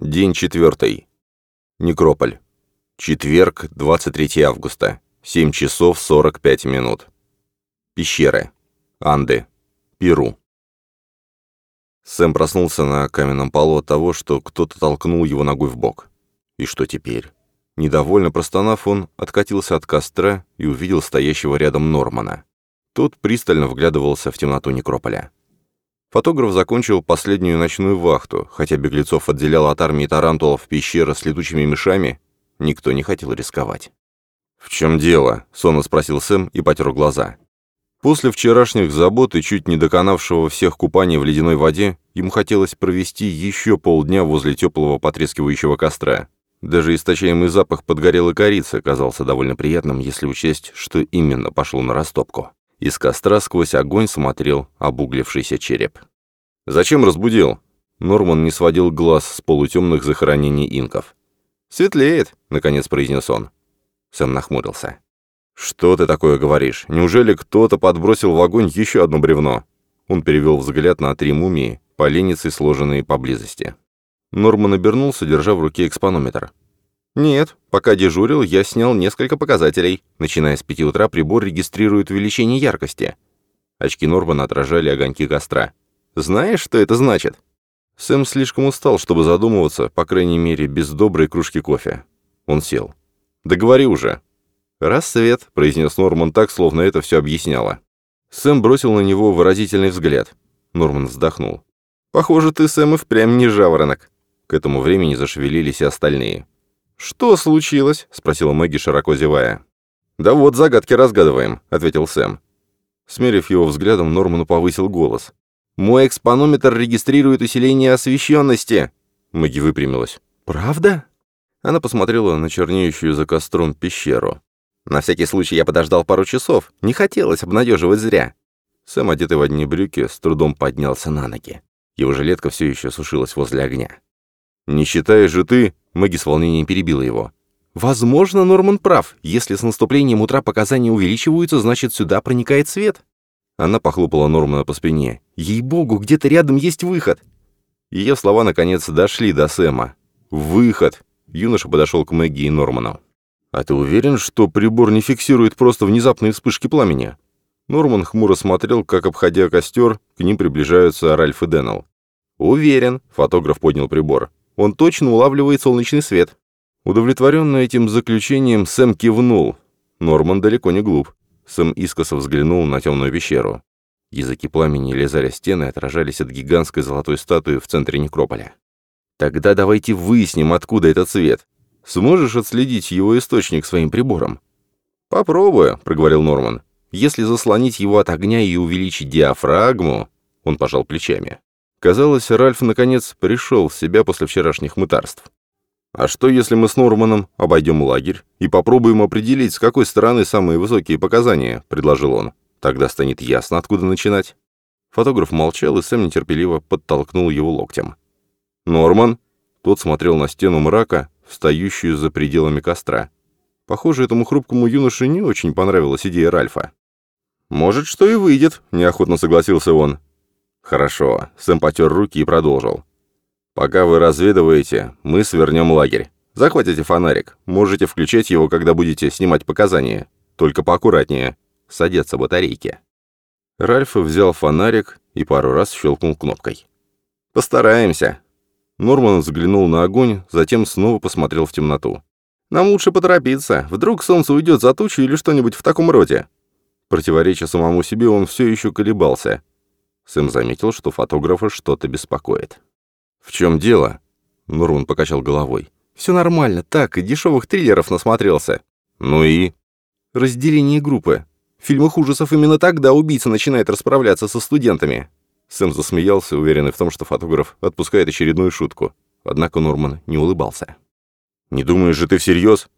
День четвертый. Некрополь. Четверг, 23 августа. 7 часов 45 минут. Пещеры. Анды. Перу. Сэм проснулся на каменном полу от того, что кто-то толкнул его ногой в бок. И что теперь? Недовольно простонав, он откатился от костра и увидел стоящего рядом Нормана. Тот пристально вглядывался в темноту некрополя. Фотограф закончил последнюю ночную вахту, хотя беглецов отделял от армии тарантулов пещера с летучими мешами, никто не хотел рисковать. «В чем дело?» — сонно спросил Сэм и потер глаза. После вчерашних забот и чуть не доконавшего всех купаний в ледяной воде, ему хотелось провести еще полдня возле теплого потрескивающего костра. Даже источаемый запах подгорелой корицы казался довольно приятным, если учесть, что именно пошло на растопку. Из костра сквозь огонь смотрел обуглившийся череп. «Зачем разбудил?» Норман не сводил глаз с полутемных захоронений инков. «Светлеет», — наконец произнес он. Сэм нахмурился. «Что ты такое говоришь? Неужели кто-то подбросил в огонь еще одно бревно?» Он перевел взгляд на три мумии, поленницы, сложенные поблизости. Норман обернулся, держа в руке экспонометр. «Нет, пока дежурил, я снял несколько показателей. Начиная с пяти утра прибор регистрирует увеличение яркости». Очки Нормана отражали огоньки костра. «Знаешь, что это значит?» Сэм слишком устал, чтобы задумываться, по крайней мере, без доброй кружки кофе. Он сел. «Да говори уже». «Рассвет», — произнес Норман так, словно это все объясняло. Сэм бросил на него выразительный взгляд. Норман вздохнул. «Похоже, ты, Сэм, и впрямь не жаворонок». К этому времени зашевелились и остальные. «Что случилось?» — спросила Мэгги, широко зевая. «Да вот, загадки разгадываем», — ответил Сэм. Смерив его взглядом, Норману повысил голос. «Мой экспонометр регистрирует усиление освещенности!» Мэгги выпрямилась. «Правда?» Она посмотрела на чернеющую за костром пещеру. «На всякий случай я подождал пару часов. Не хотелось обнадеживать зря». Сэм, одетый в одни брюки, с трудом поднялся на ноги. Его жилетка все еще сушилась возле огня. «Не считаешь же ты...» Мэгги с волнением перебила его. «Возможно, Норман прав. Если с наступлением утра показания увеличиваются, значит, сюда проникает свет». Она похлопала Нормана по спине. «Ей-богу, где-то рядом есть выход!» Ее слова, наконец, дошли до Сэма. «Выход!» Юноша подошел к Мэгги и Норману. «А ты уверен, что прибор не фиксирует просто внезапные вспышки пламени?» Норман хмуро смотрел, как, обходя костер, к ним приближаются Ральф и Деннелл. «Уверен», — фотограф поднял прибор. Он точно улавливает солнечный свет. Удовлетворенный этим заключением, Сэм кивнул. Норман далеко не глуп. Сэм искоса взглянул на темную пещеру. Языки пламени лезали стены и отражались от гигантской золотой статуи в центре некрополя. «Тогда давайте выясним, откуда этот свет. Сможешь отследить его источник своим прибором?» «Попробую», — проговорил Норман. «Если заслонить его от огня и увеличить диафрагму...» Он пожал плечами. Казалось, Ральф наконец пришел в себя после вчерашних мытарств. «А что, если мы с Норманом обойдем лагерь и попробуем определить, с какой стороны самые высокие показания?» — предложил он. «Тогда станет ясно, откуда начинать». Фотограф молчал, и Сэм нетерпеливо подтолкнул его локтем. «Норман?» Тот смотрел на стену мрака, встающую за пределами костра. Похоже, этому хрупкому юноше не очень понравилась идея Ральфа. «Может, что и выйдет», — неохотно согласился он. «Хорошо», — Сэм потер руки и продолжил. «Пока вы разведываете, мы свернем лагерь. Захватите фонарик. Можете включать его, когда будете снимать показания. Только поаккуратнее. Садятся батарейки». Ральф взял фонарик и пару раз щелкнул кнопкой. «Постараемся». Норман взглянул на огонь, затем снова посмотрел в темноту. «Нам лучше поторопиться. Вдруг солнце уйдет за тучу или что-нибудь в таком роде». Противореча самому себе, он все еще колебался. Сэм заметил, что фотографа что-то беспокоит. «В чем дело?» Нурун покачал головой. «Все нормально, так, и дешевых триллеров насмотрелся». «Ну и?» «Разделение группы. В фильмах ужасов именно тогда убийца начинает расправляться со студентами». Сэм засмеялся, уверенный в том, что фотограф отпускает очередную шутку. Однако Норман не улыбался. «Не думаешь же ты всерьез?»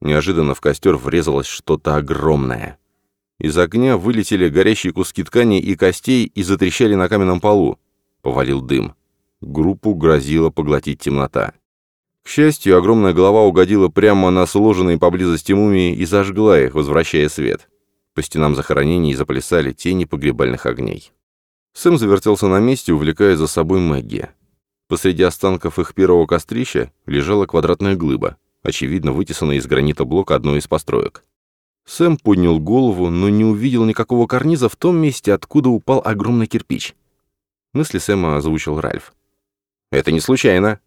Неожиданно в костер врезалось что-то огромное. Из огня вылетели горящие куски ткани и костей и затрещали на каменном полу. Повалил дым. Группу грозила поглотить темнота. К счастью, огромная голова угодила прямо на сложенные поблизости мумии и зажгла их, возвращая свет. По стенам захоронений заплясали тени погребальных огней. Сэм завертелся на месте, увлекая за собой Мэгги. Посреди останков их первого кострища лежала квадратная глыба, очевидно вытесанная из гранита блока одной из построек. Сэм поднял голову, но не увидел никакого карниза в том месте, откуда упал огромный кирпич. Мысли Сэма озвучил Ральф. «Это не случайно».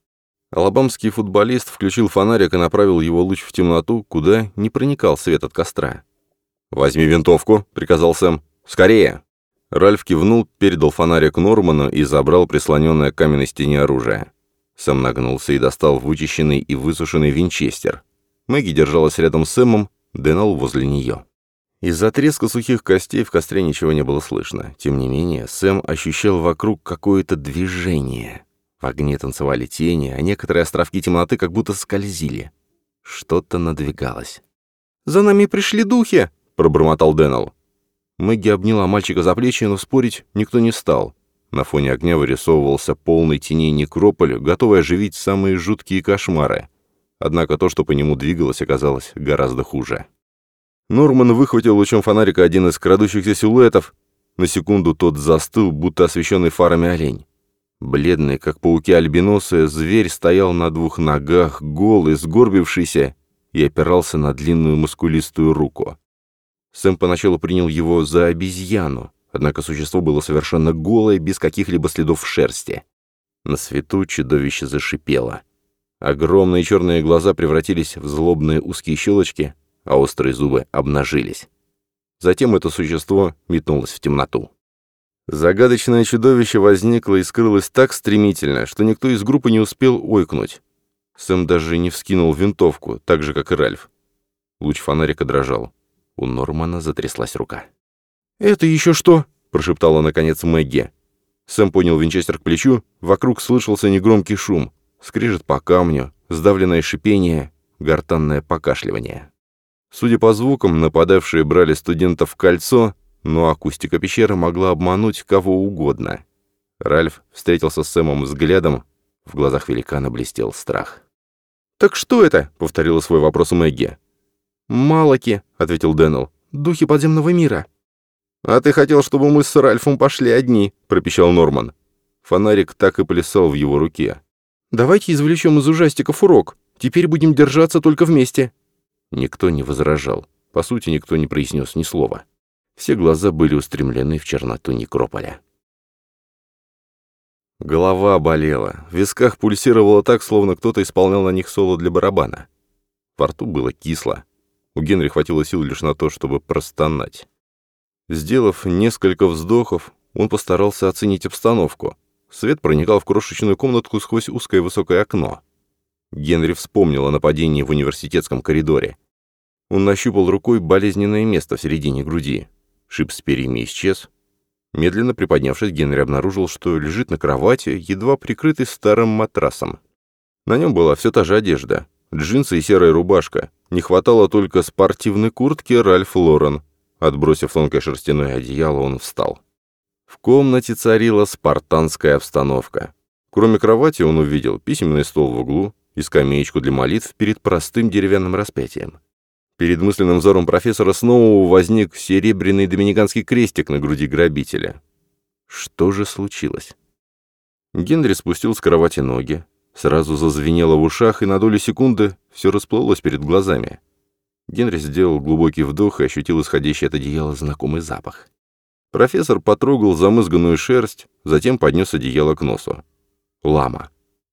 Алабамский футболист включил фонарик и направил его луч в темноту, куда не проникал свет от костра. «Возьми винтовку», — приказал Сэм. «Скорее!» Ральф кивнул, передал фонарик Норману и забрал прислоненное к каменной стене оружие. Сэм нагнулся и достал вычищенный и высушенный винчестер. Мэгги держалась рядом с Сэмом, Дэннел возле нее. Из-за треска сухих костей в костре ничего не было слышно. Тем не менее, Сэм ощущал вокруг какое-то движение. В огне танцевали тени, а некоторые островки темноты как будто скользили. Что-то надвигалось. «За нами пришли духи!» — пробормотал Дэннел. Мэгги обняла мальчика за плечи, но спорить никто не стал. На фоне огня вырисовывался полный теней некрополь, готовый оживить самые жуткие кошмары. Однако то, что по нему двигалось, оказалось гораздо хуже. Норман выхватил лучом фонарика один из крадущихся силуэтов. На секунду тот застыл, будто освещенный фарами олень. Бледный, как пауки-альбиносы, зверь стоял на двух ногах, голый, сгорбившийся, и опирался на длинную мускулистую руку. Сэм поначалу принял его за обезьяну, однако существо было совершенно голое, без каких-либо следов шерсти. На свету чудовище зашипело. Огромные черные глаза превратились в злобные узкие щелочки, а острые зубы обнажились. Затем это существо метнулось в темноту. Загадочное чудовище возникло и скрылось так стремительно, что никто из группы не успел ойкнуть. Сэм даже не вскинул винтовку, так же, как и Ральф. Луч фонарика дрожал. У Нормана затряслась рука. «Это еще что?» – прошептала наконец Мэгги. Сэм понял винчестер к плечу, вокруг слышался негромкий шум, скрежет по камню, сдавленное шипение, гортанное покашливание. Судя по звукам, нападавшие брали студентов в кольцо, но акустика пещеры могла обмануть кого угодно. Ральф встретился с Сэмом взглядом, в глазах великана блестел страх. «Так что это?» — повторила свой вопрос Мэгги. «Малоки», — ответил Дэннел. «Духи подземного мира». «А ты хотел, чтобы мы с Ральфом пошли одни», — пропищал Норман. Фонарик так и плясал в его руке. «Давайте извлечем из ужастиков урок. Теперь будем держаться только вместе». Никто не возражал. По сути, никто не произнес ни слова. Все глаза были устремлены в черноту некрополя. Голова болела, в висках пульсировало так, словно кто-то исполнял на них соло для барабана. Во рту было кисло. У Генри хватило сил лишь на то, чтобы простонать. Сделав несколько вздохов, он постарался оценить обстановку. Свет проникал в крошечную комнатку сквозь узкое высокое окно. Генри вспомнил о нападении в университетском коридоре. Он нащупал рукой болезненное место в середине груди. Шип с перьями исчез. Медленно приподнявшись, Генри обнаружил, что лежит на кровати, едва прикрытый старым матрасом. На нем была все та же одежда, Джинсы и серая рубашка. Не хватало только спортивной куртки Ральф Лорен. Отбросив тонкое шерстяное одеяло, он встал. В комнате царила спартанская обстановка. Кроме кровати он увидел письменный стол в углу и скамеечку для молитв перед простым деревянным распятием. Перед мысленным взором профессора снова возник серебряный доминиканский крестик на груди грабителя. Что же случилось? Генри спустил с кровати ноги, Сразу зазвенело в ушах, и на долю секунды все расплылось перед глазами. Генри сделал глубокий вдох и ощутил исходящий от одеяла знакомый запах. Профессор потрогал замызганную шерсть, затем поднес одеяло к носу. Лама.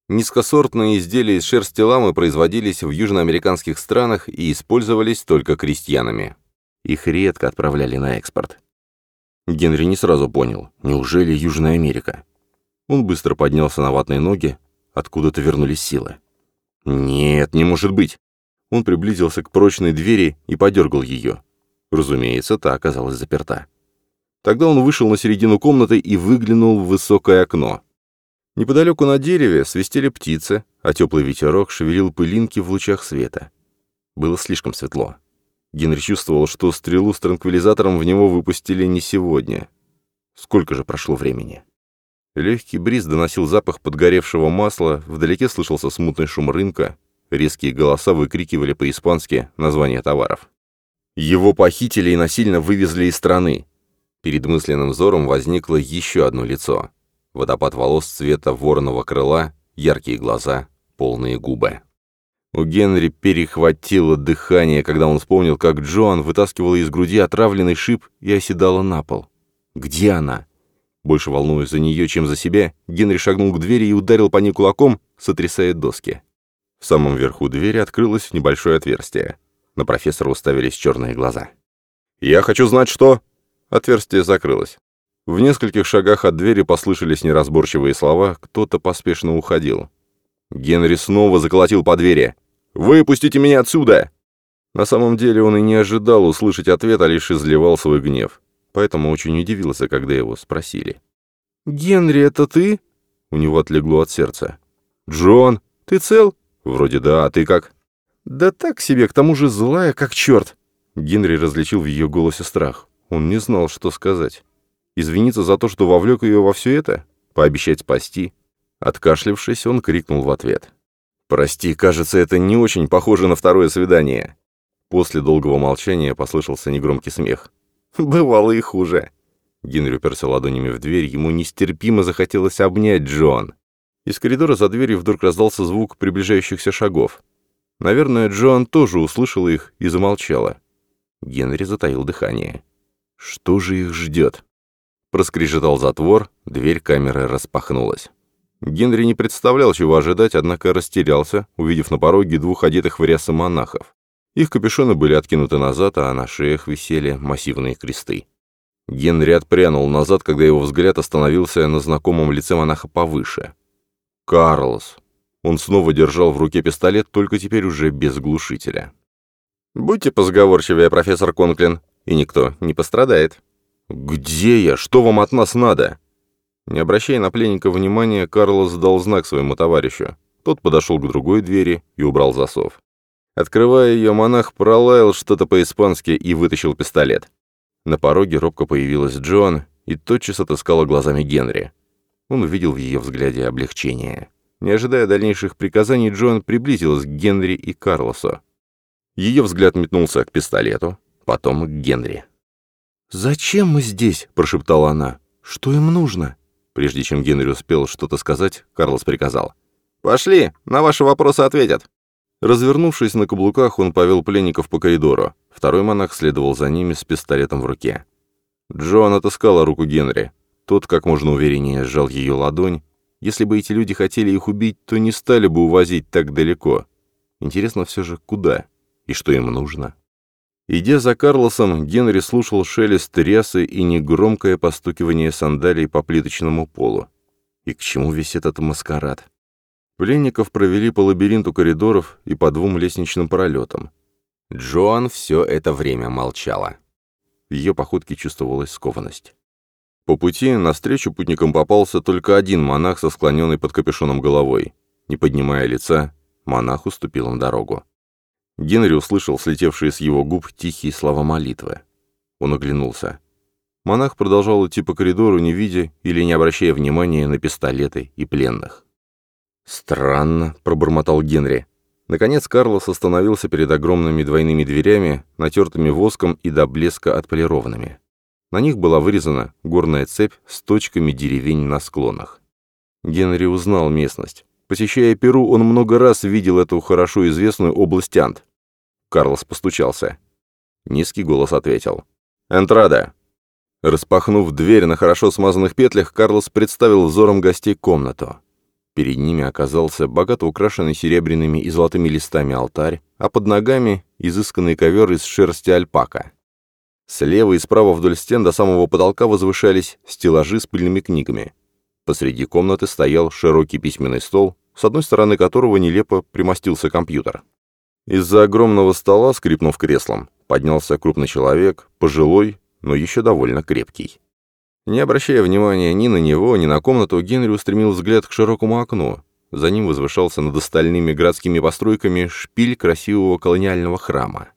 Низкосортные изделия из шерсти ламы производились в южноамериканских странах и использовались только крестьянами. Их редко отправляли на экспорт. Генри не сразу понял, неужели Южная Америка? Он быстро поднялся на ватные ноги, Откуда-то вернулись силы. «Нет, не может быть!» Он приблизился к прочной двери и подергал ее. Разумеется, та оказалась заперта. Тогда он вышел на середину комнаты и выглянул в высокое окно. Неподалеку на дереве свистели птицы, а теплый ветерок шевелил пылинки в лучах света. Было слишком светло. Генри чувствовал, что стрелу с транквилизатором в него выпустили не сегодня. Сколько же прошло времени? Легкий бриз доносил запах подгоревшего масла, вдалеке слышался смутный шум рынка, резкие голоса выкрикивали по-испански названия товаров. Его похитили и насильно вывезли из страны. Перед мысленным взором возникло еще одно лицо. Водопад волос цвета вороного крыла, яркие глаза, полные губы. У Генри перехватило дыхание, когда он вспомнил, как Джоан вытаскивала из груди отравленный шип и оседала на пол. Где она? Больше волнуясь за нее, чем за себя, Генри шагнул к двери и ударил по ней кулаком, сотрясая доски. В самом верху двери открылось небольшое отверстие. На профессора уставились черные глаза. «Я хочу знать, что...» Отверстие закрылось. В нескольких шагах от двери послышались неразборчивые слова, кто-то поспешно уходил. Генри снова заколотил по двери. «Выпустите меня отсюда!» На самом деле он и не ожидал услышать ответ, а лишь изливал свой гнев. Поэтому очень удивился, когда его спросили. «Генри, это ты?» У него отлегло от сердца. «Джон, ты цел?» «Вроде да, а ты как?» «Да так себе, к тому же злая, как черт!» Генри различил в ее голосе страх. Он не знал, что сказать. Извиниться за то, что вовлек ее во все это? Пообещать спасти? Откашлившись, он крикнул в ответ. «Прости, кажется, это не очень похоже на второе свидание». После долгого молчания послышался негромкий смех. «Бывало и хуже». Генри уперся ладонями в дверь, ему нестерпимо захотелось обнять Джон. Из коридора за дверью вдруг раздался звук приближающихся шагов. Наверное, Джоан тоже услышала их и замолчала. Генри затаил дыхание. Что же их ждет? Проскрежетал затвор, дверь камеры распахнулась. Генри не представлял, чего ожидать, однако растерялся, увидев на пороге двух одетых в рясы монахов. Их капюшоны были откинуты назад, а на шеях висели массивные кресты. Генри отпрянул назад, когда его взгляд остановился на знакомом лице монаха повыше. «Карлос!» Он снова держал в руке пистолет, только теперь уже без глушителя. «Будьте позговорчивее, профессор Конклин, и никто не пострадает». «Где я? Что вам от нас надо?» Не обращая на пленника внимания, Карлос дал знак своему товарищу. Тот подошел к другой двери и убрал засов. Открывая ее, монах пролаял что-то по-испански и вытащил пистолет. На пороге робко появилась Джон и тотчас отыскала глазами Генри. Он увидел в ее взгляде облегчение. Не ожидая дальнейших приказаний, Джон приблизилась к Генри и Карлосу. Ее взгляд метнулся к пистолету, потом к Генри. «Зачем мы здесь?» – прошептала она. «Что им нужно?» Прежде чем Генри успел что-то сказать, Карлос приказал. «Пошли, на ваши вопросы ответят». Развернувшись на каблуках, он повел пленников по коридору. Второй монах следовал за ними с пистолетом в руке. Джоан отыскала руку Генри. Тот как можно увереннее сжал ее ладонь. Если бы эти люди хотели их убить, то не стали бы увозить так далеко. Интересно все же, куда и что им нужно. Идя за Карлосом, Генри слушал шелест рясы и негромкое постукивание сандалий по плиточному полу. И к чему весь этот маскарад? Пленников провели по лабиринту коридоров и по двум лестничным пролетам. Джоан все это время молчала. В ее походке чувствовалась скованность. По пути навстречу путникам попался только один монах со склоненной под капюшоном головой. Не поднимая лица, монах уступил им дорогу. Генри услышал слетевшие с его губ тихие слова молитвы. Он оглянулся. Монах продолжал идти по коридору, не видя или не обращая внимания на пистолеты и пленных. «Странно», — пробормотал Генри. Наконец Карлос остановился перед огромными двойными дверями, натертыми воском и до блеска отполированными. На них была вырезана горная цепь с точками деревень на склонах. Генри узнал местность. Посещая Перу, он много раз видел эту хорошо известную область Ант. Карлос постучался. Низкий голос ответил. «Энтрада!» Распахнув дверь на хорошо смазанных петлях, Карлос представил взором гостей комнату. Перед ними оказался богато украшенный серебряными и золотыми листами алтарь, а под ногами изысканный ковер из шерсти альпака. Слева и справа вдоль стен до самого потолка возвышались стеллажи с пыльными книгами. Посреди комнаты стоял широкий письменный стол, с одной стороны которого нелепо примостился компьютер. Из-за огромного стола, скрипнув креслом, поднялся крупный человек, пожилой, но еще довольно крепкий. Не обращая внимания ни на него, ни на комнату, Генри устремил взгляд к широкому окну. За ним возвышался над остальными городскими постройками шпиль красивого колониального храма.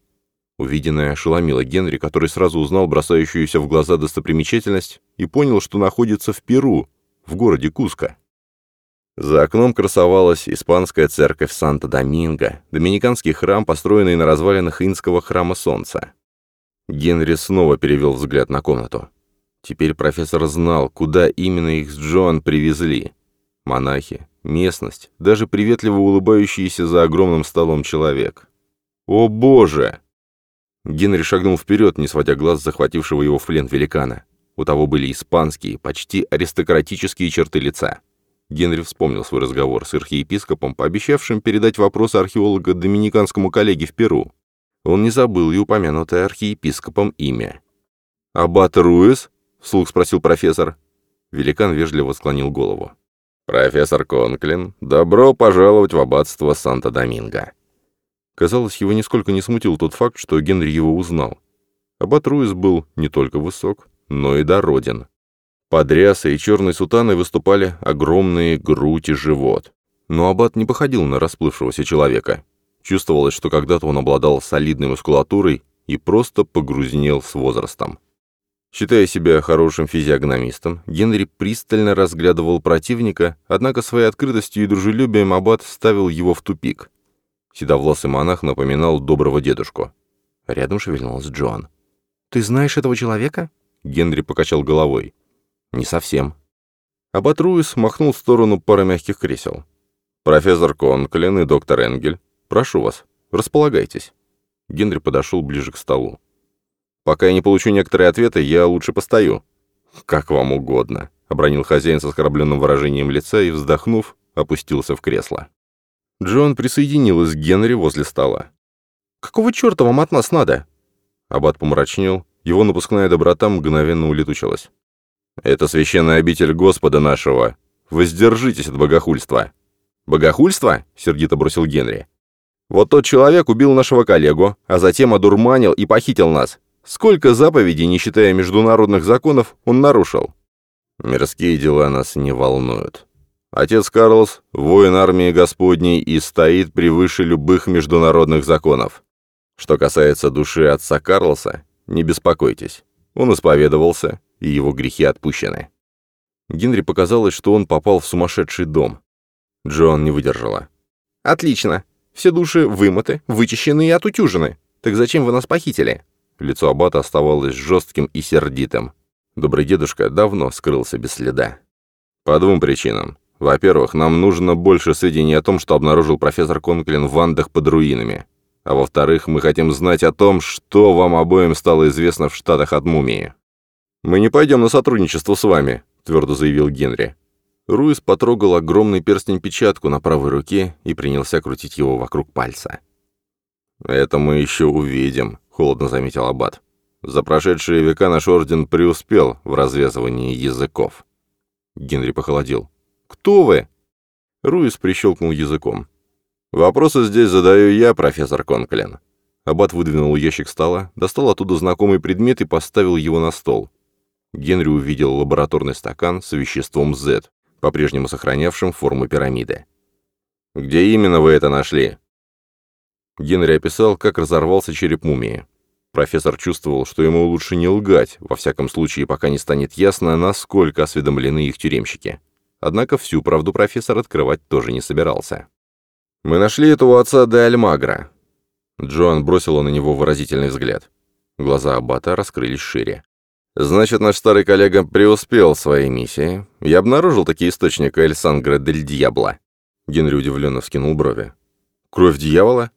Увиденное ошеломило Генри, который сразу узнал бросающуюся в глаза достопримечательность и понял, что находится в Перу, в городе Куско. За окном красовалась испанская церковь Санта-Доминго, доминиканский храм, построенный на развалинах инского храма Солнца. Генри снова перевел взгляд на комнату. Теперь профессор знал, куда именно их с Джоан привезли. монахи, местность, даже приветливо улыбающийся за огромным столом человек. «О боже!» Генри шагнул вперед, не сводя глаз захватившего его в плен великана. У того были испанские, почти аристократические черты лица. Генри вспомнил свой разговор с архиепископом, пообещавшим передать вопросы археолога доминиканскому коллеге в Перу. Он не забыл и упомянутое архиепископом имя. «Аббат Руэс?» — вслух спросил профессор. Великан вежливо склонил голову. «Профессор Конклин, добро пожаловать в аббатство Санта-Доминго». Казалось, его нисколько не смутил тот факт, что Генри его узнал. Аббат Руис был не только высок, но и дороден. Под рясой и черной сутаной выступали огромные грудь и живот. Но Аббат не походил на расплывшегося человека. Чувствовалось, что когда-то он обладал солидной мускулатурой и просто погрузнел с возрастом. Считая себя хорошим физиогномистом, Генри пристально разглядывал противника, однако своей открытостью и дружелюбием Аббат ставил его в тупик. Седовласый монах напоминал доброго дедушку. Рядом шевельнулась Джоан. «Ты знаешь этого человека?» Генри покачал головой. «Не совсем». Аббат Руис махнул в сторону пары мягких кресел. «Профессор Конклин и доктор Энгель, прошу вас, располагайтесь». Генри подошел ближе к столу. «Пока я не получу некоторые ответы, я лучше постою». «Как вам угодно», — обронил хозяин с оскорбленным выражением лица и, вздохнув, опустился в кресло. Джон присоединилась к Генри возле стола. «Какого черта вам от нас надо?» Аббат помрачнел, его напускная доброта мгновенно улетучилась. «Это священная обитель Господа нашего. Воздержитесь от богохульства». «Богохульство?» — сердито бросил Генри. «Вот тот человек убил нашего коллегу, а затем одурманил и похитил нас. Сколько заповедей, не считая международных законов, он нарушил?» «Мирские дела нас не волнуют», Отец Карлос — воин армии Господней и стоит превыше любых международных законов. Что касается души отца Карлоса, не беспокойтесь. Он исповедовался, и его грехи отпущены. Генри показалось, что он попал в сумасшедший дом. Джоан не выдержала. «Отлично. Все души вымыты, вычищены и отутюжены. Так зачем вы нас похитили?» Лицо аббата оставалось жестким и сердитым. Добрый дедушка давно скрылся без следа. «По двум причинам. Во-первых, нам нужно больше сведений о том, что обнаружил профессор Конклин в Андах под руинами. А во-вторых, мы хотим знать о том, что вам обоим стало известно в Штатах от мумии. «Мы не пойдем на сотрудничество с вами», — твердо заявил Генри. Руис потрогал огромный перстень-печатку на правой руке и принялся крутить его вокруг пальца. «Это мы еще увидим», — холодно заметил Аббат. «За прошедшие века наш орден преуспел в развязывании языков». Генри похолодел. «Кто вы?» Руис прищелкнул языком. «Вопросы здесь задаю я, профессор Конклин». Аббат выдвинул ящик стола, достал оттуда знакомый предмет и поставил его на стол. Генри увидел лабораторный стакан с веществом Z, по-прежнему сохранявшим форму пирамиды. «Где именно вы это нашли?» Генри описал, как разорвался череп мумии. Профессор чувствовал, что ему лучше не лгать, во всяком случае, пока не станет ясно, насколько осведомлены их тюремщики. Однако всю правду профессор открывать тоже не собирался. «Мы нашли этого отца де Альмагра». Джоан бросила на него выразительный взгляд. Глаза Аббата раскрылись шире. «Значит, наш старый коллега преуспел в своей миссии. Я обнаружил такие источники Эль Сангре дель Дьябла». Генри удивленно вскинул брови. «Кровь дьявола?»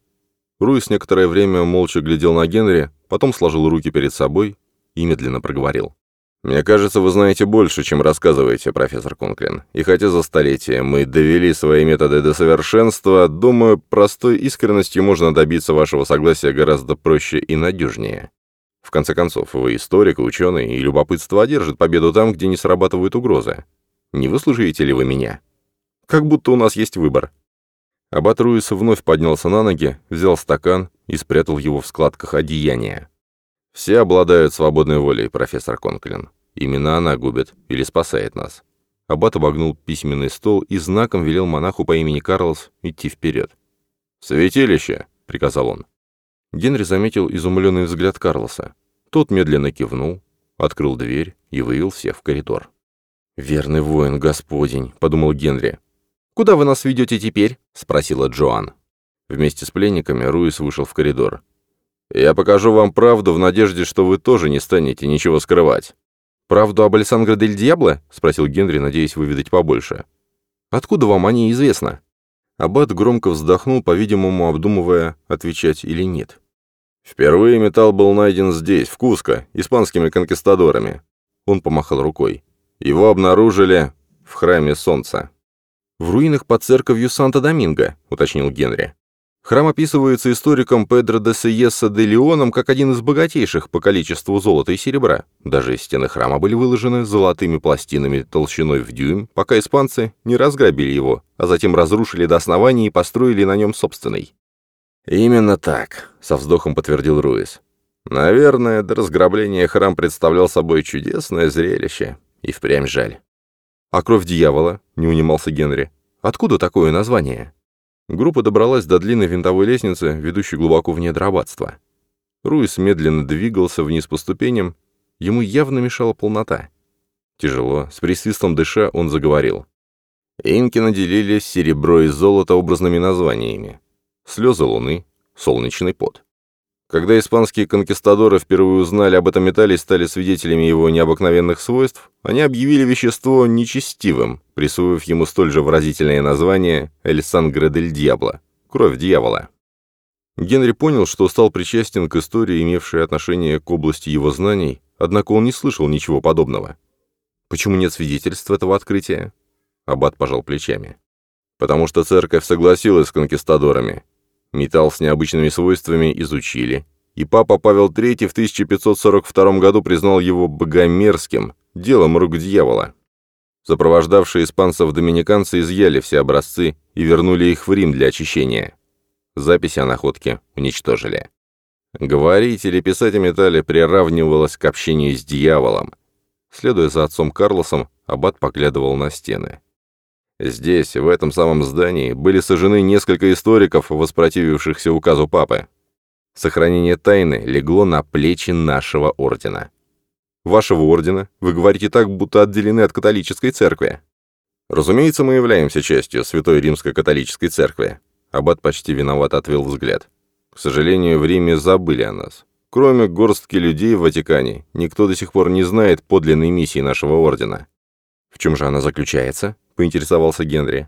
Руис некоторое время молча глядел на Генри, потом сложил руки перед собой и медленно проговорил. «Мне кажется, вы знаете больше, чем рассказываете, профессор Конклин. И хотя за столетия мы довели свои методы до совершенства, думаю, простой искренностью можно добиться вашего согласия гораздо проще и надежнее. В конце концов, вы историк ученый, и любопытство одержит победу там, где не срабатывают угрозы. Не выслушаете ли вы меня? Как будто у нас есть выбор». Аббат Руис вновь поднялся на ноги, взял стакан и спрятал его в складках одеяния. Все обладают свободной волей, профессор Конклин. Именно она губит или спасает нас. Аббат обогнул письменный стол и знаком велел монаху по имени Карлос идти вперед. «Святилище!» — приказал он. Генри заметил изумленный взгляд Карлоса. Тот медленно кивнул, открыл дверь и вывел всех в коридор. «Верный воин, господень», — подумал Генри. «Куда вы нас ведете теперь?» — спросила Джоан. Вместе с пленниками Руис вышел в коридор. Я покажу вам правду в надежде, что вы тоже не станете ничего скрывать». «Правду об Александре Дель Диабло?» — спросил Генри, надеясь выведать побольше. Откуда вам они известно?» Аббат громко вздохнул, по-видимому, обдумывая, отвечать или нет. «Впервые металл был найден здесь, в Куско, испанскими конкистадорами». Он помахал рукой. «Его обнаружили в храме Солнца». «В руинах под церковью Санта-Доминго», — уточнил Генри. Храм описывается историком Педро де Сиеса де Леоном как один из богатейших по количеству золота и серебра. Даже стены храма были выложены золотыми пластинами толщиной в дюйм, пока испанцы не разграбили его, а затем разрушили до основания и построили на нем собственный. «Именно так», — со вздохом подтвердил Руис. «Наверное, до разграбления храм представлял собой чудесное зрелище, и впрямь жаль». «А кровь дьявола?» — не унимался Генри. «Откуда такое название?» Группа добралась до длинной винтовой лестницы, ведущей глубоко в недра аббатства. Руис медленно двигался вниз по ступеням, ему явно мешала полнота. Тяжело, с присвистом дыша, он заговорил. Инки наделили серебро и золото образными названиями. Слезы луны, солнечный пот. Когда испанские конкистадоры впервые узнали об этом металле и стали свидетелями его необыкновенных свойств, они объявили вещество нечестивым, присвоив ему столь же выразительное название «Эль Сангре дель Дьябло» — «Кровь дьявола». Генри понял, что стал причастен к истории, имевшей отношение к области его знаний, однако он не слышал ничего подобного. Почему нет свидетельств этого открытия? Аббат пожал плечами. Потому что церковь согласилась с конкистадорами, Металл с необычными свойствами изучили, и папа Павел III в 1542 году признал его богомерзким, делом рук дьявола. Сопровождавшие испанцев доминиканцы изъяли все образцы и вернули их в Рим для очищения. Записи о находке уничтожили. Говорить или писать о металле приравнивалось к общению с дьяволом. Следуя за отцом Карлосом, аббат поглядывал на стены. Здесь, в этом самом здании, были сожжены несколько историков, воспротивившихся указу папы. Сохранение тайны легло на плечи нашего ордена. Вашего ордена? Вы говорите так, будто отделены от католической церкви. Разумеется, мы являемся частью Святой Римской католической церкви. Аббат почти виноват отвел взгляд. К сожалению, в Риме забыли о нас. Кроме горстки людей в Ватикане, никто до сих пор не знает подлинной миссии нашего ордена. В чем же она заключается? — поинтересовался Генри.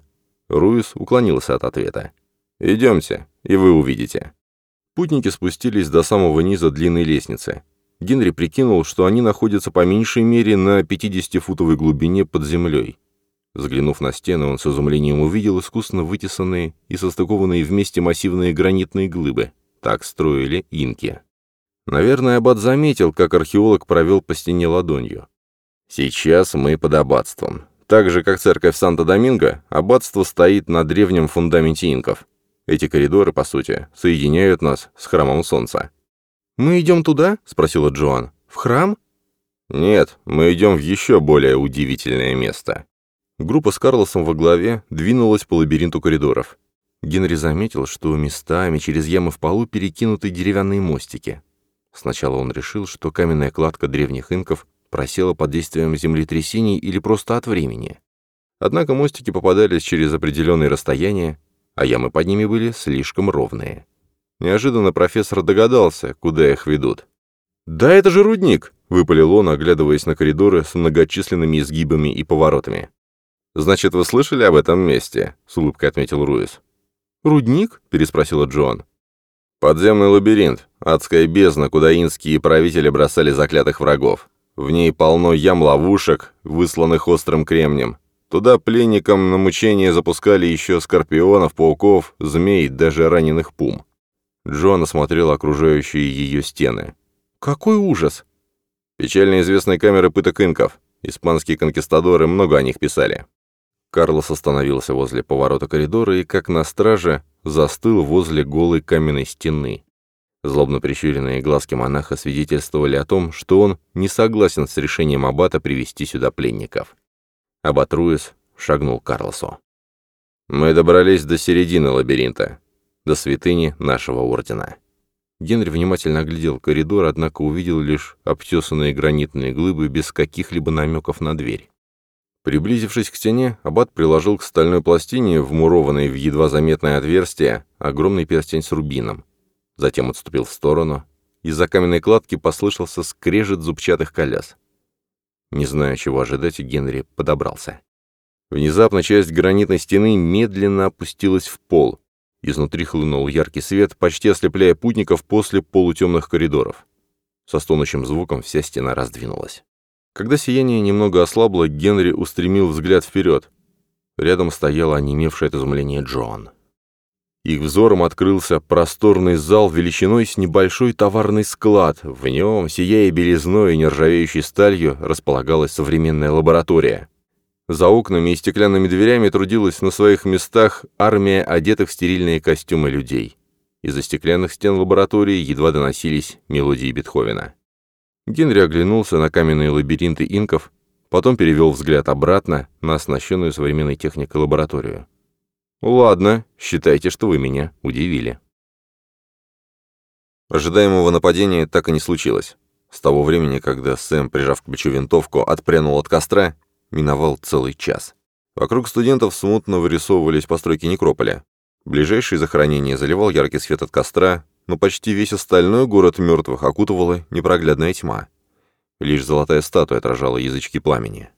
Руис уклонился от ответа. «Идемте, и вы увидите». Путники спустились до самого низа длинной лестницы. Генри прикинул, что они находятся по меньшей мере на 50-футовой глубине под землей. Взглянув на стены, он с изумлением увидел искусно вытесанные и состыкованные вместе массивные гранитные глыбы. Так строили инки. Наверное, Аббат заметил, как археолог провел по стене ладонью. «Сейчас мы под аббатством. Так же, как церковь Санта-Доминго, аббатство стоит на древнем фундаменте инков. Эти коридоры, по сути, соединяют нас с храмом Солнца. «Мы идем туда?» — спросила Джоан. «В храм?» «Нет, мы идем в еще более удивительное место». Группа с Карлосом во главе двинулась по лабиринту коридоров. Генри заметил, что местами через ямы в полу перекинуты деревянные мостики. Сначала он решил, что каменная кладка древних инков просела под действием землетрясений или просто от времени. Однако мостики попадались через определенные расстояния, а ямы под ними были слишком ровные. Неожиданно профессор догадался, куда их ведут. «Да это же рудник!» — выпалил он, оглядываясь на коридоры с многочисленными изгибами и поворотами. «Значит, вы слышали об этом месте?» — с улыбкой отметил Руис. «Рудник?» — переспросила Джоан. «Подземный лабиринт, адская бездна, куда инские правители бросали заклятых врагов. В ней полно ям-ловушек, высланных острым кремнем. Туда пленникам на мучение запускали еще скорпионов, пауков, змей, даже раненых пум. Джоан осмотрел окружающие ее стены. «Какой ужас!» Печально известные камеры пыток инков. Испанские конкистадоры много о них писали. Карлос остановился возле поворота коридора и, как на страже, застыл возле голой каменной стены. Злобно прищуренные глазки монаха свидетельствовали о том, что он не согласен с решением аббата привести сюда пленников. Аббат Руис шагнул к Карлосу. «Мы добрались до середины лабиринта, до святыни нашего ордена». Генри внимательно оглядел коридор, однако увидел лишь обтесанные гранитные глыбы без каких-либо намеков на дверь. Приблизившись к стене, аббат приложил к стальной пластине, вмурованной в едва заметное отверстие, огромный перстень с рубином, затем отступил в сторону. Из-за каменной кладки послышался скрежет зубчатых коляс. Не зная, чего ожидать, Генри подобрался. Внезапно часть гранитной стены медленно опустилась в пол. Изнутри хлынул яркий свет, почти ослепляя путников после полутемных коридоров. Со стонущим звуком вся стена раздвинулась. Когда сияние немного ослабло, Генри устремил взгляд вперед. Рядом стояла онемевшая от изумления Джон. Их взором открылся просторный зал величиной с небольшой товарный склад. В нем, сияя белизной и нержавеющей сталью, располагалась современная лаборатория. За окнами и стеклянными дверями трудилась на своих местах армия одетых в стерильные костюмы людей. Из-за стеклянных стен лаборатории едва доносились мелодии Бетховена. Генри оглянулся на каменные лабиринты инков, потом перевел взгляд обратно на оснащенную современной техникой лабораторию. «Ладно, считайте, что вы меня удивили». Ожидаемого нападения так и не случилось. С того времени, когда Сэм, прижав к плечу винтовку, отпрянул от костра, миновал целый час. Вокруг студентов смутно вырисовывались постройки некрополя. Ближайшее захоронение заливал яркий свет от костра, но почти весь остальной город мертвых окутывала непроглядная тьма. Лишь золотая статуя отражала язычки пламени.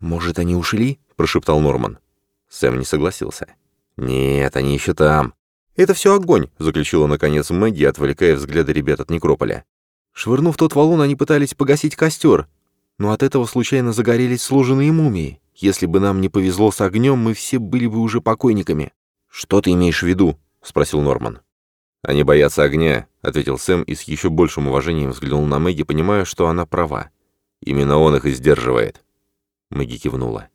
«Может, они ушли?» — прошептал Норман. Сэм не согласился. «Нет, они еще там». «Это все огонь», — заключила наконец Мэгги, отвлекая взгляды ребят от некрополя. Швырнув тот валун, они пытались погасить костер, но от этого случайно загорелись сложенные мумии. Если бы нам не повезло с огнем, мы все были бы уже покойниками». «Что ты имеешь в виду?» — спросил Норман. «Они боятся огня», — ответил Сэм и с еще большим уважением взглянул на Мэгги, понимая, что она права. «Именно он их и сдерживает». Мэгги кивнула.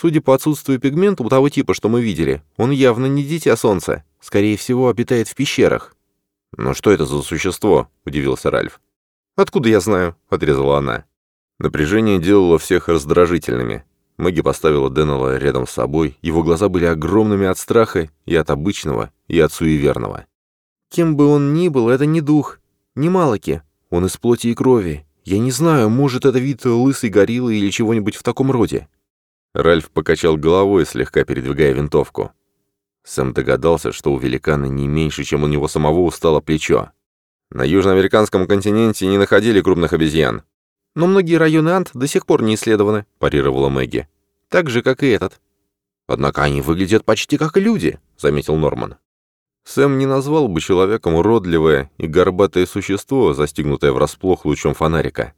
«Судя по отсутствию пигмента у того типа, что мы видели, он явно не дитя солнца. Скорее всего, обитает в пещерах». «Но что это за существо?» — удивился Ральф. «Откуда я знаю?» — отрезала она. Напряжение делало всех раздражительными. Мэгги поставила Деннелла рядом с собой, его глаза были огромными от страха и от обычного, и от суеверного. Кем бы он ни был, это не дух, не малоки. Он из плоти и крови. Я не знаю, может, это вид лысой гориллы или чего-нибудь в таком роде». Ральф покачал головой, слегка передвигая винтовку. Сэм догадался, что у великана не меньше, чем у него самого устало плечо. На южноамериканском континенте не находили крупных обезьян. «Но многие районы Ант до сих пор не исследованы», — парировала Мэгги. «Так же, как и этот». «Однако они выглядят почти как люди», — заметил Норман. Сэм не назвал бы человеком уродливое и горбатое существо, застигнутое врасплох лучом фонарика.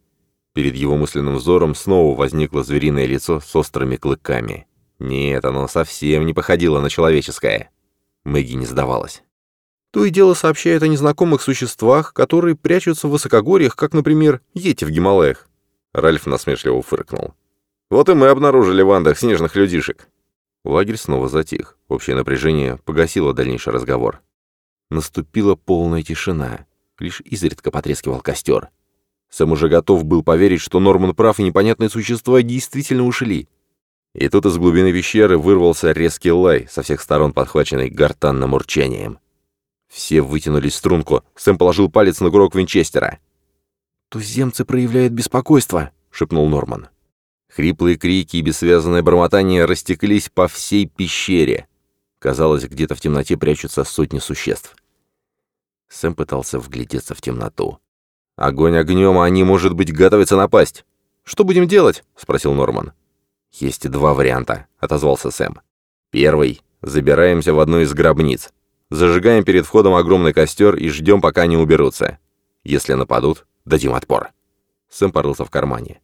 Перед его мысленным взором снова возникло звериное лицо с острыми клыками. Нет, оно совсем не походило на человеческое. Мэгги не сдавалась. То и дело сообщает о незнакомых существах, которые прячутся в высокогорьях, как, например, Йети в Гималаях. Ральф насмешливо фыркнул. Вот и мы обнаружили в Андах снежных людишек. Лагерь снова затих. Общее напряжение погасило дальнейший разговор. Наступила полная тишина. Лишь изредка потрескивал костер. Сэм уже готов был поверить, что Норман прав, и непонятные существа действительно ушли. И тут из глубины пещеры вырвался резкий лай, со всех сторон подхваченный гортанным урчанием. Все вытянулись в струнку. Сэм положил палец на курок Винчестера. «Туземцы проявляют беспокойство», — шепнул Норман. Хриплые крики и бессвязанное бормотание растеклись по всей пещере. Казалось, где-то в темноте прячутся сотни существ. Сэм пытался вглядеться в темноту. «Огонь огнем, а они, может быть, готовятся напасть!» «Что будем делать?» — спросил Норман. «Есть два варианта», — отозвался Сэм. «Первый. Забираемся в одну из гробниц. Зажигаем перед входом огромный костер и ждем, пока они уберутся. Если нападут, дадим отпор». Сэм порылся в кармане.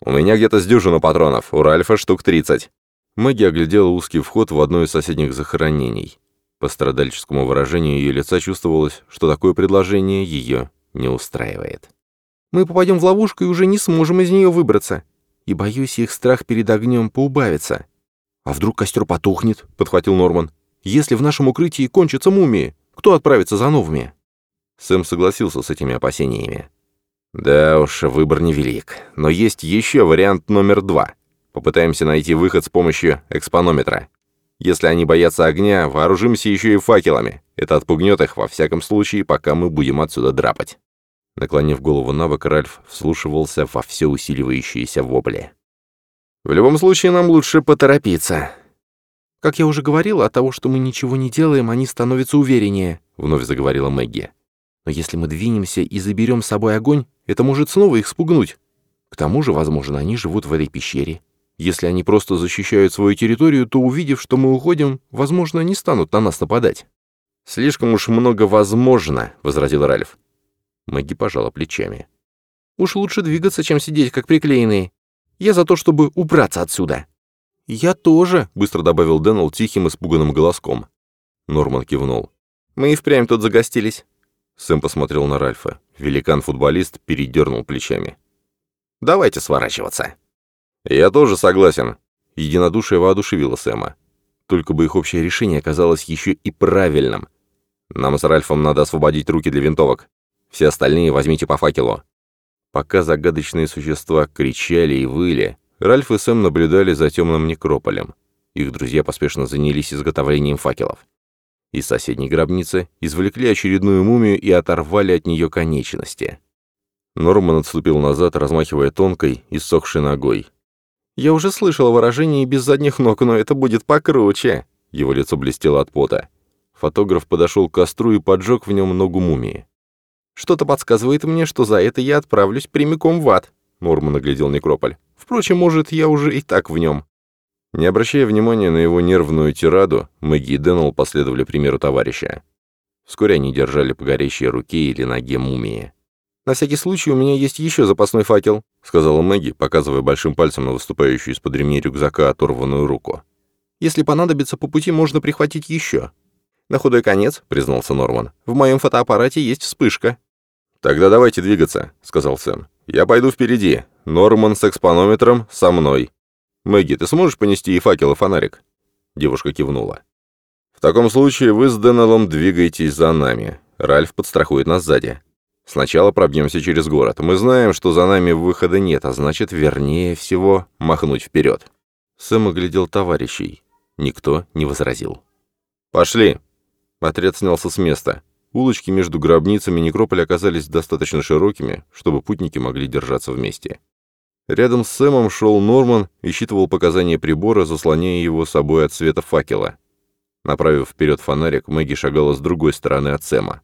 «У меня где-то с дюжину патронов, у Ральфа штук 30». Мэгги оглядела узкий вход в одно из соседних захоронений. По страдальческому выражению ее лица чувствовалось, что такое предложение ее не устраивает. «Мы попадем в ловушку и уже не сможем из нее выбраться. И, боюсь, их страх перед огнем поубавится». «А вдруг костер потухнет?» — подхватил Норман. «Если в нашем укрытии кончатся мумии, кто отправится за новыми?» Сэм согласился с этими опасениями. Да уж, выбор невелик. Но есть еще вариант номер два. Попытаемся найти выход с помощью экспонометра. Если они боятся огня, вооружимся еще и факелами. Это отпугнет их, во всяком случае, пока мы будем отсюда драпать. Наклонив голову на бок, Ральф вслушивался во все усиливающиеся вопли. «В любом случае, нам лучше поторопиться». «Как я уже говорила, от того, что мы ничего не делаем, они становятся увереннее», — вновь заговорила Мэгги. «Но если мы двинемся и заберем с собой огонь, это может снова их спугнуть. К тому же, возможно, они живут в этой пещере. Если они просто защищают свою территорию, то, увидев, что мы уходим, возможно, не станут на нас нападать». «Слишком уж много возможно», — возразил Ральф. Мэгги пожала плечами. «Уж лучше двигаться, чем сидеть, как приклеенные. Я за то, чтобы убраться отсюда». «Я тоже», — быстро добавил Дэннел тихим, испуганным голоском. Норман кивнул. «Мы и впрямь тут загостились». Сэм посмотрел на Ральфа. Великан-футболист передернул плечами. «Давайте сворачиваться». «Я тоже согласен». Единодушие воодушевило Сэма. Только бы их общее решение оказалось еще и правильным. Нам с Ральфом надо освободить руки для винтовок. Все остальные возьмите по факелу». Пока загадочные существа кричали и выли, Ральф и Сэм наблюдали за темным некрополем. Их друзья поспешно занялись изготовлением факелов. Из соседней гробницы извлекли очередную мумию и оторвали от нее конечности. Норман отступил назад, размахивая тонкой, и иссохшей ногой. «Я уже слышал выражение без задних ног, но это будет покруче!» Его лицо блестело от пота. Фотограф подошел к костру и поджег в нем ногу мумии. «Что-то подсказывает мне, что за это я отправлюсь прямиком в ад», — Норман оглядел некрополь. «Впрочем, может, я уже и так в нем». Не обращая внимания на его нервную тираду, Мэгги и Дэннел последовали примеру товарища. Вскоре они держали по горящей руке или ноге мумии. «На всякий случай у меня есть еще запасной факел», — сказала Мэгги, показывая большим пальцем на выступающую из-под ремней рюкзака оторванную руку. «Если понадобится, по пути можно прихватить еще». «На худой конец», — признался Норман, — «в моем фотоаппарате есть вспышка». «Тогда давайте двигаться», — сказал Сэм. «Я пойду впереди. Норман с экспонометром со мной. Мэгги, ты сможешь понести и факел, и фонарик?» Девушка кивнула. «В таком случае вы с Деннеллом двигайтесь за нами. Ральф подстрахует нас сзади. Сначала пробьемся через город. Мы знаем, что за нами выхода нет, а значит, вернее всего, махнуть вперед». Сэм оглядел товарищей. Никто не возразил. «Пошли!» Отряд снялся с места. Улочки между гробницами некрополя оказались достаточно широкими, чтобы путники могли держаться вместе. Рядом с Сэмом шел Норман и считывал показания прибора, заслоняя его собой от света факела. Направив вперед фонарик, Мэгги шагала с другой стороны от Сэма.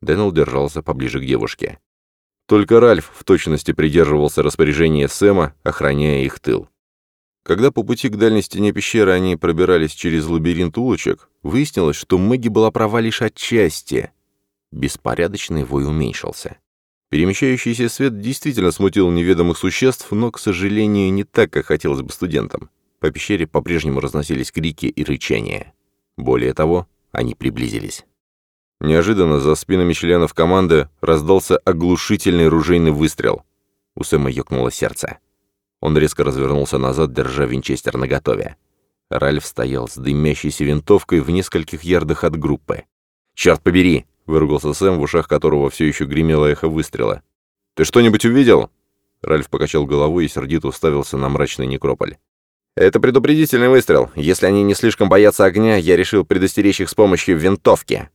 Дэннел держался поближе к девушке. Только Ральф в точности придерживался распоряжения Сэма, охраняя их тыл. Когда по пути к дальней стене пещеры они пробирались через лабиринт улочек, выяснилось, что Мэгги была права лишь отчасти — Беспорядочный вой уменьшился. Перемещающийся свет действительно смутил неведомых существ, но, к сожалению, не так, как хотелось бы студентам. По пещере по-прежнему разносились крики и рычания. Более того, они приблизились. Неожиданно за спинами членов команды раздался оглушительный ружейный выстрел. У Сэма ёкнуло сердце. Он резко развернулся назад, держа винчестер наготове. Ральф стоял с дымящейся винтовкой в нескольких ярдах от группы. «Черт побери!» — выругался Сэм, в ушах которого все еще гремело эхо выстрела. «Ты что-нибудь увидел?» Ральф покачал головой и сердито уставился на мрачный некрополь. «Это предупредительный выстрел. Если они не слишком боятся огня, я решил предостеречь их с помощью винтовки».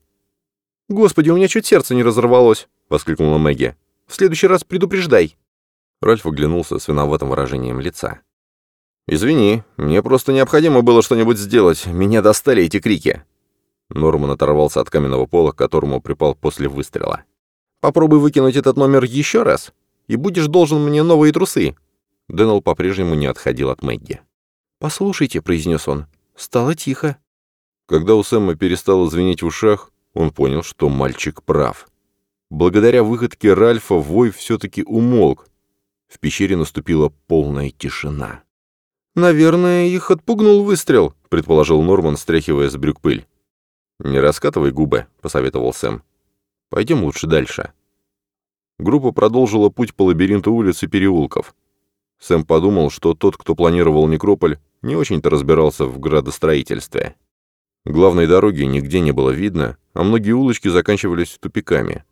«Господи, у меня чуть сердце не разорвалось!» — воскликнула Мэгги. «В следующий раз предупреждай!» Ральф оглянулся с виноватым выражением лица. «Извини, мне просто необходимо было что-нибудь сделать. Меня достали эти крики. Норман оторвался от каменного пола, к которому припал после выстрела. «Попробуй выкинуть этот номер еще раз, и будешь должен мне новые трусы». Дэннел по-прежнему не отходил от Мэгги. «Послушайте», — произнес он, — «стало тихо». Когда у Сэма перестало звенеть в ушах, он понял, что мальчик прав. Благодаря выходке Ральфа вой все-таки умолк. В пещере наступила полная тишина. «Наверное, их отпугнул выстрел», — предположил Норман, стряхивая с брюк пыль. «Не раскатывай губы», — посоветовал Сэм. «Пойдем лучше дальше». Группа продолжила путь по лабиринту улиц и переулков. Сэм подумал, что тот, кто планировал некрополь, не очень-то разбирался в градостроительстве. Главной дороги нигде не было видно, а многие улочки заканчивались тупиками.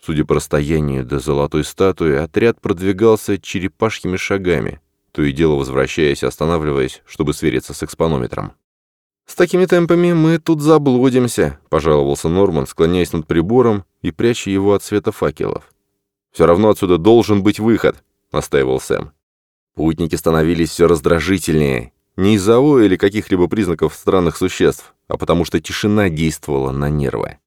Судя по расстоянию до золотой статуи, отряд продвигался черепашьими шагами, то и дело возвращаясь, останавливаясь, чтобы свериться с экспонометром. «С такими темпами мы тут заблудимся», — пожаловался Норман, склоняясь над прибором и пряча его от света факелов. «Все равно отсюда должен быть выход», — настаивал Сэм. Путники становились все раздражительнее, не из-за воя или каких-либо признаков странных существ, а потому что тишина действовала на нервы.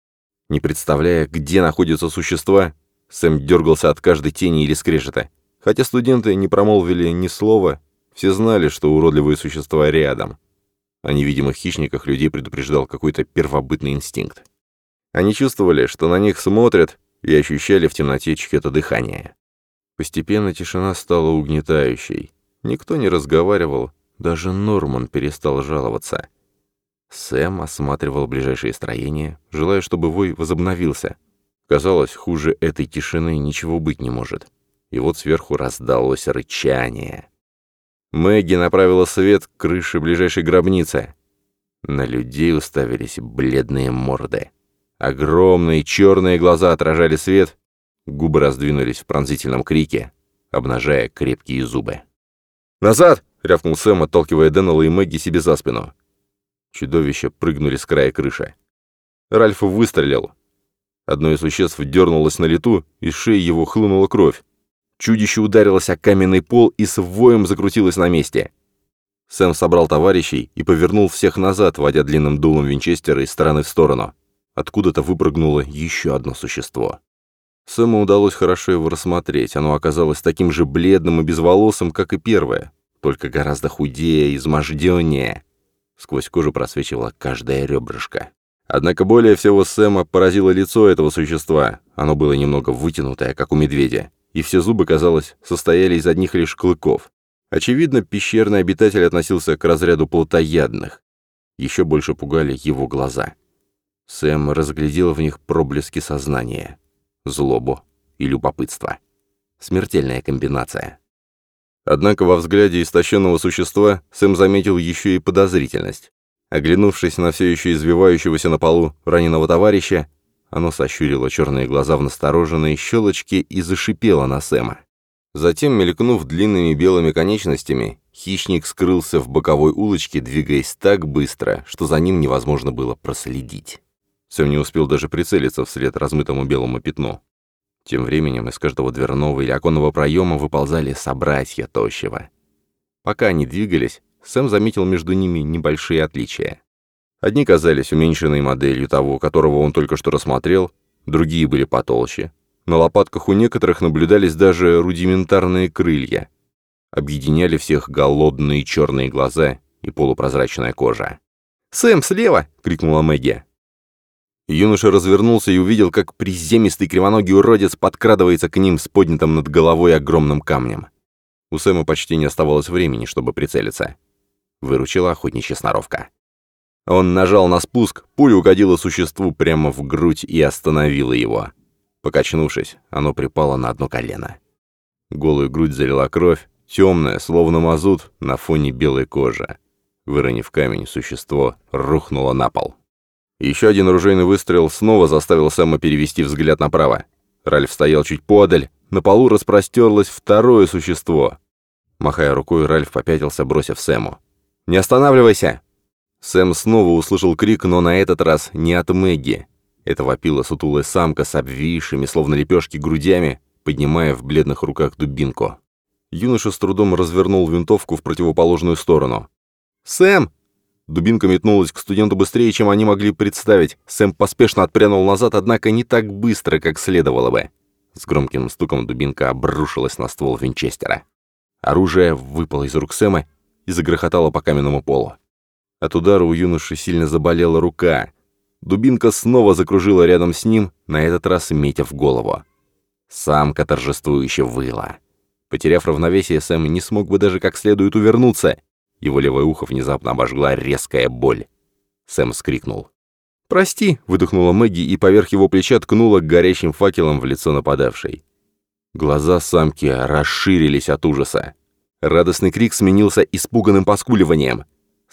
Не представляя, где находятся существа, Сэм дергался от каждой тени или скрежета. Хотя студенты не промолвили ни слова, Все знали, что уродливые существа рядом. О невидимых хищниках людей предупреждал какой-то первобытный инстинкт. Они чувствовали, что на них смотрят, и ощущали в темноте чье-то дыхание. Постепенно тишина стала угнетающей. Никто не разговаривал, даже Норман перестал жаловаться. Сэм осматривал ближайшие строения, желая, чтобы вой возобновился. Казалось, хуже этой тишины ничего быть не может. И вот сверху раздалось рычание. Мэгги направила свет к крыше ближайшей гробницы. На людей уставились бледные морды. Огромные черные глаза отражали свет, губы раздвинулись в пронзительном крике, обнажая крепкие зубы. «Назад!» — рявкнул Сэм, отталкивая Деннелла и Мэгги себе за спину. Чудовища прыгнули с края крыши. Ральф выстрелил. Одно из существ дернулось на лету, из шеи его хлынула кровь. Чудище ударилось о каменный пол и с воем закрутилось на месте. Сэм собрал товарищей и повернул всех назад, водя длинным дулом винчестера из стороны в сторону. Откуда-то выпрыгнуло еще одно существо. Сэму удалось хорошо его рассмотреть. Оно оказалось таким же бледным и безволосым, как и первое, только гораздо худее, изможденнее. Сквозь кожу просвечивала каждая ребрышко. Однако более всего Сэма поразило лицо этого существа. Оно было немного вытянутое, как у медведя, и все зубы, казалось, состояли из одних лишь клыков. Очевидно, пещерный обитатель относился к разряду плотоядных. Еще больше пугали его глаза. Сэм разглядел в них проблески сознания, злобу и любопытство. Смертельная комбинация. Однако во взгляде истощенного существа Сэм заметил еще и подозрительность. Оглянувшись на все еще извивающегося на полу раненого товарища, оно сощурило черные глаза в настороженные щелочки и зашипело на Сэма. Затем, мелькнув длинными белыми конечностями, хищник скрылся в боковой улочке, двигаясь так быстро, что за ним невозможно было проследить. Сэм не успел даже прицелиться вслед размытому белому пятну. Тем временем из каждого дверного или оконного проема выползали собратья тощего. Пока они двигались, Сэм заметил между ними небольшие отличия. Одни казались уменьшенной моделью того, которого он только что рассмотрел, другие были потолще. На лопатках у некоторых наблюдались даже рудиментарные крылья. Объединяли всех голодные черные глаза и полупрозрачная кожа. «Сэм, слева!» — крикнула Мэгги. Юноша развернулся и увидел, как приземистый кривоногий уродец подкрадывается к ним с поднятым над головой огромным камнем. У Сэма почти не оставалось времени, чтобы прицелиться. Выручила охотничья сноровка. Он нажал на спуск, пуля угодила существу прямо в грудь и остановила его. Покачнувшись, оно припало на одно колено. Голую грудь залила кровь, темная, словно мазут, на фоне белой кожи. Выронив камень, существо рухнуло на пол. Еще один оружейный выстрел снова заставил Сэма перевести взгляд направо. Ральф стоял чуть подаль, на полу распростерлось второе существо. Махая рукой, Ральф попятился, бросив Сэму. «Не останавливайся!» Сэм снова услышал крик, но на этот раз не от Мэгги. Это вопила сутулая самка с обвисшими, словно лепешки, грудями, поднимая в бледных руках дубинку. Юноша с трудом развернул винтовку в противоположную сторону. «Сэм!» Дубинка метнулась к студенту быстрее, чем они могли представить. Сэм поспешно отпрянул назад, однако не так быстро, как следовало бы. С громким стуком дубинка обрушилась на ствол винчестера. Оружие выпало из рук Сэма и загрохотало по каменному полу. От удара у юноши сильно заболела рука. Дубинка снова закружила рядом с ним, на этот раз метя в голову. Самка торжествующе выла. Потеряв равновесие, Сэм не смог бы даже как следует увернуться. Его левое ухо внезапно обожгла резкая боль. Сэм скрикнул. «Прости!» — выдохнула Мэгги и поверх его плеча ткнула горящим факелом в лицо нападавшей. Глаза самки расширились от ужаса. Радостный крик сменился испуганным поскуливанием.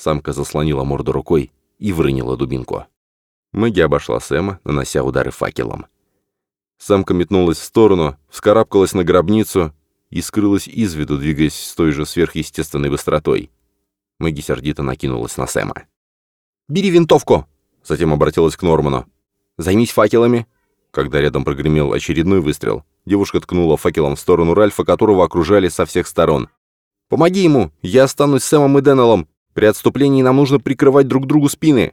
Самка заслонила морду рукой и выронила дубинку. Мэгги обошла Сэма, нанося удары факелом. Самка метнулась в сторону, вскарабкалась на гробницу и скрылась из виду, двигаясь с той же сверхъестественной быстротой. Мэгги сердито накинулась на Сэма. «Бери винтовку!» Затем обратилась к Норману. «Займись факелами!» Когда рядом прогремел очередной выстрел, девушка ткнула факелом в сторону Ральфа, которого окружали со всех сторон. «Помоги ему! Я останусь с Сэмом и Деннеллом! При отступлении нам нужно прикрывать друг другу спины!»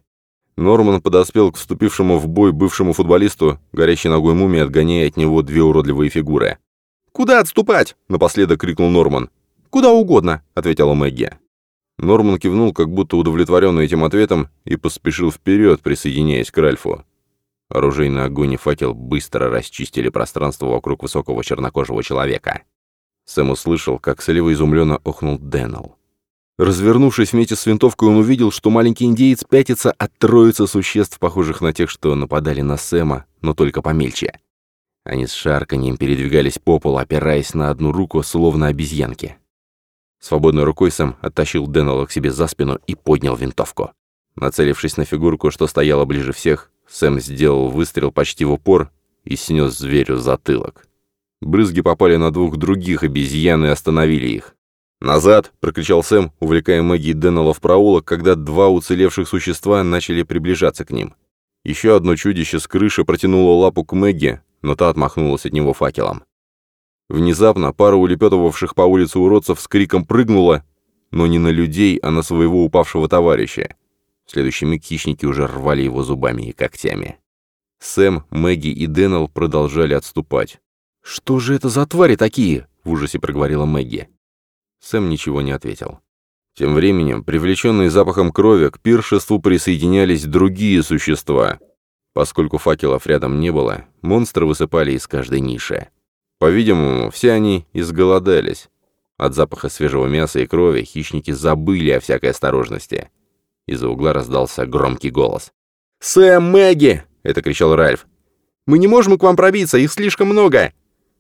Норман подоспел к вступившему в бой бывшему футболисту, горящей ногой мумии, отгоняя от него две уродливые фигуры. «Куда отступать?» — напоследок крикнул Норман. «Куда угодно», — ответила Мэгги. Норман кивнул, как будто удовлетворенный этим ответом, и поспешил вперед, присоединяясь к Ральфу. Оружейный огонь и факел быстро расчистили пространство вокруг высокого чернокожего человека. Сэм услышал, как слева изумленно охнул Дэннел. Развернувшись вместе с винтовкой, он увидел, что маленький индеец пятится от троицы существ, похожих на тех, что нападали на Сэма, но только помельче. Они с шарканьем передвигались по полу, опираясь на одну руку, словно обезьянки. Свободной рукой Сэм оттащил Дэннелла к себе за спину и поднял винтовку. Нацелившись на фигурку, что стояла ближе всех, Сэм сделал выстрел почти в упор и снес зверю затылок. Брызги попали на двух других обезьян и остановили их. «Назад!» — прокричал Сэм, увлекая Мэгги и Деннелла в проулок, когда два уцелевших существа начали приближаться к ним. Еще одно чудище с крыши протянуло лапу к Мэгги, но та отмахнулась от него факелом. Внезапно пара улепетывавших по улице уродцев с криком прыгнула, но не на людей, а на своего упавшего товарища. В следующий миг хищники уже рвали его зубами и когтями. Сэм, Мэгги и Дэннел продолжали отступать. «Что же это за твари такие?» — в ужасе проговорила Мэгги. Сэм ничего не ответил. Тем временем, привлеченные запахом крови, к пиршеству присоединялись другие существа. Поскольку факелов рядом не было, монстры высыпали из каждой ниши. По-видимому, все они изголодались. От запаха свежего мяса и крови хищники забыли о всякой осторожности. Из-за угла раздался громкий голос. «Сэм, Мэгги!» — это кричал Ральф. «Мы не можем к вам пробиться, их слишком много!»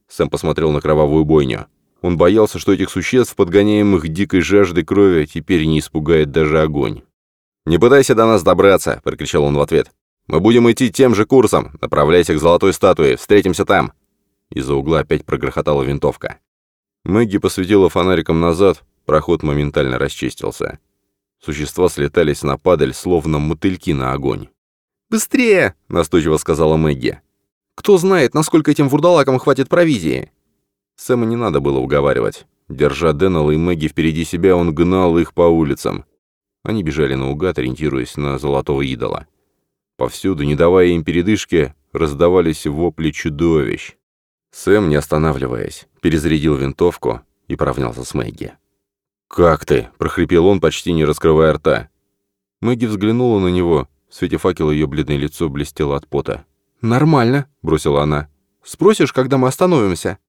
Сэм посмотрел на кровавую бойню. Он боялся, что этих существ, подгоняемых дикой жаждой крови, теперь не испугает даже огонь. «Не пытайся до нас добраться!» — прокричал он в ответ. «Мы будем идти тем же курсом. Направляйся к золотой статуе. Встретимся там!» Из-за угла опять прогрохотала винтовка. Мэгги посветила фонариком назад, проход моментально расчистился. Существа слетались на падаль, словно мотыльки на огонь. «Быстрее!» — настойчиво сказала Мэгги. «Кто знает, насколько этим вурдалакам хватит провизии?» Сэма не надо было уговаривать. Держа Дэннелла и Мэгги впереди себя, он гнал их по улицам. Они бежали наугад, ориентируясь на золотого идола. Повсюду, не давая им передышки, раздавались вопли чудовищ. Сэм, не останавливаясь, перезарядил винтовку и поравнялся с Мэгги. «Как ты?» — прохрипел он, почти не раскрывая рта. Мэгги взглянула на него. В свете факела ее бледное лицо блестело от пота. «Нормально», — бросила она. «Спросишь, когда мы остановимся?»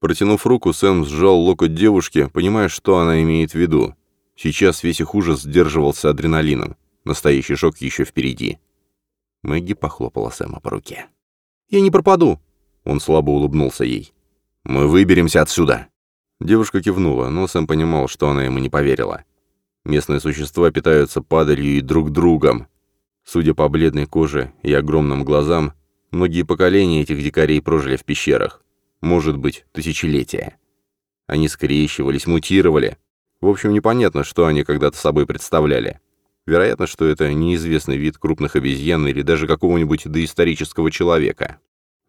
Протянув руку, Сэм сжал локоть девушки, понимая, что она имеет в виду. Сейчас весь их ужас сдерживался адреналином. Настоящий шок еще впереди. Мэгги похлопала Сэма по руке. «Я не пропаду!» Он слабо улыбнулся ей. «Мы выберемся отсюда!» Девушка кивнула, но Сэм понимал, что она ему не поверила. Местные существа питаются падалью и друг другом. Судя по бледной коже и огромным глазам, многие поколения этих дикарей прожили в пещерах. Может быть, тысячелетия. Они скрещивались, мутировали. В общем, непонятно, что они когда-то собой представляли. Вероятно, что это неизвестный вид крупных обезьян или даже какого-нибудь доисторического человека.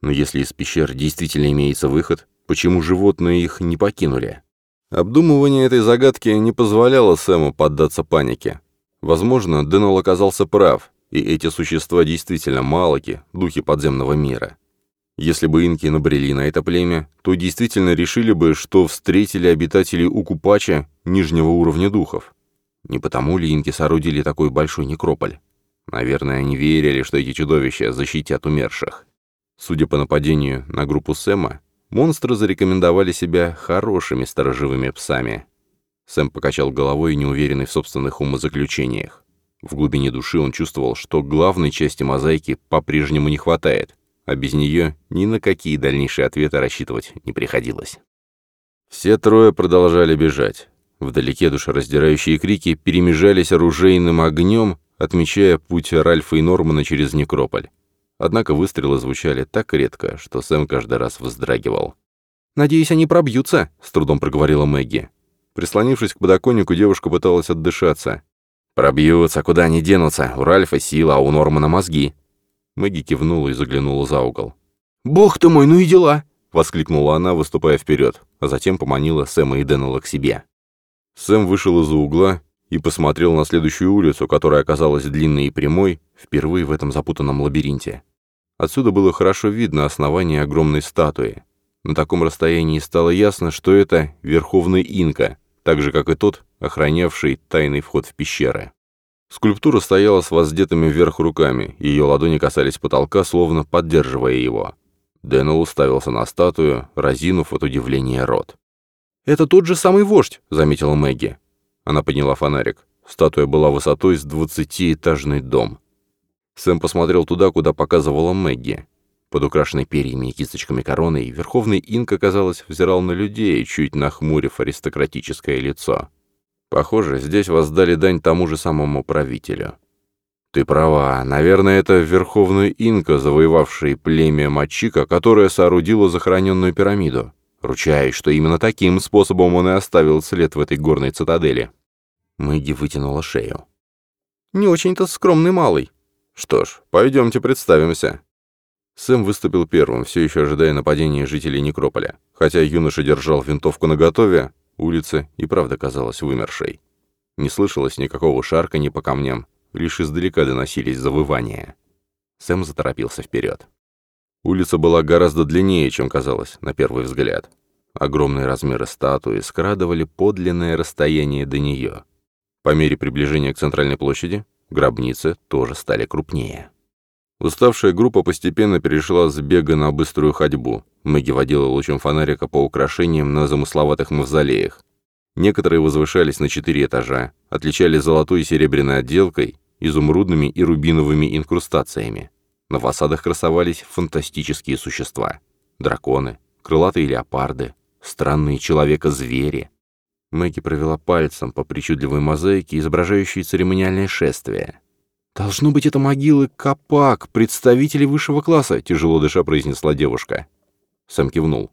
Но если из пещер действительно имеется выход, Почему животные их не покинули? Обдумывание этой загадки не позволяло Сэму поддаться панике. Возможно, Деннелл оказался прав, и эти существа действительно малоки, духи подземного мира. Если бы инки набрели на это племя, то действительно решили бы, что встретили обитателей Укупача нижнего уровня духов. Не потому ли инки соорудили такой большой некрополь? Наверное, они верили, что эти чудовища защитят умерших. Судя по нападению на группу Сэма, Монстры зарекомендовали себя хорошими сторожевыми псами. Сэм покачал головой, неуверенный в собственных умозаключениях. В глубине души он чувствовал, что главной части мозаики по-прежнему не хватает, а без нее ни на какие дальнейшие ответы рассчитывать не приходилось. Все трое продолжали бежать. Вдалеке душераздирающие крики перемежались оружейным огнем, отмечая путь Ральфа и Нормана через некрополь. Однако выстрелы звучали так редко, что Сэм каждый раз вздрагивал. «Надеюсь, они пробьются», — с трудом проговорила Мэгги. Прислонившись к подоконнику, девушка пыталась отдышаться. «Пробьются, куда они денутся? У Ральфа сила, а у Нормана мозги». Мэгги кивнула и заглянула за угол. «Бог ты мой, ну и дела!» — воскликнула она, выступая вперед, а затем поманила Сэма и Деннелла к себе. Сэм вышел из-за угла и посмотрел на следующую улицу, которая оказалась длинной и прямой, впервые в этом запутанном лабиринте. Отсюда было хорошо видно основание огромной статуи. На таком расстоянии стало ясно, что это Верховный Инка, так же, как и тот, охранявший тайный вход в пещеры. Скульптура стояла с воздетыми вверх руками, ее ладони касались потолка, словно поддерживая его. Дэннел уставился на статую, разинув от удивления рот. «Это тот же самый вождь», — заметила Мэгги. Она подняла фонарик. Статуя была высотой с двадцатиэтажный дом. Сэм посмотрел туда, куда показывала Мэгги. Под украшенной перьями и кисточками короной верховный инка, казалось, взирал на людей, чуть нахмурив аристократическое лицо. Похоже, здесь воздали дань тому же самому правителю. Ты права, наверное, это верховный инка, завоевавший племя Мачика, которое соорудило захороненную пирамиду. Ручаюсь, что именно таким способом он и оставил след в этой горной цитадели. Мэгги вытянула шею. «Не очень-то скромный малый». «Что ж, пойдемте представимся». Сэм выступил первым, все еще ожидая нападения жителей Некрополя. Хотя юноша держал винтовку наготове, улица и правда казалась вымершей. Не слышалось никакого шарканья по камням, лишь издалека доносились завывания. Сэм заторопился вперед. Улица была гораздо длиннее, чем казалось, на первый взгляд. Огромные размеры статуи скрадывали подлинное расстояние до нее. По мере приближения к центральной площади, гробницы тоже стали крупнее. Уставшая группа постепенно перешла с бега на быструю ходьбу. Мэгги водила лучом фонарика по украшениям на замысловатых мавзолеях. Некоторые возвышались на четыре этажа, отличались золотой и серебряной отделкой, изумрудными и рубиновыми инкрустациями. На фасадах красовались фантастические существа. Драконы, крылатые леопарды, странные человека-звери. Мэгги провела пальцем по причудливой мозаике, изображающей церемониальное шествие. «Должно быть, это могилы Капак, представителей высшего класса», — тяжело дыша произнесла девушка. Сэм кивнул.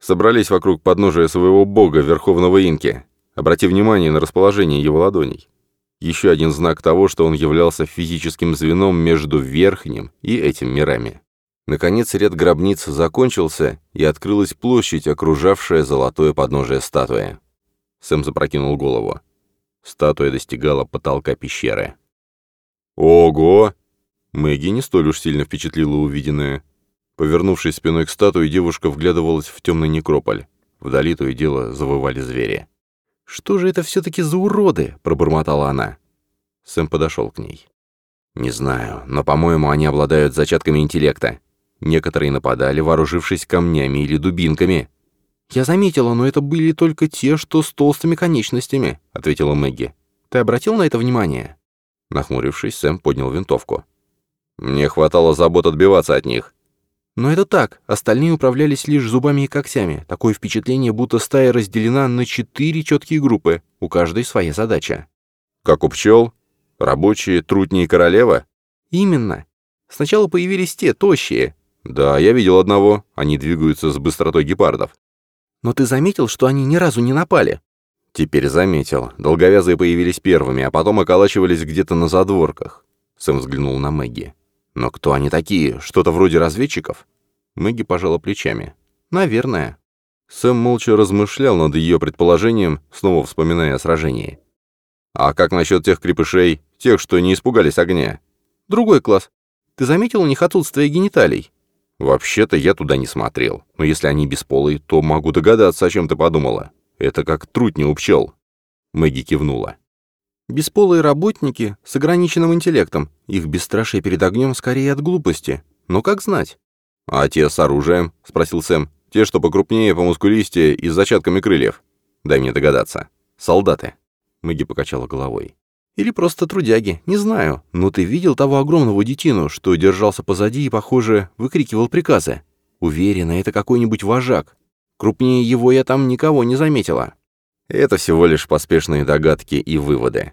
Собрались вокруг подножия своего бога, Верховного Инки. Обрати внимание на расположение его ладоней. Еще один знак того, что он являлся физическим звеном между верхним и этим мирами. Наконец ряд гробниц закончился, и открылась площадь, окружавшая золотое подножие статуи. Сэм запрокинул голову. Статуя достигала потолка пещеры. «Ого!» Мэгги не столь уж сильно впечатлила увиденное. Повернувшись спиной к статуе, девушка вглядывалась в темный некрополь. Вдали то и дело завывали звери. «Что же это все-таки за уроды?» — пробормотала она. Сэм подошел к ней. «Не знаю, но, по-моему, они обладают зачатками интеллекта. Некоторые нападали, вооружившись камнями или дубинками». «Я заметила, но это были только те, что с толстыми конечностями», — ответила Мэгги. «Ты обратил на это внимание?» Нахмурившись, Сэм поднял винтовку. «Мне хватало забот отбиваться от них». «Но это так. Остальные управлялись лишь зубами и когтями. Такое впечатление, будто стая разделена на четыре четкие группы. У каждой своя задача». «Как у пчел? Рабочие, трутни и королева?» «Именно. Сначала появились те, тощие». «Да, я видел одного. Они двигаются с быстротой гепардов». «Но ты заметил, что они ни разу не напали?» Теперь заметил. Долговязые появились первыми, а потом околачивались где-то на задворках. Сэм взглянул на Мэгги. «Но кто они такие? Что-то вроде разведчиков?» Мэгги пожала плечами. «Наверное». Сэм молча размышлял над ее предположением, снова вспоминая о сражении. «А как насчет тех крепышей, тех, что не испугались огня?» «Другой класс. Ты заметил у них отсутствие гениталий?» «Вообще-то я туда не смотрел. Но если они бесполые, то могу догадаться, о чем ты подумала. Это как трутни у пчел. Мэгги кивнула. Бесполые работники с ограниченным интеллектом. Их бесстрашие перед огнем скорее от глупости. Но как знать? «А те с оружием?» — спросил Сэм. «Те, что покрупнее, помускулистее и с зачатками крыльев. Дай мне догадаться. Солдаты». Мэгги покачала головой. «Или просто трудяги, не знаю. Но ты видел того огромного детину, что держался позади и, похоже, выкрикивал приказы? Уверена, это какой-нибудь вожак. Крупнее его я там никого не заметила. Это всего лишь поспешные догадки и выводы.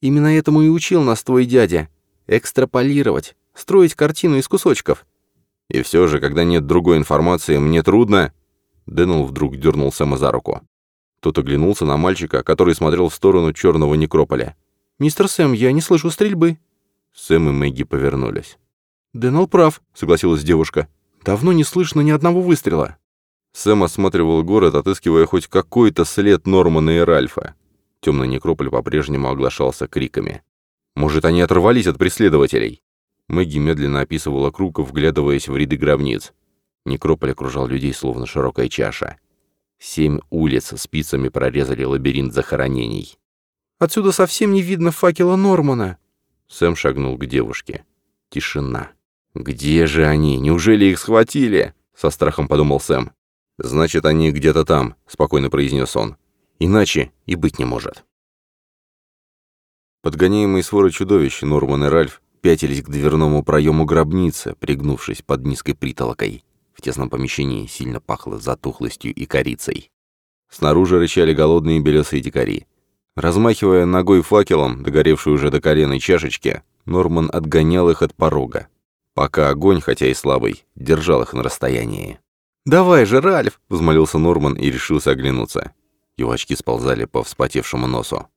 Именно этому и учил нас твой дядя. Экстраполировать, строить картину из кусочков. И все же, когда нет другой информации, мне трудно... Дэннел вдруг дернул Сэма за руку. Тот оглянулся на мальчика, который смотрел в сторону черного некрополя. «Мистер Сэм, я не слышу стрельбы». Сэм и Мэгги повернулись. «Дэннел прав», — согласилась девушка. «Давно не слышно ни одного выстрела». Сэм осматривал город, отыскивая хоть какой-то след Нормана и Ральфа. Темный некрополь по-прежнему оглашался криками. Может, они оторвались от преследователей? Мэгги медленно описывала круг, вглядываясь в ряды гробниц. Некрополь окружал людей, словно широкая чаша. Семь улиц спицами прорезали лабиринт захоронений. «Отсюда совсем не видно факела Нормана!» Сэм шагнул к девушке. Тишина. «Где же они? Неужели их схватили?» Со страхом подумал Сэм. «Значит, они где-то там», — спокойно произнес он. «Иначе и быть не может». Подгоняемые своры чудовищ, Норман и Ральф пятились к дверному проему гробницы, пригнувшись под низкой притолокой. В тесном помещении сильно пахло затухлостью и корицей. Снаружи рычали голодные белесые дикари. Размахивая ногой факелом, догоревшей уже до коленной чашечки, Норман отгонял их от порога, пока огонь, хотя и слабый, держал их на расстоянии. «Давай же, Ральф!» — взмолился Норман и решился оглянуться. Его очки сползали по вспотевшему носу.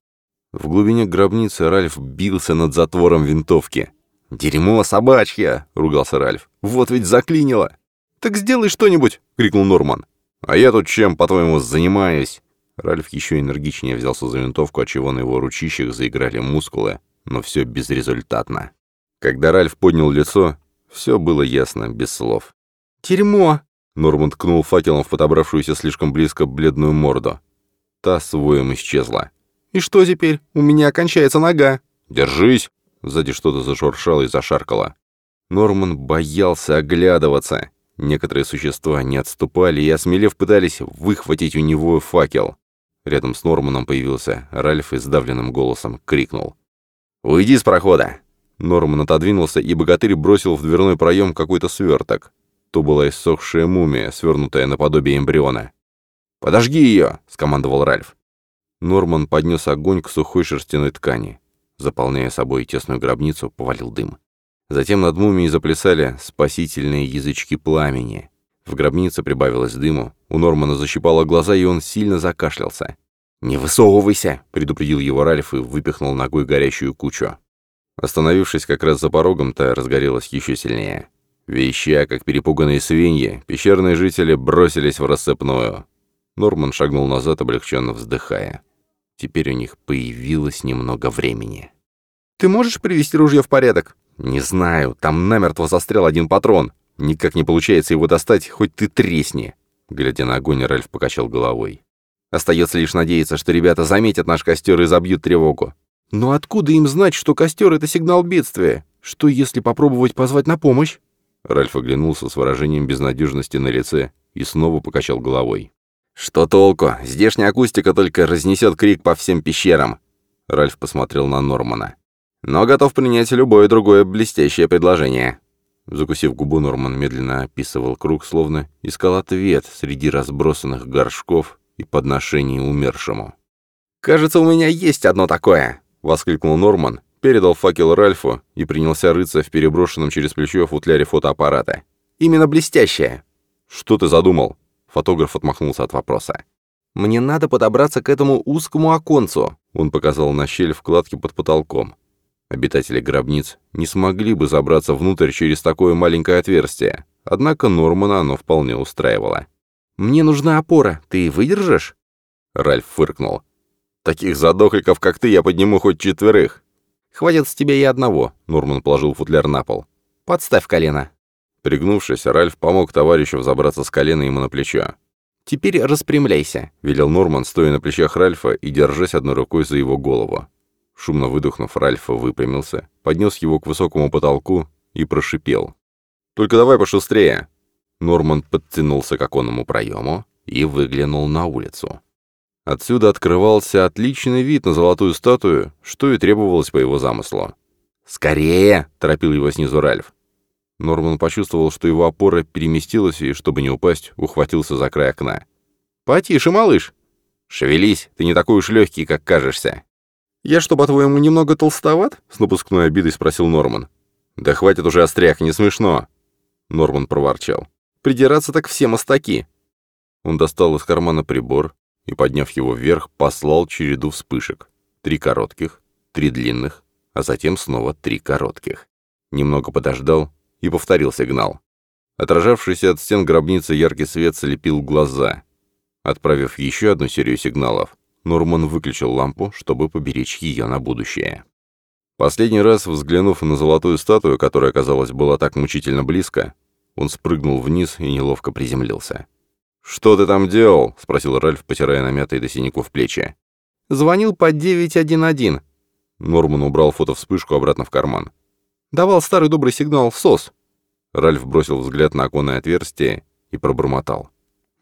В глубине гробницы Ральф бился над затвором винтовки. «Дерьмо собачье!» — ругался Ральф. «Вот ведь заклинило!» «Так сделай что-нибудь!» — крикнул Норман. «А я тут чем, по-твоему, занимаюсь?» Ральф еще энергичнее взялся за винтовку, отчего на его ручищах заиграли мускулы, но все безрезультатно. Когда Ральф поднял лицо, все было ясно, без слов. «Дерьмо!» Норман ткнул факелом в подобравшуюся слишком близко бледную морду. Та с воем исчезла. «И что теперь? У меня кончается нога!» «Держись!» Сзади что-то зашуршало и зашаркало. Норман боялся оглядываться. Некоторые существа не отступали и, осмелев, пытались выхватить у него факел. Рядом с Норманом появился Ральф и сдавленным голосом крикнул. «Уйди с прохода!» Норман отодвинулся, и богатырь бросил в дверной проем какой-то сверток. То была иссохшая мумия, свернутая наподобие эмбриона. «Подожги ее!» — скомандовал Ральф. Норман поднес огонь к сухой шерстяной ткани. Заполняя собой тесную гробницу, повалил дым. Затем над мумией заплясали спасительные язычки пламени. В гробнице прибавилось дыму, у Нормана защипало глаза, и он сильно закашлялся. «Не высовывайся!» — предупредил его Ральф и выпихнул ногой горящую кучу. Остановившись как раз за порогом, та разгорелась еще сильнее. Веща, как перепуганные свиньи, пещерные жители бросились в рассыпную. Норман шагнул назад, облегченно вздыхая. Теперь у них появилось немного времени. «Ты можешь привести ружье в порядок?» «Не знаю, там намертво застрял один патрон. Никак не получается его достать, хоть ты тресни!» Глядя на огонь, Ральф покачал головой. «Остается лишь надеяться, что ребята заметят наш костер и забьют тревогу. Но откуда им знать, что костер — это сигнал бедствия? Что, если попробовать позвать на помощь?» Ральф оглянулся с выражением безнадежности на лице и снова покачал головой. «Что толку? Здешняя акустика только разнесет крик по всем пещерам!» Ральф посмотрел на Нормана. «Но готов принять любое другое блестящее предложение». Закусив губу, Норман медленно описывал круг, словно искал ответ среди разбросанных горшков и подношений умершему. «Кажется, у меня есть одно такое!» — воскликнул Норман, передал факел Ральфу и принялся рыться в переброшенном через плечо футляре фотоаппарата. «Именно блестящее!» «Что ты задумал?» Фотограф отмахнулся от вопроса. «Мне надо подобраться к этому узкому оконцу», — он показал на щель вкладки под потолком. Обитатели гробниц не смогли бы забраться внутрь через такое маленькое отверстие, однако Нормана оно вполне устраивало. «Мне нужна опора, ты выдержишь?» Ральф фыркнул. «Таких задохликов, как ты, я подниму хоть четверых». «Хватит с тебя и одного», — Норман положил футляр на пол. «Подставь колено». Пригнувшись, Ральф помог товарищу взобраться с колена ему на плечо. «Теперь распрямляйся», — велел Норман, стоя на плечах Ральфа и держась одной рукой за его голову. Шумно выдохнув, Ральф выпрямился, поднес его к высокому потолку и прошипел. «Только давай пошустрее!» Норман подтянулся к оконному проему и выглянул на улицу. Отсюда открывался отличный вид на золотую статую, что и требовалось по его замыслу. «Скорее!» — торопил его снизу Ральф. Норман почувствовал, что его опора переместилась, и, чтобы не упасть, ухватился за край окна. «Потише, малыш!» «Шевелись, ты не такой уж легкий, как кажешься!» «Я что, по-твоему, немного толстоват?» — с напускной обидой спросил Норман. «Да хватит уже остряк, не смешно!» Норман проворчал. «Придираться так все мастаки!» Он достал из кармана прибор и, подняв его вверх, послал череду вспышек. Три коротких, три длинных, а затем снова три коротких. Немного подождал и повторил сигнал. Отражавшийся от стен гробницы яркий свет слепил глаза. Отправив еще одну серию сигналов, Норман выключил лампу, чтобы поберечь ее на будущее. Последний раз, взглянув на золотую статую, которая, казалось, была так мучительно близко, он спрыгнул вниз и неловко приземлился. «Что ты там делал?» — спросил Ральф, потирая намятые до синяков плечи. «Звонил по 911». Норман убрал фотовспышку обратно в карман. «Давал старый добрый сигнал СОС». Ральф бросил взгляд на оконное отверстие и пробормотал.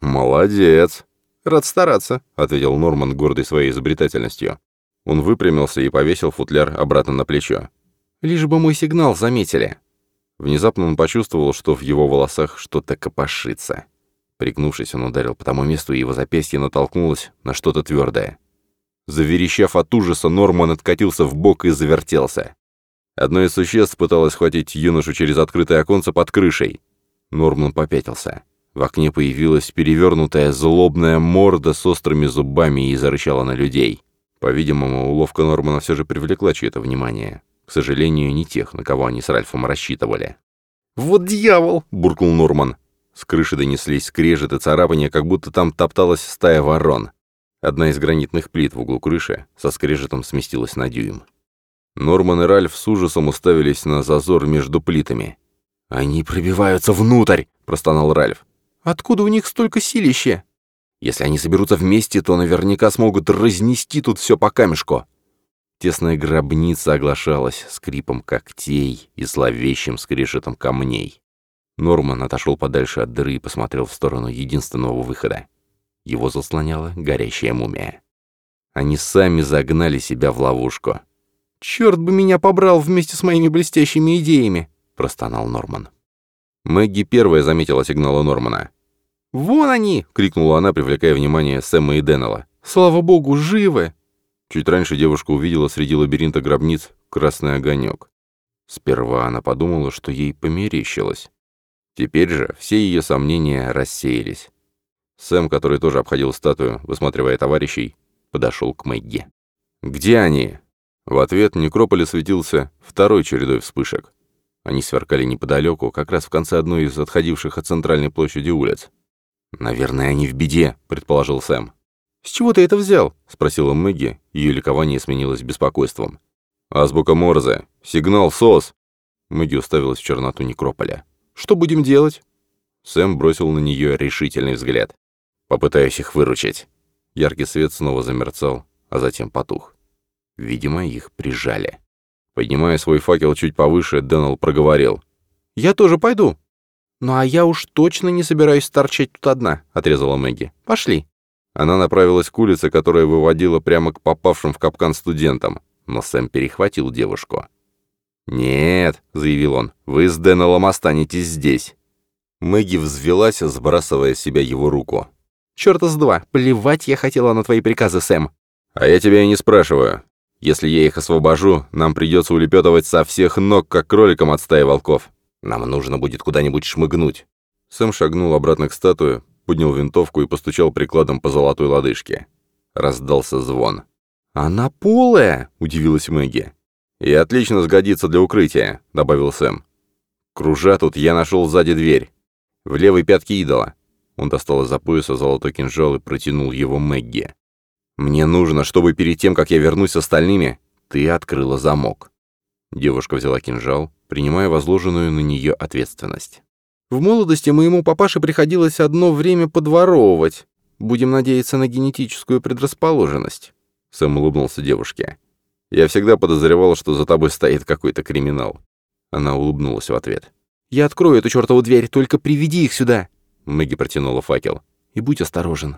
«Молодец!» «Рад стараться», — ответил Норман, гордый своей изобретательностью. Он выпрямился и повесил футляр обратно на плечо. «Лишь бы мой сигнал заметили». Внезапно он почувствовал, что в его волосах что-то копошится. Пригнувшись, он ударил по тому месту, и его запястье натолкнулось на что-то твердое. Заверещав от ужаса, Норман откатился в бок и завертелся. Одно из существ пыталось схватить юношу через открытое оконце под крышей. Норман попятился. В окне появилась перевернутая злобная морда с острыми зубами и зарычала на людей. По-видимому, уловка Нормана все же привлекла чье-то внимание. К сожалению, не тех, на кого они с Ральфом рассчитывали. «Вот дьявол!» — буркнул Норман. С крыши донеслись скрежет и царапания, как будто там топталась стая ворон. Одна из гранитных плит в углу крыши со скрежетом сместилась на дюйм. Норман и Ральф с ужасом уставились на зазор между плитами. «Они пробиваются внутрь!» — простонал Ральф. «Откуда у них столько силища?» «Если они соберутся вместе, то наверняка смогут разнести тут все по камешку». Тесная гробница оглашалась скрипом когтей и зловещим скрежетом камней. Норман отошел подальше от дыры и посмотрел в сторону единственного выхода. Его заслоняла горящая мумия. Они сами загнали себя в ловушку. «Черт бы меня побрал вместе с моими блестящими идеями!» — простонал Норман. Мэгги первая заметила сигналы Нормана. «Вон они!» — крикнула она, привлекая внимание Сэма и Деннелла. «Слава богу, живы!» Чуть раньше девушка увидела среди лабиринта гробниц красный огонек. Сперва она подумала, что ей померещилось. Теперь же все ее сомнения рассеялись. Сэм, который тоже обходил статую, высматривая товарищей, подошел к Мэгги. «Где они?» В ответ некрополь светился второй чередой вспышек. Они сверкали неподалеку, как раз в конце одной из отходивших от центральной площади улиц. «Наверное, они в беде», — предположил Сэм. «С чего ты это взял?» — спросила Мэгги. Ее ликование сменилось беспокойством. «Азбука Морзе. Сигнал СОС!» Мэгги уставилась в черноту некрополя. Что будем делать?» Сэм бросил на нее решительный взгляд. «Попытаюсь их выручить». Яркий свет снова замерцал, а затем потух. Видимо, их прижали. Поднимая свой факел чуть повыше, Донал проговорил. «Я тоже пойду». «Ну а я уж точно не собираюсь торчать тут одна», — отрезала Мэгги. «Пошли». Она направилась к улице, которая выводила прямо к попавшим в капкан студентам, но Сэм перехватил девушку. «Нет», — заявил он, — «вы с Деннеллом останетесь здесь». Мэгги взвелась, сбрасывая с себя его руку. «Чёрта с два! Плевать я хотела на твои приказы, Сэм!» «А я тебя и не спрашиваю. Если я их освобожу, нам придется улепетывать со всех ног, как кроликам от стаи волков. Нам нужно будет куда-нибудь шмыгнуть». Сэм шагнул обратно к статуе, поднял винтовку и постучал прикладом по золотой лодыжке. Раздался звон. «Она полая!» — удивилась Мэгги. «И отлично сгодится для укрытия», — добавил Сэм. «Кружа тут, я нашел сзади дверь. В левой пятке идола». Он достал из-за пояса золотой кинжал и протянул его Мэгги. «Мне нужно, чтобы перед тем, как я вернусь с остальными, ты открыла замок». Девушка взяла кинжал, принимая возложенную на нее ответственность. «В молодости моему папаше приходилось одно время подворовывать. Будем надеяться на генетическую предрасположенность». Сэм улыбнулся девушке. Я всегда подозревал, что за тобой стоит какой-то криминал». Она улыбнулась в ответ. «Я открою эту чертову дверь, только приведи их сюда!» Мэгги протянула факел. «И будь осторожен».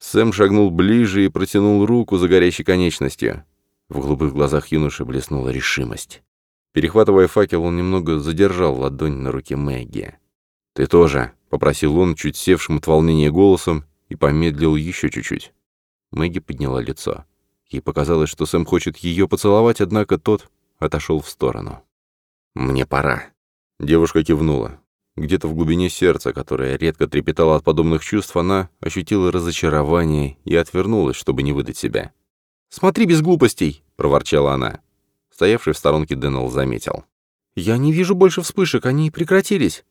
Сэм шагнул ближе и протянул руку за горящей конечностью. В голубых глазах юноши блеснула решимость. Перехватывая факел, он немного задержал ладонь на руке Мэгги. «Ты тоже», — попросил он, чуть севшим от волнения голосом, и помедлил еще чуть-чуть. Мэгги подняла лицо. Ей показалось, что Сэм хочет ее поцеловать, однако тот отошел в сторону. «Мне пора». Девушка кивнула. Где-то в глубине сердца, которое редко трепетало от подобных чувств, она ощутила разочарование и отвернулась, чтобы не выдать себя. «Смотри без глупостей!» — проворчала она. Стоявший в сторонке Дэннел заметил. «Я не вижу больше вспышек, они прекратились».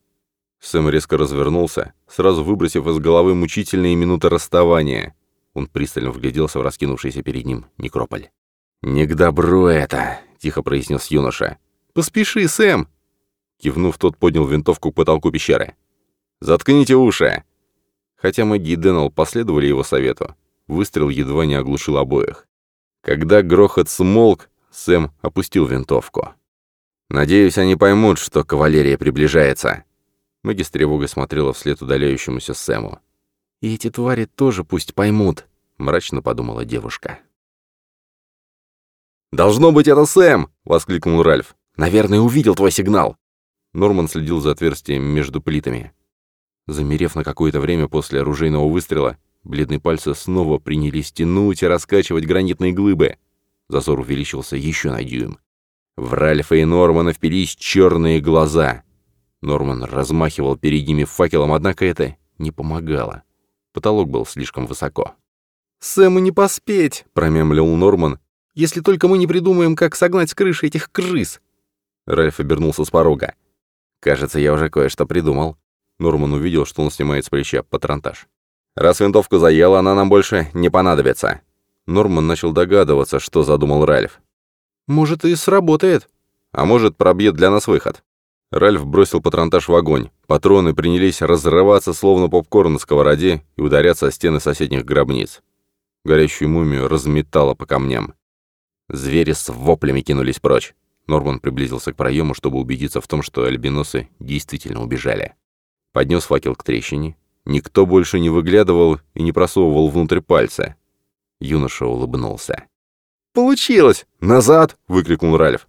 Сэм резко развернулся, сразу выбросив из головы мучительные минуты расставания. Он пристально вгляделся в раскинувшийся перед ним некрополь. «Не к добру это», — тихо произнес юноша. «Поспеши, Сэм!» Кивнув, тот поднял винтовку к потолку пещеры. «Заткните уши!» Хотя Мэгги и Дэннел последовали его совету, выстрел едва не оглушил обоих. Когда грохот смолк, Сэм опустил винтовку. «Надеюсь, они поймут, что кавалерия приближается». Мэгги с тревогой смотрела вслед удаляющемуся Сэму. «И эти твари тоже пусть поймут», — мрачно подумала девушка. «Должно быть, это Сэм!» — воскликнул Ральф. «Наверное, увидел твой сигнал!» Норман следил за отверстием между плитами. Замерев на какое-то время после оружейного выстрела, бледные пальцы снова принялись тянуть и раскачивать гранитные глыбы. Засор увеличился еще на дюйм. В Ральфа и Нормана впились черные глаза. Норман размахивал перед ними факелом, однако это не помогало. Потолок был слишком высоко. «Сэму не поспеть!» — промямлил Норман. «Если только мы не придумаем, как согнать с крыши этих крыс!» Ральф обернулся с порога. «Кажется, я уже кое-что придумал». Норман увидел, что он снимает с плеча патронтаж. «Раз винтовку заела, она нам больше не понадобится». Норман начал догадываться, что задумал Ральф. «Может, и сработает». «А может, пробьет для нас выход». Ральф бросил патронтаж в огонь. Патроны принялись разрываться, словно попкорн на сковороде, и ударяться о стены соседних гробниц. Горящую мумию разметало по камням. Звери с воплями кинулись прочь. Норман приблизился к проему, чтобы убедиться в том, что альбиносы действительно убежали. Поднес факел к трещине. Никто больше не выглядывал и не просовывал внутрь пальца. Юноша улыбнулся. «Получилось! Назад!» — выкрикнул Ральф.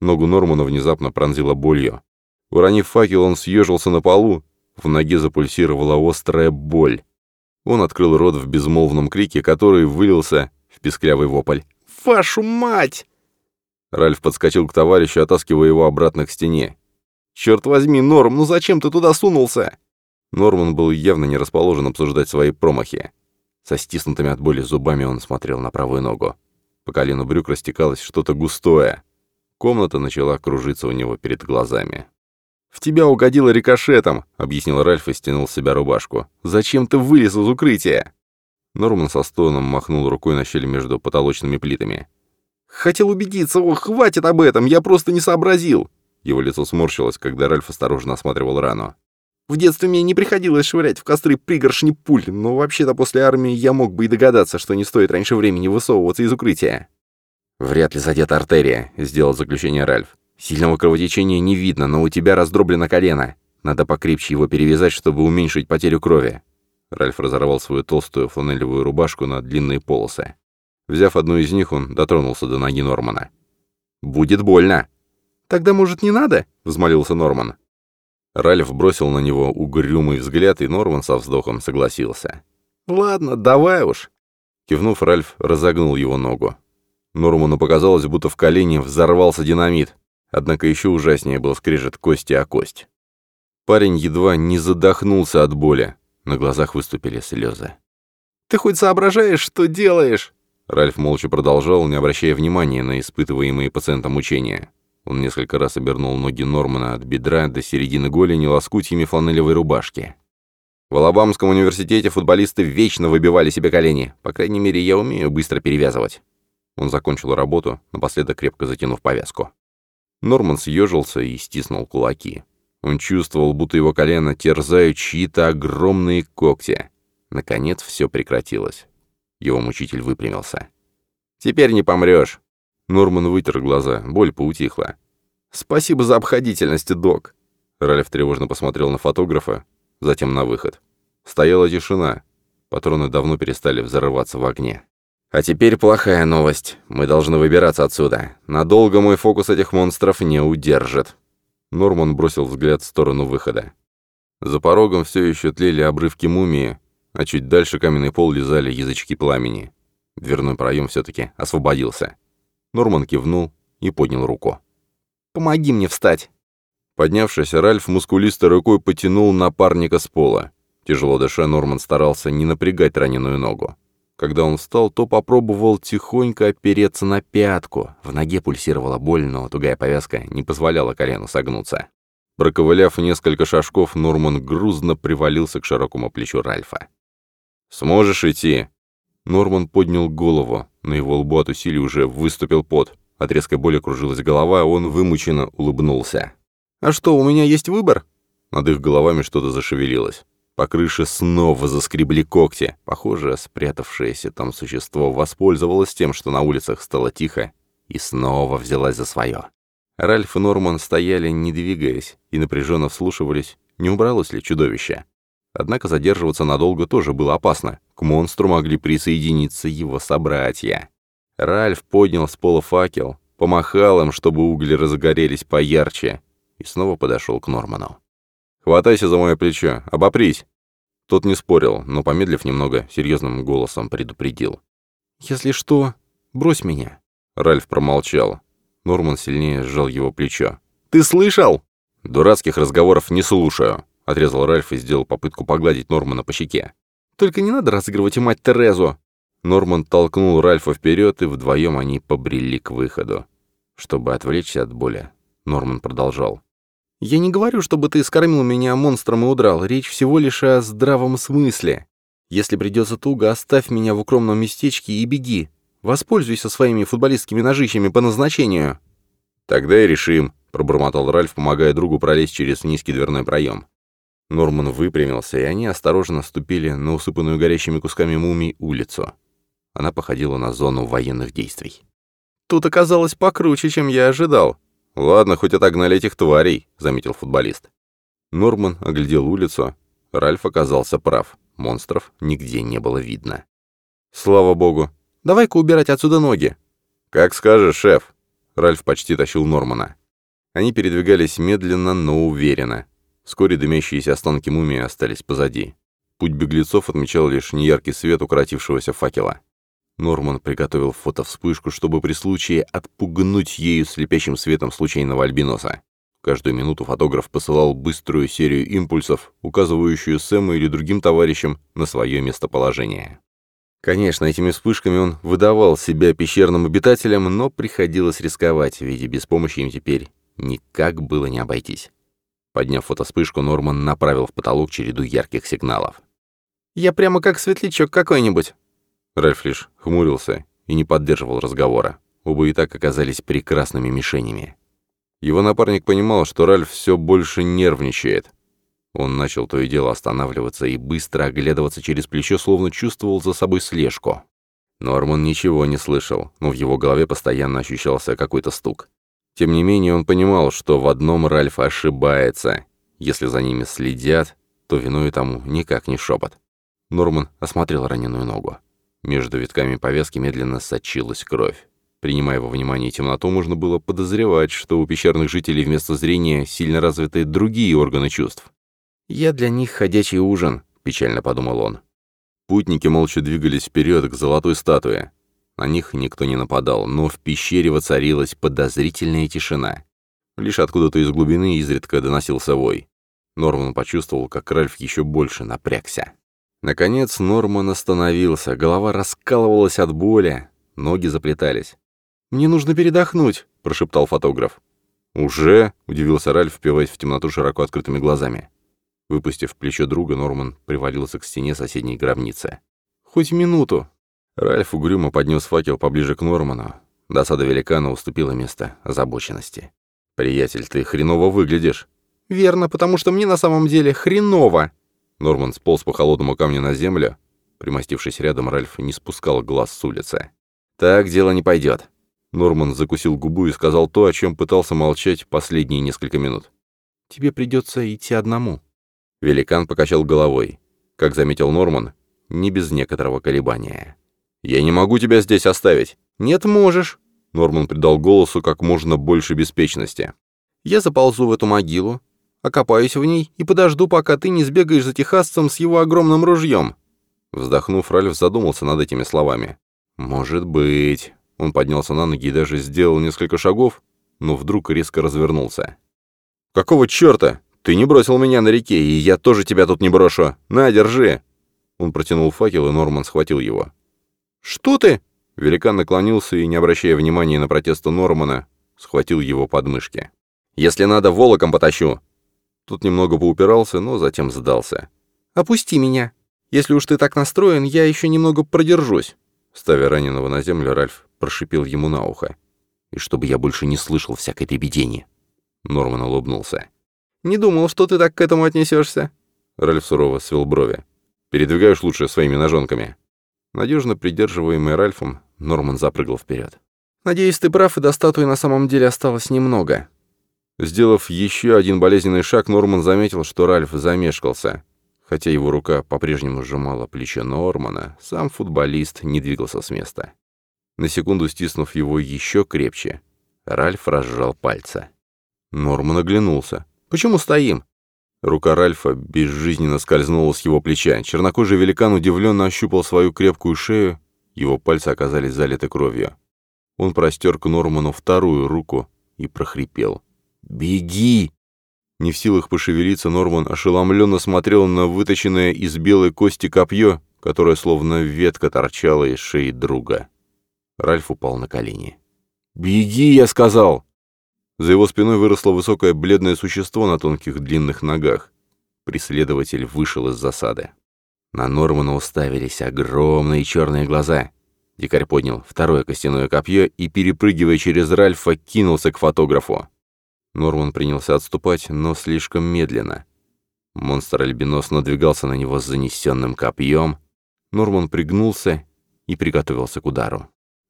Ногу Нормана внезапно пронзила болью. Уронив факел, он съежился на полу. В ноге запульсировала острая боль. Он открыл рот в безмолвном крике, который вылился в песклявый вопль. «Вашу мать!» Ральф подскочил к товарищу, оттаскивая его обратно к стене. «Черт возьми, Норм, ну зачем ты туда сунулся?» Норман был явно не расположен обсуждать свои промахи. Со стиснутыми от боли зубами он смотрел на правую ногу. По колену брюк растекалось что-то густое. Комната начала кружиться у него перед глазами. «В тебя угодило рикошетом», — объяснил Ральф и стянул с себя рубашку. «Зачем ты вылез из укрытия?» Норман со стоном махнул рукой на щель между потолочными плитами. «Хотел убедиться, ох, хватит об этом, я просто не сообразил!» Его лицо сморщилось, когда Ральф осторожно осматривал рану. «В детстве мне не приходилось швырять в костры пригоршни пуль, но вообще-то после армии я мог бы и догадаться, что не стоит раньше времени высовываться из укрытия». «Вряд ли задета артерия», — сделал заключение Ральф. «Сильного кровотечения не видно, но у тебя раздроблено колено. Надо покрепче его перевязать, чтобы уменьшить потерю крови». Ральф разорвал свою толстую фланелевую рубашку на длинные полосы. Взяв одну из них, он дотронулся до ноги Нормана. «Будет больно!» «Тогда, может, не надо?» — взмолился Норман. Ральф бросил на него угрюмый взгляд, и Норман со вздохом согласился. «Ладно, давай уж». Кивнув, Ральф разогнул его ногу. Норману показалось, будто в колене взорвался динамит, однако еще ужаснее был скрежет кости о кость. Парень едва не задохнулся от боли, на глазах выступили слезы. «Ты хоть соображаешь, что делаешь?» Ральф молча продолжал, не обращая внимания на испытываемые пациентом мучения. Он несколько раз обернул ноги Нормана от бедра до середины голени лоскутьями фланелевой рубашки. В Алабамском университете футболисты вечно выбивали себе колени. По крайней мере, я умею быстро перевязывать. Он закончил работу, напоследок крепко затянув повязку. Норман съежился и стиснул кулаки. Он чувствовал, будто его колено терзают чьи-то огромные когти. Наконец все прекратилось. Его мучитель выпрямился. «Теперь не помрешь!» Норман вытер глаза, боль поутихла. «Спасибо за обходительность, док!» Ральф тревожно посмотрел на фотографа, затем на выход. Стояла тишина. Патроны давно перестали взрываться в огне. «А теперь плохая новость. Мы должны выбираться отсюда. Надолго мой фокус этих монстров не удержит». Норман бросил взгляд в сторону выхода. За порогом все еще тлели обрывки мумии, а чуть дальше каменный пол лизали язычки пламени. Дверной проем все-таки освободился. Норман кивнул и поднял руку. «Помоги мне встать!» Поднявшись, Ральф мускулистой рукой потянул напарника с пола. Тяжело дыша, Норман старался не напрягать раненую ногу. Когда он встал, то попробовал тихонько опереться на пятку. В ноге пульсировала боль, но тугая повязка не позволяла колену согнуться. Проковыляв несколько шажков, Норман грузно привалился к широкому плечу Ральфа. «Сможешь идти?» Норман поднял голову. На его лбу от усилий уже выступил пот. От резкой боли кружилась голова, он вымученно улыбнулся. «А что, у меня есть выбор?» Над их головами что-то зашевелилось. По крыше снова заскребли когти. Похоже, спрятавшееся там существо воспользовалось тем, что на улицах стало тихо, и снова взялась за свое. Ральф и Норман стояли, не двигаясь, и напряженно вслушивались, не убралось ли чудовище. Однако задерживаться надолго тоже было опасно. К монстру могли присоединиться его собратья. Ральф поднял с пола факел, помахал им, чтобы угли разгорелись поярче, и снова подошел к Норману. «Хватайся за мое плечо, обопрись!» Тот не спорил, но, помедлив немного, серьезным голосом предупредил. «Если что, брось меня». Ральф промолчал. Норман сильнее сжал его плечо. «Ты слышал?» «Дурацких разговоров не слушаю», — отрезал Ральф и сделал попытку погладить Нормана по щеке. «Только не надо разыгрывать мать Терезу!» Норман толкнул Ральфа вперед, и вдвоем они побрели к выходу. Чтобы отвлечься от боли, Норман продолжал. «Я не говорю, чтобы ты скормил меня монстром и удрал. Речь всего лишь о здравом смысле. Если придется туго, оставь меня в укромном местечке и беги. Воспользуйся своими футболистскими ножищами по назначению». «Тогда и решим», — пробормотал Ральф, помогая другу пролезть через низкий дверной проем. Норман выпрямился, и они осторожно ступили на усыпанную горящими кусками мумий улицу. Она походила на зону военных действий. «Тут оказалось покруче, чем я ожидал». «Ладно, хоть отогнали этих тварей», — заметил футболист. Норман оглядел улицу. Ральф оказался прав. Монстров нигде не было видно. «Слава богу!» «Давай-ка убирать отсюда ноги!» «Как скажешь, шеф!» Ральф почти тащил Нормана. Они передвигались медленно, но уверенно. Вскоре дымящиеся останки мумии остались позади. Путь беглецов отмечал лишь неяркий свет укоротившегося факела. Норман приготовил фотовспышку, чтобы при случае отпугнуть ею слепящим светом случайного альбиноса. Каждую минуту фотограф посылал быструю серию импульсов, указывающую Сэму или другим товарищам на свое местоположение. Конечно, этими вспышками он выдавал себя пещерным обитателям, но приходилось рисковать, ведь без помощи им теперь никак было не обойтись. Подняв фотоспышку, Норман направил в потолок череду ярких сигналов. «Я прямо как светлячок какой-нибудь», Ральф лишь хмурился и не поддерживал разговора. Оба и так оказались прекрасными мишенями. Его напарник понимал, что Ральф все больше нервничает. Он начал то и дело останавливаться и быстро оглядываться через плечо, словно чувствовал за собой слежку. Норман ничего не слышал, но в его голове постоянно ощущался какой-то стук. Тем не менее, он понимал, что в одном Ральф ошибается. Если за ними следят, то виной тому никак не шепот. Норман осмотрел раненую ногу. Между витками повязки медленно сочилась кровь. Принимая во внимание темноту, можно было подозревать, что у пещерных жителей вместо зрения сильно развиты другие органы чувств. «Я для них ходячий ужин», — печально подумал он. Путники молча двигались вперед к золотой статуе. На них никто не нападал, но в пещере воцарилась подозрительная тишина. Лишь откуда-то из глубины изредка доносился вой. Норман почувствовал, как Ральф еще больше напрягся. Наконец Норман остановился, голова раскалывалась от боли, ноги заплетались. «Мне нужно передохнуть», — прошептал фотограф. «Уже?» — удивился Ральф, впиваясь в темноту широко открытыми глазами. Выпустив плечо друга, Норман привалился к стене соседней гробницы. «Хоть минуту». Ральф угрюмо поднес факел поближе к Норману. Досада великана уступила место озабоченности. «Приятель, ты хреново выглядишь». «Верно, потому что мне на самом деле хреново», Норман сполз по холодному камню на землю. Примостившись рядом, Ральф не спускал глаз с улицы. «Так дело не пойдет». Норман закусил губу и сказал то, о чем пытался молчать последние несколько минут. «Тебе придется идти одному». Великан покачал головой. Как заметил Норман, не без некоторого колебания. «Я не могу тебя здесь оставить». «Нет, можешь». Норман придал голосу как можно больше беспечности. «Я заползу в эту могилу, окопаюсь в ней и подожду, пока ты не сбегаешь за техасцем с его огромным ружьем». Вздохнув, Ральф задумался над этими словами. «Может быть...» Он поднялся на ноги и даже сделал несколько шагов, но вдруг резко развернулся. «Какого черта? Ты не бросил меня на реке, и я тоже тебя тут не брошу. На, держи!» Он протянул факел, и Норман схватил его. «Что ты?» Великан наклонился и, не обращая внимания на протесты Нормана, схватил его подмышки. «Если надо, волоком потащу!» Тут немного поупирался, но затем сдался. «Опусти меня. Если уж ты так настроен, я еще немного продержусь». Ставя раненого на землю, Ральф прошипел ему на ухо. «И чтобы я больше не слышал всякой дребедени». Норман улыбнулся. «Не думал, что ты так к этому отнесешься». Ральф сурово свел брови. «Передвигаешь лучше своими ножонками». Надежно придерживаемый Ральфом, Норман запрыгал вперед. «Надеюсь, ты прав, и до статуи на самом деле осталось немного». Сделав еще один болезненный шаг, Норман заметил, что Ральф замешкался. Хотя его рука по-прежнему сжимала плечо Нормана, сам футболист не двигался с места. На секунду стиснув его еще крепче, Ральф разжал пальцы. Норман оглянулся. «Почему стоим?» Рука Ральфа безжизненно скользнула с его плеча. Чернокожий великан удивленно ощупал свою крепкую шею. Его пальцы оказались залиты кровью. Он простер к Норману вторую руку и прохрипел. «Беги!» Не в силах пошевелиться, Норман ошеломленно смотрел на выточенное из белой кости копье, которое словно ветка торчала из шеи друга. Ральф упал на колени. «Беги!» — я сказал. За его спиной выросло высокое бледное существо на тонких длинных ногах. Преследователь вышел из засады. На Нормана уставились огромные черные глаза. Дикарь поднял второе костяное копье и, перепрыгивая через Ральфа, кинулся к фотографу. Норман принялся отступать, но слишком медленно. Монстр-альбинос надвигался на него с занесенным копьем. Норман пригнулся и приготовился к удару.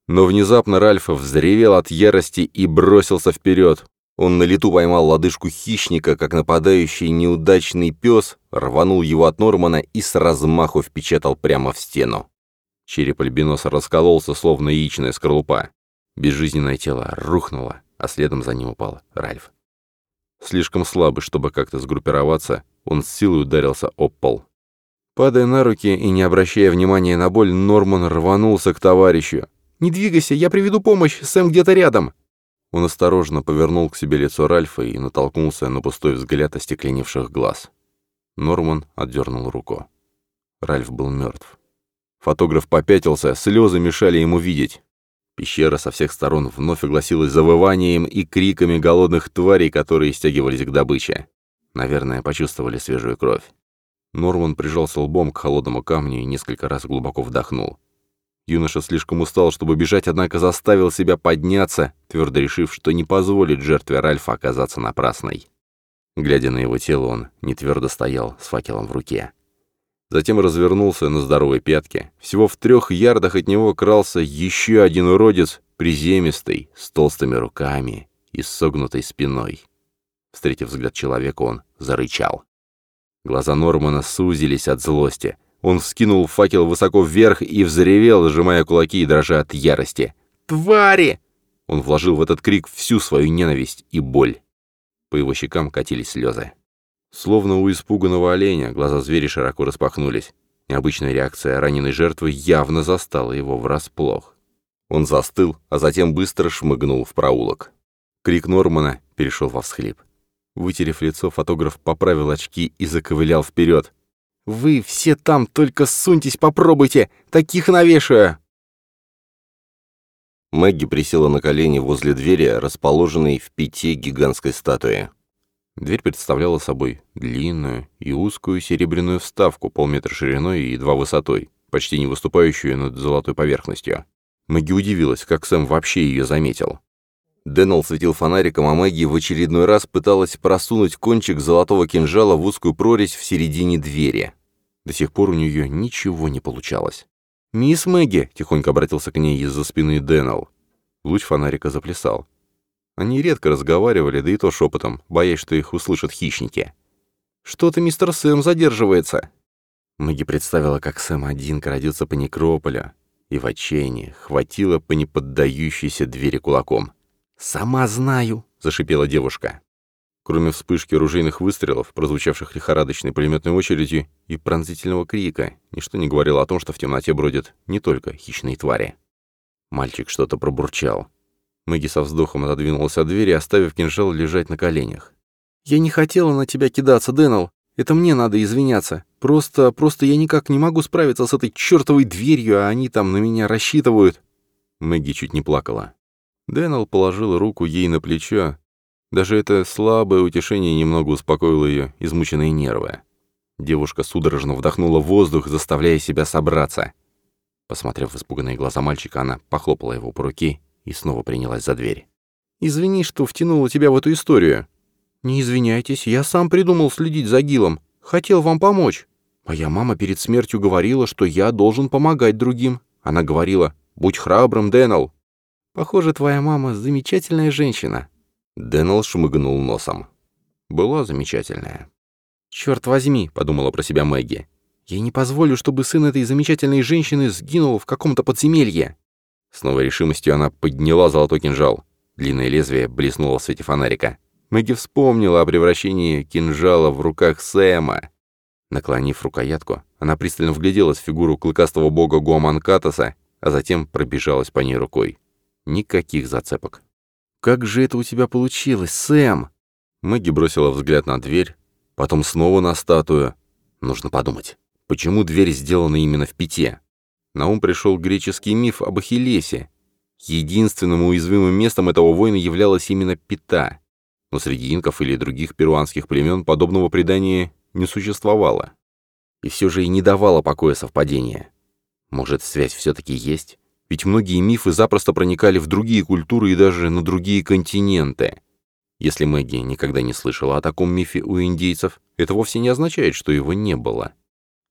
Но внезапно Ральф взревел от ярости и бросился вперед. Он на лету поймал лодыжку хищника, как нападающий неудачный пес, рванул его от Нормана и с размаху впечатал прямо в стену. Череп альбиноса раскололся, словно яичная скорлупа. Безжизненное тело рухнуло, а следом за ним упал Ральф. Слишком слабый, чтобы как-то сгруппироваться, он с силой ударился об пол. Падая на руки и не обращая внимания на боль, Норман рванулся к товарищу. «Не двигайся, я приведу помощь, Сэм где-то рядом!» Он осторожно повернул к себе лицо Ральфа и натолкнулся на пустой взгляд остекленевших глаз. Норман отдернул руку. Ральф был мертв. Фотограф попятился, слезы мешали ему видеть. Пещера со всех сторон вновь огласилась завыванием и криками голодных тварей, которые стягивались к добыче. Наверное, почувствовали свежую кровь. Норман прижался лбом к холодному камню и несколько раз глубоко вдохнул. Юноша слишком устал, чтобы бежать, однако заставил себя подняться, твердо решив, что не позволит жертве Ральфа оказаться напрасной. Глядя на его тело, он не твердо стоял с факелом в руке. Затем развернулся на здоровой пятке. Всего в трех ярдах от него крался еще один уродец, приземистый, с толстыми руками и согнутой спиной. Встретив взгляд человека, он зарычал. Глаза Нормана сузились от злости — он вскинул факел высоко вверх и взревел, сжимая кулаки и дрожа от ярости. «Твари!» Он вложил в этот крик всю свою ненависть и боль. По его щекам катились слезы. Словно у испуганного оленя, глаза зверя широко распахнулись. Необычная реакция раненой жертвы явно застала его врасплох. Он застыл, а затем быстро шмыгнул в проулок. Крик Нормана перешел во всхлип. Вытерев лицо, фотограф поправил очки и заковылял вперед. Вы все там только суньтесь, попробуйте! Таких навешаю!» Мэгги присела на колени возле двери, расположенной в пяти гигантской статуи. Дверь представляла собой длинную и узкую серебряную вставку, полметра шириной и два высотой, почти не выступающую над золотой поверхностью. Мэгги удивилась, как Сэм вообще ее заметил. Дэннел светил фонариком, а Мэгги в очередной раз пыталась просунуть кончик золотого кинжала в узкую прорезь в середине двери. До сих пор у нее ничего не получалось. «Мисс Мэгги!» — тихонько обратился к ней из-за спины Дэннел. Луч фонарика заплясал. Они редко разговаривали, да и то шепотом, боясь, что их услышат хищники. «Что-то мистер Сэм задерживается!» Мэгги представила, как Сэм один крадется по некрополю, и в отчаянии хватило по неподдающейся двери кулаком. «Сама знаю», — зашипела девушка. Кроме вспышки ружейных выстрелов, прозвучавших лихорадочной пулеметной очередью, и пронзительного крика, ничто не говорило о том, что в темноте бродят не только хищные твари. Мальчик что-то пробурчал. Мэгги со вздохом отодвинулась от двери, оставив кинжал лежать на коленях. «Я не хотела на тебя кидаться, Дэннел. Это мне надо извиняться. Просто, просто я никак не могу справиться с этой чертовой дверью, а они там на меня рассчитывают». Мэгги чуть не плакала. Дэннел положил руку ей на плечо. Даже это слабое утешение немного успокоило ее измученные нервы. Девушка судорожно вдохнула воздух, заставляя себя собраться. Посмотрев в испуганные глаза мальчика, она похлопала его по руке и снова принялась за дверь. «Извини, что втянула тебя в эту историю». «Не извиняйтесь, я сам придумал следить за Гилом. Хотел вам помочь. Моя мама перед смертью говорила, что я должен помогать другим. Она говорила, будь храбрым, Дэннел. Похоже, твоя мама замечательная женщина». Дэннел шмыгнул носом. «Была замечательная». «Черт возьми», — подумала про себя Мэгги. «Я не позволю, чтобы сын этой замечательной женщины сгинул в каком-то подземелье». С новой решимостью она подняла золотой кинжал. Длинное лезвие блеснуло в свете фонарика. Мэгги вспомнила о превращении кинжала в руках Сэма. Наклонив рукоятку, она пристально вгляделась в фигуру клыкастого бога Гуаманкатаса, а затем пробежалась по ней рукой. Никаких зацепок. «Как же это у тебя получилось, Сэм?» Мэгги бросила взгляд на дверь, потом снова на статую. Нужно подумать, почему дверь сделана именно в пяте? На ум пришел греческий миф об Ахиллесе. Единственным уязвимым местом этого воина являлась именно пята но среди инков или других перуанских племен подобного предания не существовало. И все же и не давало покоя совпадения. Может, связь все-таки есть? Ведь многие мифы запросто проникали в другие культуры и даже на другие континенты. Если Мэгги никогда не слышала о таком мифе у индейцев, это вовсе не означает, что его не было.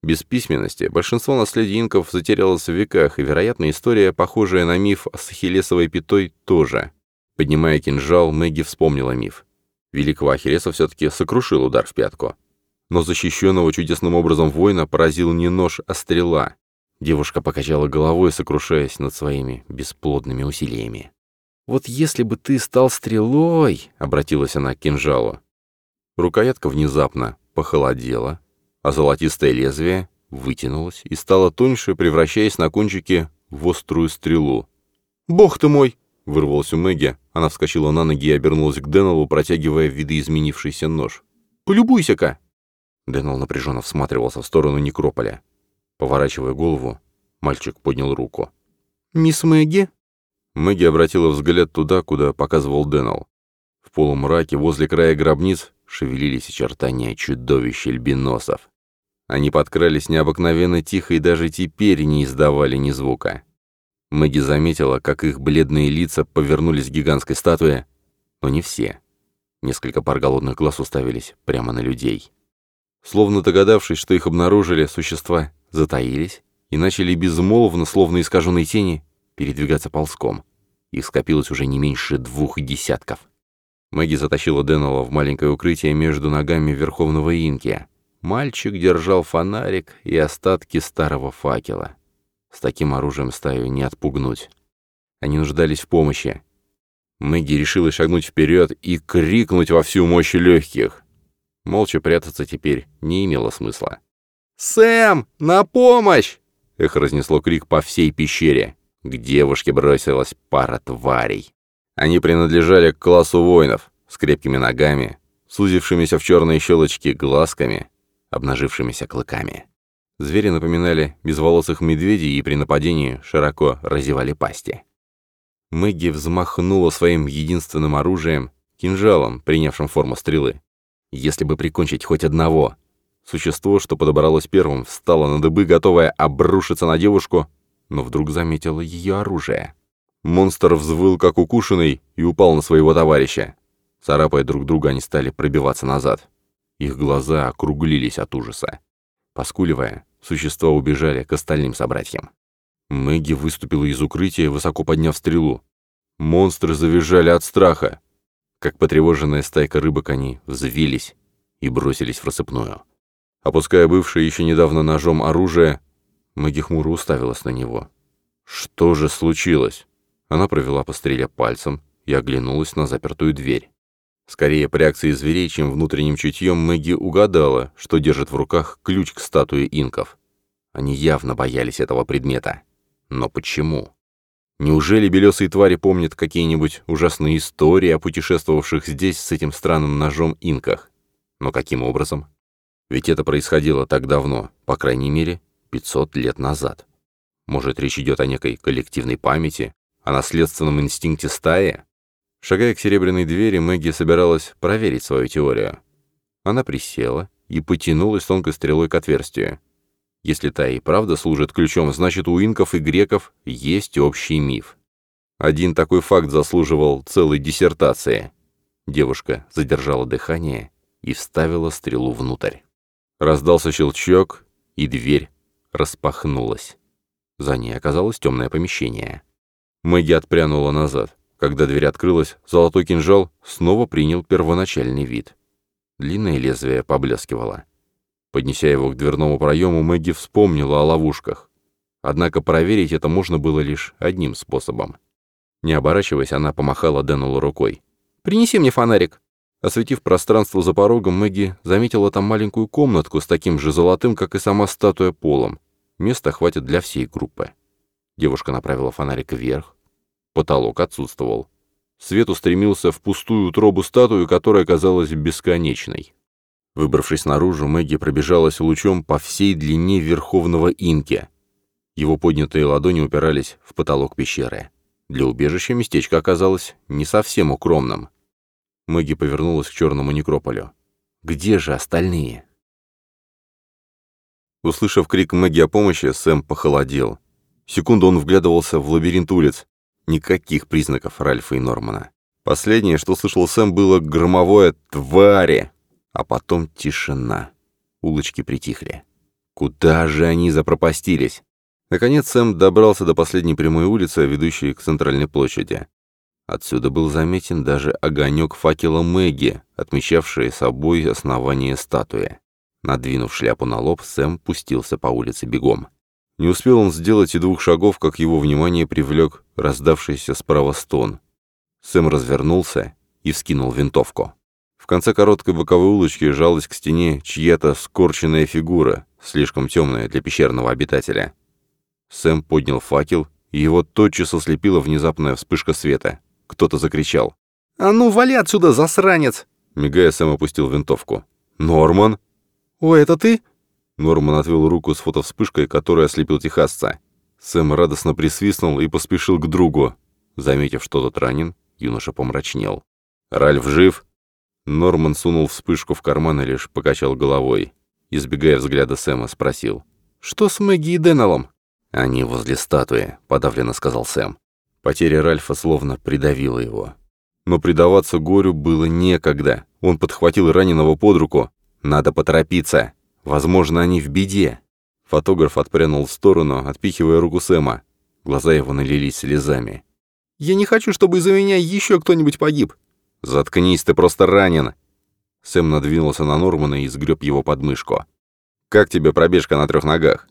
Без письменности большинство наследия инков затерялось в веках, и, вероятно, история, похожая на миф с Ахиллесовой пятой, тоже. Поднимая кинжал, Мэгги вспомнила миф. Великого Ахиллеса все-таки сокрушил удар в пятку. Но защищенного чудесным образом воина поразил не нож, а стрела. Девушка покачала головой, сокрушаясь над своими бесплодными усилиями. «Вот если бы ты стал стрелой», — обратилась она к кинжалу. Рукоятка внезапно похолодела, а золотистое лезвие вытянулось и стало тоньше, превращаясь на кончике в острую стрелу. «Бог ты мой!» — вырвалось у Мэгги, она вскочила на ноги и обернулась к Дэннеллу, протягивая видоизменившийся нож. «Полюбуйся-ка!» Дэннелл напряженно всматривался в сторону некрополя. Поворачивая голову, мальчик поднял руку. «Мисс Мэгги?» Мэгги обратила взгляд туда, куда показывал Дэннелл. В полумраке возле края гробниц шевелились очертания чудовищ альбиносов. Они подкрались необыкновенно тихо и даже теперь не издавали ни звука. Мэгги заметила, как их бледные лица повернулись к гигантской статуе, но не все. Несколько пар голодных глаз уставились прямо на людей. Словно догадавшись, что их обнаружили, существа затаились и начали безмолвно, словно искаженные тени, передвигаться ползком. Их скопилось уже не меньше двух десятков. Мэгги затащила Деннелла в маленькое укрытие между ногами Верховного Инки. Мальчик держал фонарик и остатки старого факела. С таким оружием стаю не отпугнуть. Они нуждались в помощи. Мэгги решила шагнуть вперед и крикнуть во всю мощь легких. Молча прятаться теперь не имело смысла. «Сэм, на помощь!» Эхо разнесло крик по всей пещере. К девушке бросилась пара тварей. Они принадлежали к классу воинов, с крепкими ногами, сузившимися в черные щелочки глазками, обнажившимися клыками. Звери напоминали безволосых медведей и при нападении широко разевали пасти. Мэгги взмахнула своим единственным оружием, кинжалом, принявшим форму стрелы. Если бы прикончить хоть одного. Существо, что подобралось первым, встало на дыбы, готовое обрушиться на девушку, но вдруг заметило ее оружие. Монстр взвыл, как укушенный, и упал на своего товарища. Царапая друг друга, они стали пробиваться назад. Их глаза округлились от ужаса. Поскуливая, Существа убежали к остальным собратьям. Мэгги выступила из укрытия, высоко подняв стрелу. Монстры завизжали от страха. Как потревоженная стайка рыбок они взвились и бросились в рассыпную. Опуская бывшее еще недавно ножом оружие, Мэгги хмуро уставилась на него. Что же случилось? Она провела по стреле пальцем и оглянулась на запертую дверь. Скорее по реакции зверей, чем внутренним чутьем, Мэгги угадала, что держит в руках ключ к статуе инков. Они явно боялись этого предмета. Но почему? Неужели белесые твари помнят какие-нибудь ужасные истории о путешествовавших здесь с этим странным ножом инках? Но каким образом? Ведь это происходило так давно, по крайней мере, 500 лет назад. Может, речь идет о некой коллективной памяти, о наследственном инстинкте стаи? Шагая к серебряной двери, Мэгги собиралась проверить свою теорию. Она присела и потянулась тонкой стрелой к отверстию. Если та и правда служит ключом, значит, у инков и греков есть общий миф. Один такой факт заслуживал целой диссертации. Девушка задержала дыхание и вставила стрелу внутрь. Раздался щелчок, и дверь распахнулась. За ней оказалось темное помещение. Мэгги отпрянула назад. Когда дверь открылась, золотой кинжал снова принял первоначальный вид. Длинное лезвие поблескивало. Поднеся его к дверному проему, Мэгги вспомнила о ловушках. Однако проверить это можно было лишь одним способом. Не оборачиваясь, она помахала Дэнулу рукой. «Принеси мне фонарик!» Осветив пространство за порогом, Мэгги заметила там маленькую комнатку с таким же золотым, как и сама статуя, полом. Места хватит для всей группы. Девушка направила фонарик вверх. Потолок отсутствовал. Свет устремился в пустую утробу статуи, которая казалась бесконечной. Выбравшись наружу, Мэгги пробежалась лучом по всей длине Верховного Инки. Его поднятые ладони упирались в потолок пещеры. Для убежища местечко оказалось не совсем укромным. Мэгги повернулась к черному некрополю. «Где же остальные?» Услышав крик Мэгги о помощи, Сэм похолодел. Секунду он вглядывался в лабиринт улиц. Никаких признаков Ральфа и Нормана. Последнее, что слышал Сэм, было громовое «твари», а потом тишина. Улочки притихли. Куда же они запропастились? Наконец Сэм добрался до последней прямой улицы, ведущей к центральной площади. Отсюда был заметен даже огонек факела Мэгги, отмечавший собой основание статуи. Надвинув шляпу на лоб, Сэм пустился по улице бегом. Не успел он сделать и двух шагов, как его внимание привлек раздавшийся справа стон. Сэм развернулся и вскинул винтовку. В конце короткой боковой улочки жалась к стене чья-то скорченная фигура, слишком темная для пещерного обитателя. Сэм поднял факел, и его тотчас ослепила внезапная вспышка света. Кто-то закричал. «А ну, вали отсюда, засранец!» Мигая, Сэм опустил винтовку. «Норман!» «О, это ты?» Норман отвел руку с фотовспышкой, которая ослепил техасца. Сэм радостно присвистнул и поспешил к другу. Заметив, что тот ранен, юноша помрачнел. «Ральф жив?» Норман сунул вспышку в карман и лишь покачал головой. Избегая взгляда Сэма, спросил. «Что с Мэгги и Деннеллом?» «Они возле статуи», — подавленно сказал Сэм. Потеря Ральфа словно придавила его. Но предаваться горю было некогда. Он подхватил раненого под руку. «Надо поторопиться. Возможно, они в беде». Фотограф отпрянул в сторону, отпихивая руку Сэма. Глаза его налились слезами. «Я не хочу, чтобы из-за меня еще кто-нибудь погиб». «Заткнись, ты просто ранен». Сэм надвинулся на Нормана и сгреб его подмышку. «Как тебе пробежка на трех ногах?»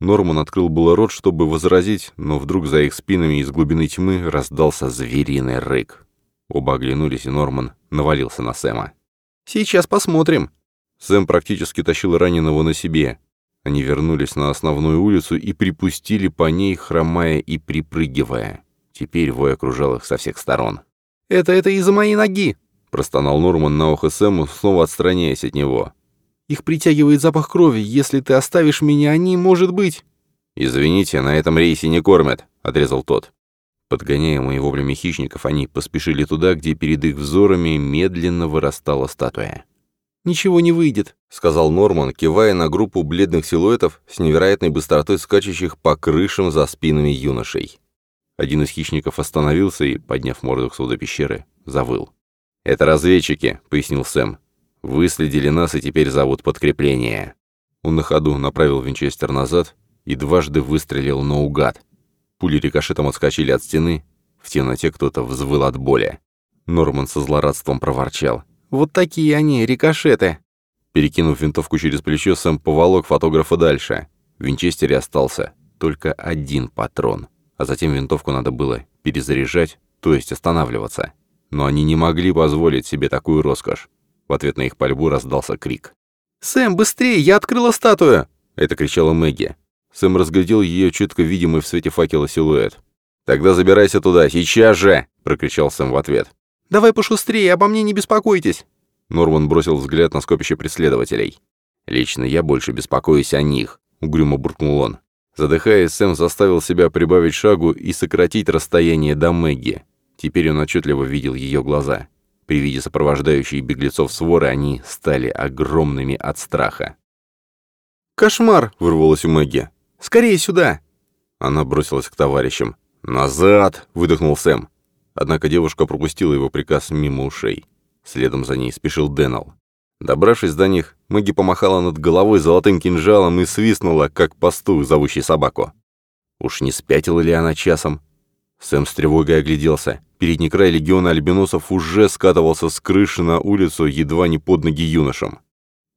Норман открыл было рот, чтобы возразить, но вдруг за их спинами из глубины тьмы раздался звериный рык. Оба оглянулись, и Норман навалился на Сэма. «Сейчас посмотрим». Сэм практически тащил раненого на себе. Они вернулись на основную улицу и припустили по ней, хромая и припрыгивая. Теперь вой окружал их со всех сторон. «Это это из-за моей ноги!» – простонал Норман на ухо Сэму, снова отстраняясь от него. Их притягивает запах крови. Если ты оставишь меня, они, может быть...» «Извините, на этом рейсе не кормят», — отрезал тот. Подгоняемые вовремя хищников, они поспешили туда, где перед их взорами медленно вырастала статуя. «Ничего не выйдет», — сказал Норман, кивая на группу бледных силуэтов с невероятной быстротой скачущих по крышам за спинами юношей. Один из хищников остановился и, подняв морду к своду пещеры, завыл. «Это разведчики», — пояснил Сэм. Выследили нас и теперь зовут подкрепление. Он на ходу направил винчестер назад и дважды выстрелил наугад. Пули рикошетом отскочили от стены. В темноте кто-то взвыл от боли. Норман со злорадством проворчал. «Вот такие они, рикошеты!» Перекинув винтовку через плечо, Сэм поволок фотографа дальше. В винчестере остался только один патрон. А затем винтовку надо было перезаряжать, то есть останавливаться. Но они не могли позволить себе такую роскошь. В ответ на их пальбу раздался крик. «Сэм, быстрее! Я открыла статую!» — это кричала Мэгги. Сэм разглядел ее четко видимый в свете факела силуэт. «Тогда забирайся туда, сейчас же!» — прокричал Сэм в ответ. «Давай пошустрее, обо мне не беспокойтесь!» Норман бросил взгляд на скопище преследователей. «Лично я больше беспокоюсь о них», — угрюмо буркнул он. Задыхаясь, Сэм заставил себя прибавить шагу и сократить расстояние до Мэгги. Теперь он отчетливо видел ее глаза. При виде сопровождающей беглецов своры они стали огромными от страха. «Кошмар!» — вырвалось у Мэгги. «Скорее сюда!» Она бросилась к товарищам. «Назад!» — выдохнул Сэм. Однако девушка пропустила его приказ мимо ушей. Следом за ней спешил Дэннел. Добравшись до них, Мэгги помахала над головой золотым кинжалом и свистнула, как пастух, зовущий собаку. Уж не спятила ли она часом? Сэм с тревогой огляделся. Передний край легиона альбиносов уже скатывался с крыши на улицу едва не под ноги юношам.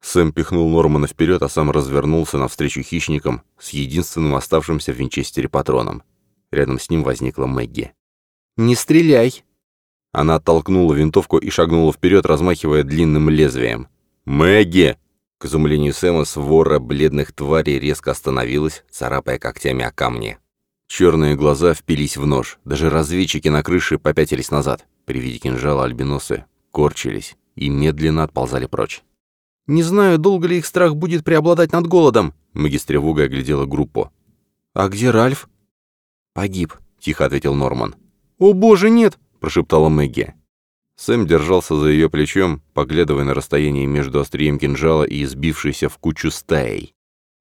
Сэм пихнул Нормана вперед, а сам развернулся навстречу хищникам с единственным оставшимся в винчестере патроном. Рядом с ним возникла Мэгги. «Не стреляй!» Она оттолкнула винтовку и шагнула вперед, размахивая длинным лезвием. «Мэгги!» К изумлению Сэма свора бледных тварей резко остановилась, царапая когтями о камни. Черные глаза впились в нож. Даже разведчики на крыше попятились назад. При виде кинжала альбиносы корчились и медленно отползали прочь. «Не знаю, долго ли их страх будет преобладать над голодом», — тревогой оглядела группу. «А где Ральф?» «Погиб», — тихо ответил Норман. «О боже, нет!» — прошептала Мэгги. Сэм держался за ее плечом, поглядывая на расстояние между острием кинжала и избившейся в кучу стаей.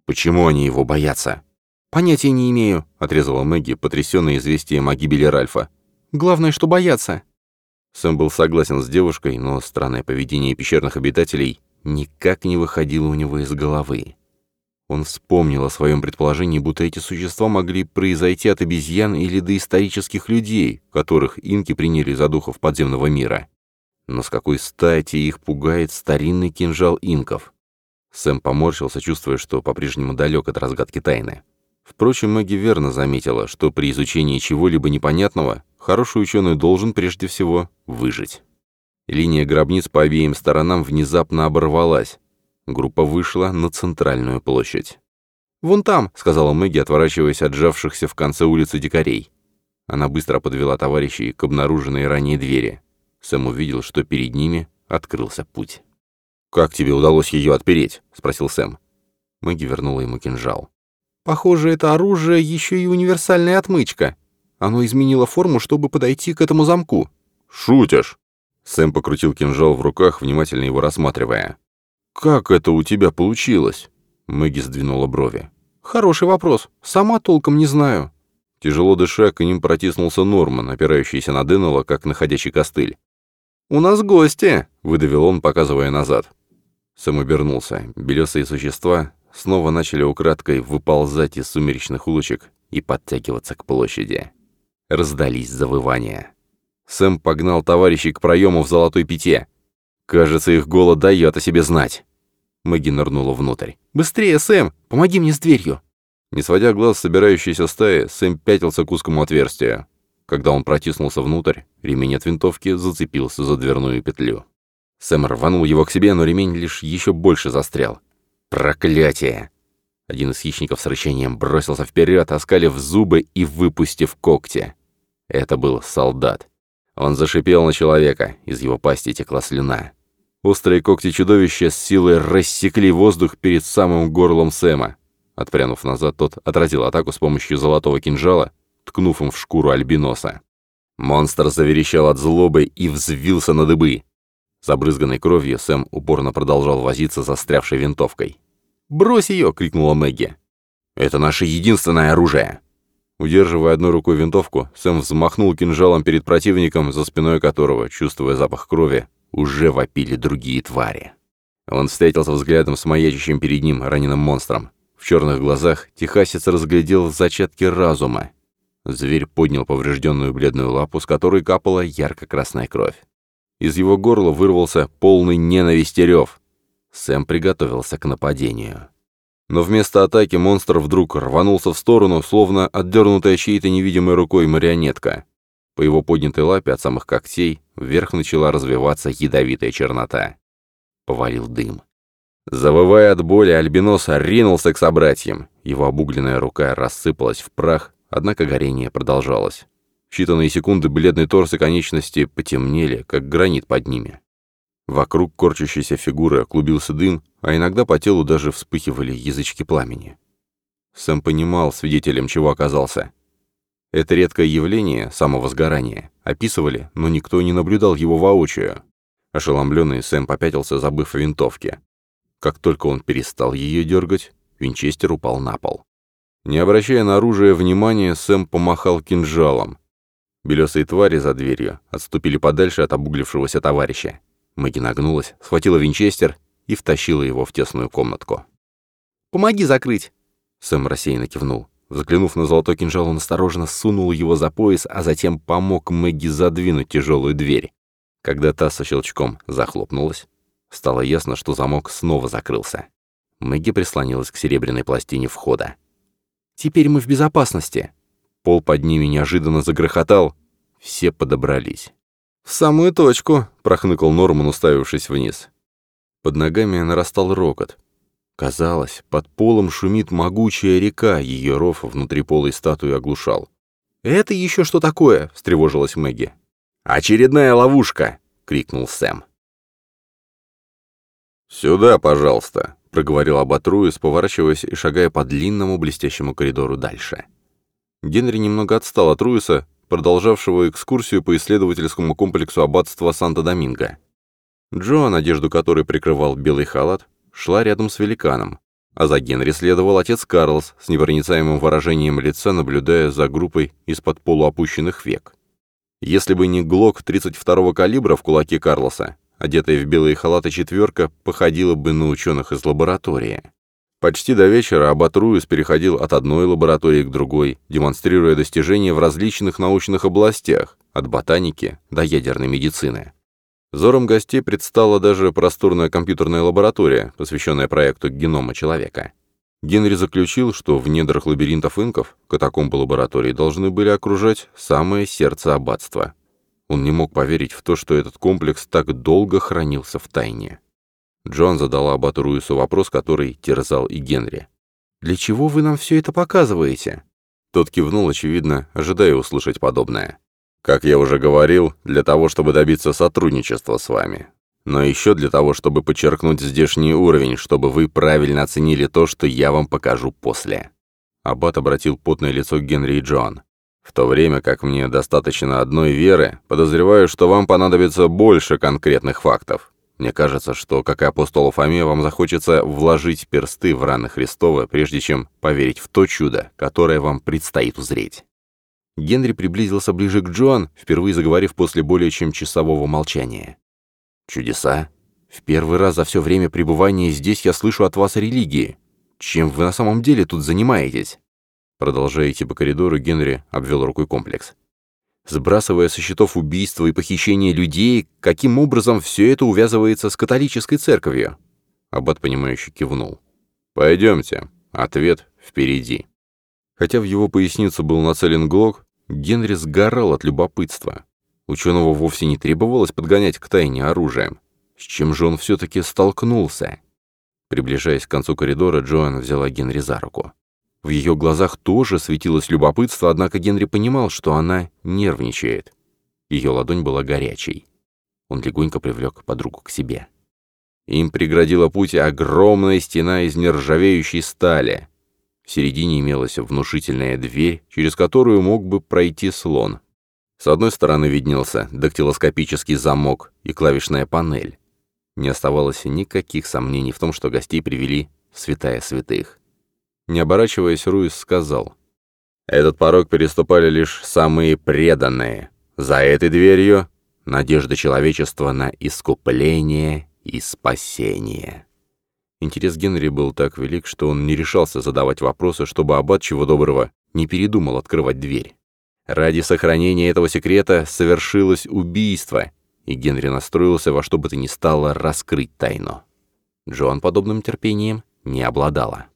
«Почему они его боятся?» «Понятия не имею», — отрезала Мэгги, потрясённая известием о гибели Ральфа. «Главное, что боятся». Сэм был согласен с девушкой, но странное поведение пещерных обитателей никак не выходило у него из головы. Он вспомнил о своем предположении, будто эти существа могли произойти от обезьян или доисторических людей, которых инки приняли за духов подземного мира. Но с какой стати их пугает старинный кинжал инков? Сэм поморщился, чувствуя, что по-прежнему далек от разгадки тайны. Впрочем, Мэгги верно заметила, что при изучении чего-либо непонятного хороший ученый должен прежде всего выжить. Линия гробниц по обеим сторонам внезапно оборвалась. Группа вышла на центральную площадь. «Вон там», — сказала Мэгги, отворачиваясь от сжавшихся в конце улицы дикарей. Она быстро подвела товарищей к обнаруженной ранее двери. Сэм увидел, что перед ними открылся путь. «Как тебе удалось ее отпереть?» — спросил Сэм. Мэгги вернула ему кинжал. Похоже, это оружие еще и универсальная отмычка. Оно изменило форму, чтобы подойти к этому замку. Шутишь? Сэм покрутил кинжал в руках, внимательно его рассматривая. «Как это у тебя получилось?» Мэгги сдвинула брови. «Хороший вопрос. Сама толком не знаю». Тяжело дыша, к ним протиснулся Норман, опирающийся на Деннелла, как находящий костыль. «У нас гости!» — выдавил он, показывая назад. Сэм обернулся. Белесые существа снова начали украдкой выползать из сумеречных улочек и подтягиваться к площади. Раздались завывания. Сэм погнал товарищей к проему в золотой пяте. Кажется, их голод дает о себе знать. Мэгги нырнула внутрь. «Быстрее, Сэм! Помоги мне с дверью!» Не сводя глаз собирающейся стаи, Сэм пятился к узкому отверстию. Когда он протиснулся внутрь, ремень от винтовки зацепился за дверную петлю. Сэм рванул его к себе, но ремень лишь еще больше застрял. Проклятие! Один из хищников с рычанием бросился вперед, оскалив зубы и выпустив когти. Это был солдат. Он зашипел на человека, из его пасти текла слюна. Острые когти чудовища с силой рассекли воздух перед самым горлом Сэма. Отпрянув назад, тот отразил атаку с помощью золотого кинжала, ткнув им в шкуру альбиноса. Монстр заверещал от злобы и взвился на дыбы. Забрызганной кровью Сэм упорно продолжал возиться застрявшей винтовкой. «Брось ее!» — крикнула Мэгги. «Это наше единственное оружие!» Удерживая одной рукой винтовку, Сэм взмахнул кинжалом перед противником, за спиной которого, чувствуя запах крови, уже вопили другие твари. Он встретился взглядом с маячащим перед ним раненым монстром. В черных глазах техасец разглядел зачатки разума. Зверь поднял поврежденную бледную лапу, с которой капала ярко-красная кровь. Из его горла вырвался полный ненависти рев. Сэм приготовился к нападению. Но вместо атаки монстр вдруг рванулся в сторону, словно отдернутая чьей-то невидимой рукой марионетка. По его поднятой лапе от самых когтей вверх начала развиваться ядовитая чернота. Повалил дым. Завывая от боли, альбинос ринулся к собратьям. Его обугленная рука рассыпалась в прах, однако горение продолжалось. В считанные секунды бледный торс и конечности потемнели, как гранит под ними. Вокруг корчащейся фигуры клубился дым, а иногда по телу даже вспыхивали язычки пламени. Сэм понимал, свидетелем чего оказался. Это редкое явление, самовозгорание, описывали, но никто не наблюдал его воочию. Ошеломленный Сэм попятился, забыв о винтовке. Как только он перестал ее дергать, винчестер упал на пол. Не обращая на оружие внимания, Сэм помахал кинжалом. Белесые твари за дверью отступили подальше от обуглившегося товарища. Мэгги нагнулась, схватила винчестер и втащила его в тесную комнатку. «Помоги закрыть!» Сэм рассеянно кивнул. Взглянув на золотой кинжал, он осторожно сунул его за пояс, а затем помог Мэгги задвинуть тяжелую дверь. Когда та со щелчком захлопнулась, стало ясно, что замок снова закрылся. Мэгги прислонилась к серебряной пластине входа. «Теперь мы в безопасности!» Пол под ними неожиданно загрохотал. Все подобрались. «В самую точку!» — прохныкал Норман, уставившись вниз. Под ногами нарастал рокот. Казалось, под полом шумит могучая река, ее ров внутри полой статуи оглушал. «Это еще что такое?» — встревожилась Мэгги. «Очередная ловушка!» — крикнул Сэм. «Сюда, пожалуйста», — проговорил Абатруис, поворачиваясь и шагая по длинному блестящему коридору дальше. Генри немного отстал от Руиса, продолжавшего экскурсию по исследовательскому комплексу аббатства Санта-Доминго. Джоан, одежду которой прикрывал белый халат, шла рядом с великаном, а за Генри следовал отец Карлос с непроницаемым выражением лица, наблюдая за группой из-под полуопущенных век. Если бы не глок 32-го калибра в кулаке Карлоса, одетая в белые халаты четверка походила бы на ученых из лаборатории. Почти до вечера Аббат Руис переходил от одной лаборатории к другой, демонстрируя достижения в различных научных областях, от ботаники до ядерной медицины. Зором гостей предстала даже просторная компьютерная лаборатория, посвященная проекту генома человека. Генри заключил, что в недрах лабиринтов инков катакомбы лаборатории должны были окружать самое сердце аббатства. Он не мог поверить в то, что этот комплекс так долго хранился в тайне. Джон задала Аббату Руису вопрос, который терзал и Генри. «Для чего вы нам все это показываете?» Тот кивнул, очевидно, ожидая услышать подобное. «Как я уже говорил, для того, чтобы добиться сотрудничества с вами. Но еще для того, чтобы подчеркнуть здешний уровень, чтобы вы правильно оценили то, что я вам покажу после». Аббат обратил потное лицо к Генри и Джон. «В то время как мне достаточно одной веры, подозреваю, что вам понадобится больше конкретных фактов. Мне кажется, что, как и апостолу Фоме, вам захочется вложить персты в раны Христова, прежде чем поверить в то чудо, которое вам предстоит узреть». Генри приблизился ближе к Джоан, впервые заговорив после более чем часового молчания. «Чудеса? В первый раз за все время пребывания здесь я слышу от вас о религии. Чем вы на самом деле тут занимаетесь?» Продолжая идти по коридору, Генри обвел рукой комплекс сбрасывая со счетов убийства и похищение людей, каким образом все это увязывается с католической церковью? Аббат, понимающе кивнул. «Пойдемте. Ответ впереди». Хотя в его поясницу был нацелен глок, Генри сгорал от любопытства. Ученого вовсе не требовалось подгонять к тайне оружием. С чем же он все-таки столкнулся? Приближаясь к концу коридора, Джоан взяла Генри за руку. В ее глазах тоже светилось любопытство, однако Генри понимал, что она нервничает. Ее ладонь была горячей. Он легонько привлек подругу к себе. Им преградила путь огромная стена из нержавеющей стали. В середине имелась внушительная дверь, через которую мог бы пройти слон. С одной стороны виднелся дактилоскопический замок и клавишная панель. Не оставалось никаких сомнений в том, что гостей привели святая святых. Не оборачиваясь, Руис сказал. «Этот порог переступали лишь самые преданные. За этой дверью — надежда человечества на искупление и спасение». Интерес Генри был так велик, что он не решался задавать вопросы, чтобы Аббат чего доброго не передумал открывать дверь. Ради сохранения этого секрета совершилось убийство, и Генри настроился во что бы то ни стало раскрыть тайну. Джоан подобным терпением не обладала.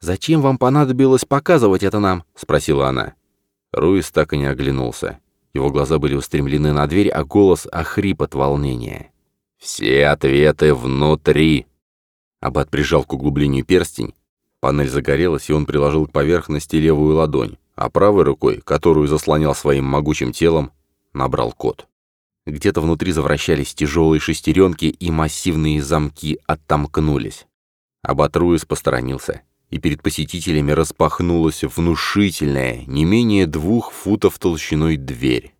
«Зачем вам понадобилось показывать это нам?» — спросила она. Руис так и не оглянулся. Его глаза были устремлены на дверь, а голос охрип от волнения. «Все ответы внутри!» Аббат прижал к углублению перстень. Панель загорелась, и он приложил к поверхности левую ладонь, а правой рукой, которую заслонял своим могучим телом, набрал код. Где-то внутри завращались тяжелые шестеренки, и массивные замки оттомкнулись. Аббат Руис посторонился и перед посетителями распахнулась внушительная, не менее двух футов толщиной дверь.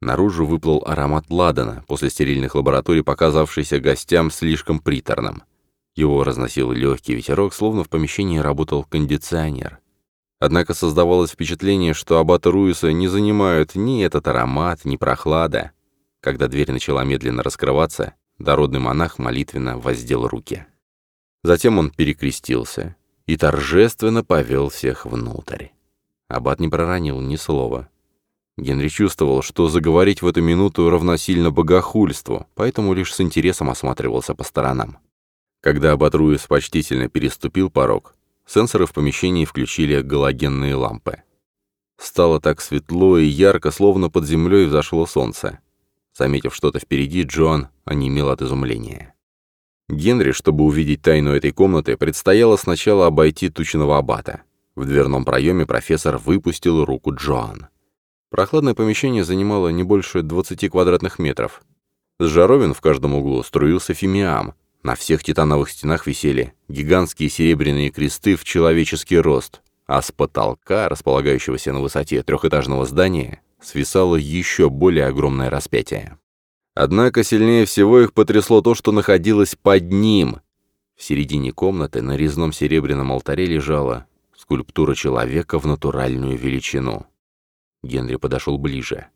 Наружу выплыл аромат ладана, после стерильных лабораторий, показавшийся гостям слишком приторным. Его разносил легкий ветерок, словно в помещении работал кондиционер. Однако создавалось впечатление, что аббата Руиса не занимают ни этот аромат, ни прохлада. Когда дверь начала медленно раскрываться, Дородный монах молитвенно воздел руки. Затем он перекрестился и торжественно повел всех внутрь. Аббат не проронил ни слова. Генри чувствовал, что заговорить в эту минуту равносильно богохульству, поэтому лишь с интересом осматривался по сторонам. Когда Аббат Руис почтительно переступил порог, сенсоры в помещении включили галогенные лампы. Стало так светло и ярко, словно под землей взошло солнце. Заметив что-то впереди, Джоан онемел от изумления. Генри, чтобы увидеть тайну этой комнаты, предстояло сначала обойти тучного аббата. В дверном проеме профессор выпустил руку Джоан. Прохладное помещение занимало не больше 20 квадратных метров. С жаровин в каждом углу струился фимиам. На всех титановых стенах висели гигантские серебряные кресты в человеческий рост, а с потолка, располагающегося на высоте трехэтажного здания, свисало еще более огромное распятие. Однако сильнее всего их потрясло то, что находилось под ним. В середине комнаты на резном серебряном алтаре лежала скульптура человека в натуральную величину. Генри подошел ближе.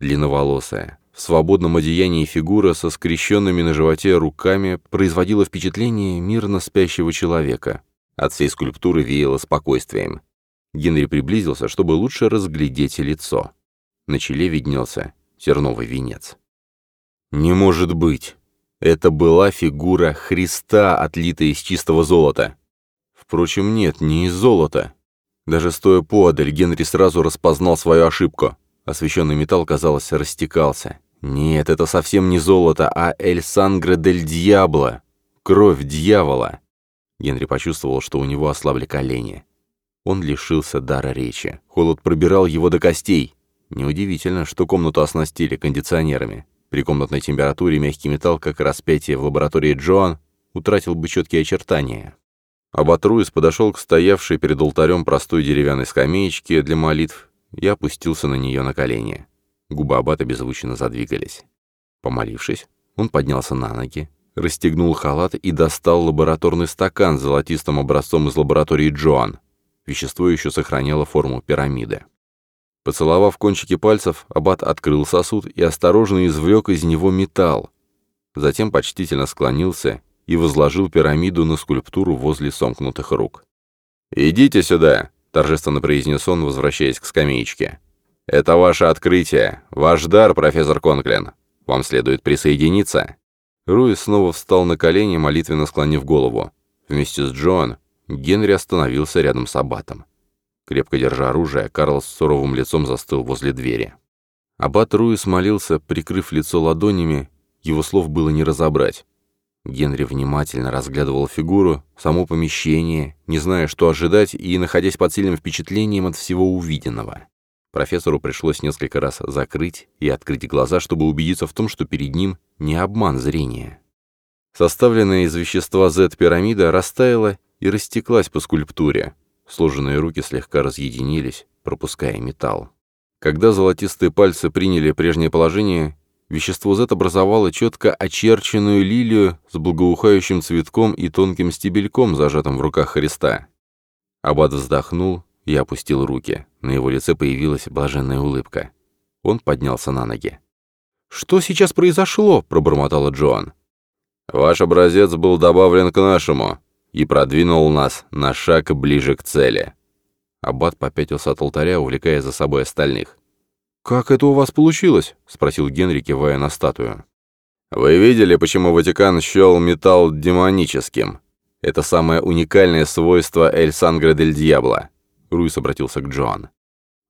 Длинноволосая, в свободном одеянии фигура со скрещенными на животе руками производила впечатление мирно спящего человека. От всей скульптуры веяло спокойствием. Генри приблизился, чтобы лучше разглядеть лицо. На челе виднелся терновый венец. «Не может быть! Это была фигура Христа, отлитая из чистого золота!» Впрочем, нет, не из золота. Даже стоя поодаль, Генри сразу распознал свою ошибку. Освещенный металл, казалось, растекался. Нет, это совсем не золото, а «Эль Сангре дель Дьябло» — кровь дьявола. Генри почувствовал, что у него ослабли колени. Он лишился дара речи. Холод пробирал его до костей. Неудивительно, что комнату оснастили кондиционерами. При комнатной температуре мягкий металл, как распятие в лаборатории Джоан, утратил бы четкие очертания. Абатруис подошел к стоявшей перед алтарем простой деревянной скамеечке для молитв и опустился на нее на колени. Губы аббата беззвучно задвигались. Помолившись, он поднялся на ноги, расстегнул халат и достал лабораторный стакан с золотистым образцом из лаборатории Джоан. Вещество еще сохраняло форму пирамиды. Поцеловав кончики пальцев, аббат открыл сосуд и осторожно извлек из него металл. Затем почтительно склонился и возложил пирамиду на скульптуру возле сомкнутых рук. «Идите сюда», — торжественно произнес он, возвращаясь к скамеечке. «Это ваше открытие, ваш дар, профессор Конклин. Вам следует присоединиться». Руи снова встал на колени, молитвенно склонив голову. Вместе с Джоан Генри остановился рядом с аббатом. Крепко держа оружие, Карл с суровым лицом застыл возле двери. Аббат Руис молился, прикрыв лицо ладонями, его слов было не разобрать. Генри внимательно разглядывал фигуру, само помещение, не зная, что ожидать, и находясь под сильным впечатлением от всего увиденного. Профессору пришлось несколько раз закрыть и открыть глаза, чтобы убедиться в том, что перед ним не обман зрения. Составленная из вещества Z-пирамида растаяла и растеклась по скульптуре. Сложенные руки слегка разъединились, пропуская металл. Когда золотистые пальцы приняли прежнее положение, вещество Z образовало четко очерченную лилию с благоухающим цветком и тонким стебельком, зажатым в руках Христа. Аббат вздохнул и опустил руки. На его лице появилась блаженная улыбка. Он поднялся на ноги. «Что сейчас произошло?» — пробормотала Джоан. «Ваш образец был добавлен к нашему и продвинул нас на шаг ближе к цели». Аббат попятился от алтаря, увлекая за собой остальных. «Как это у вас получилось?» — спросил Генри, кивая на статую. «Вы видели, почему Ватикан счел металл демоническим? Это самое уникальное свойство Эль Сангре дель Дьябло». Руис обратился к Джоан.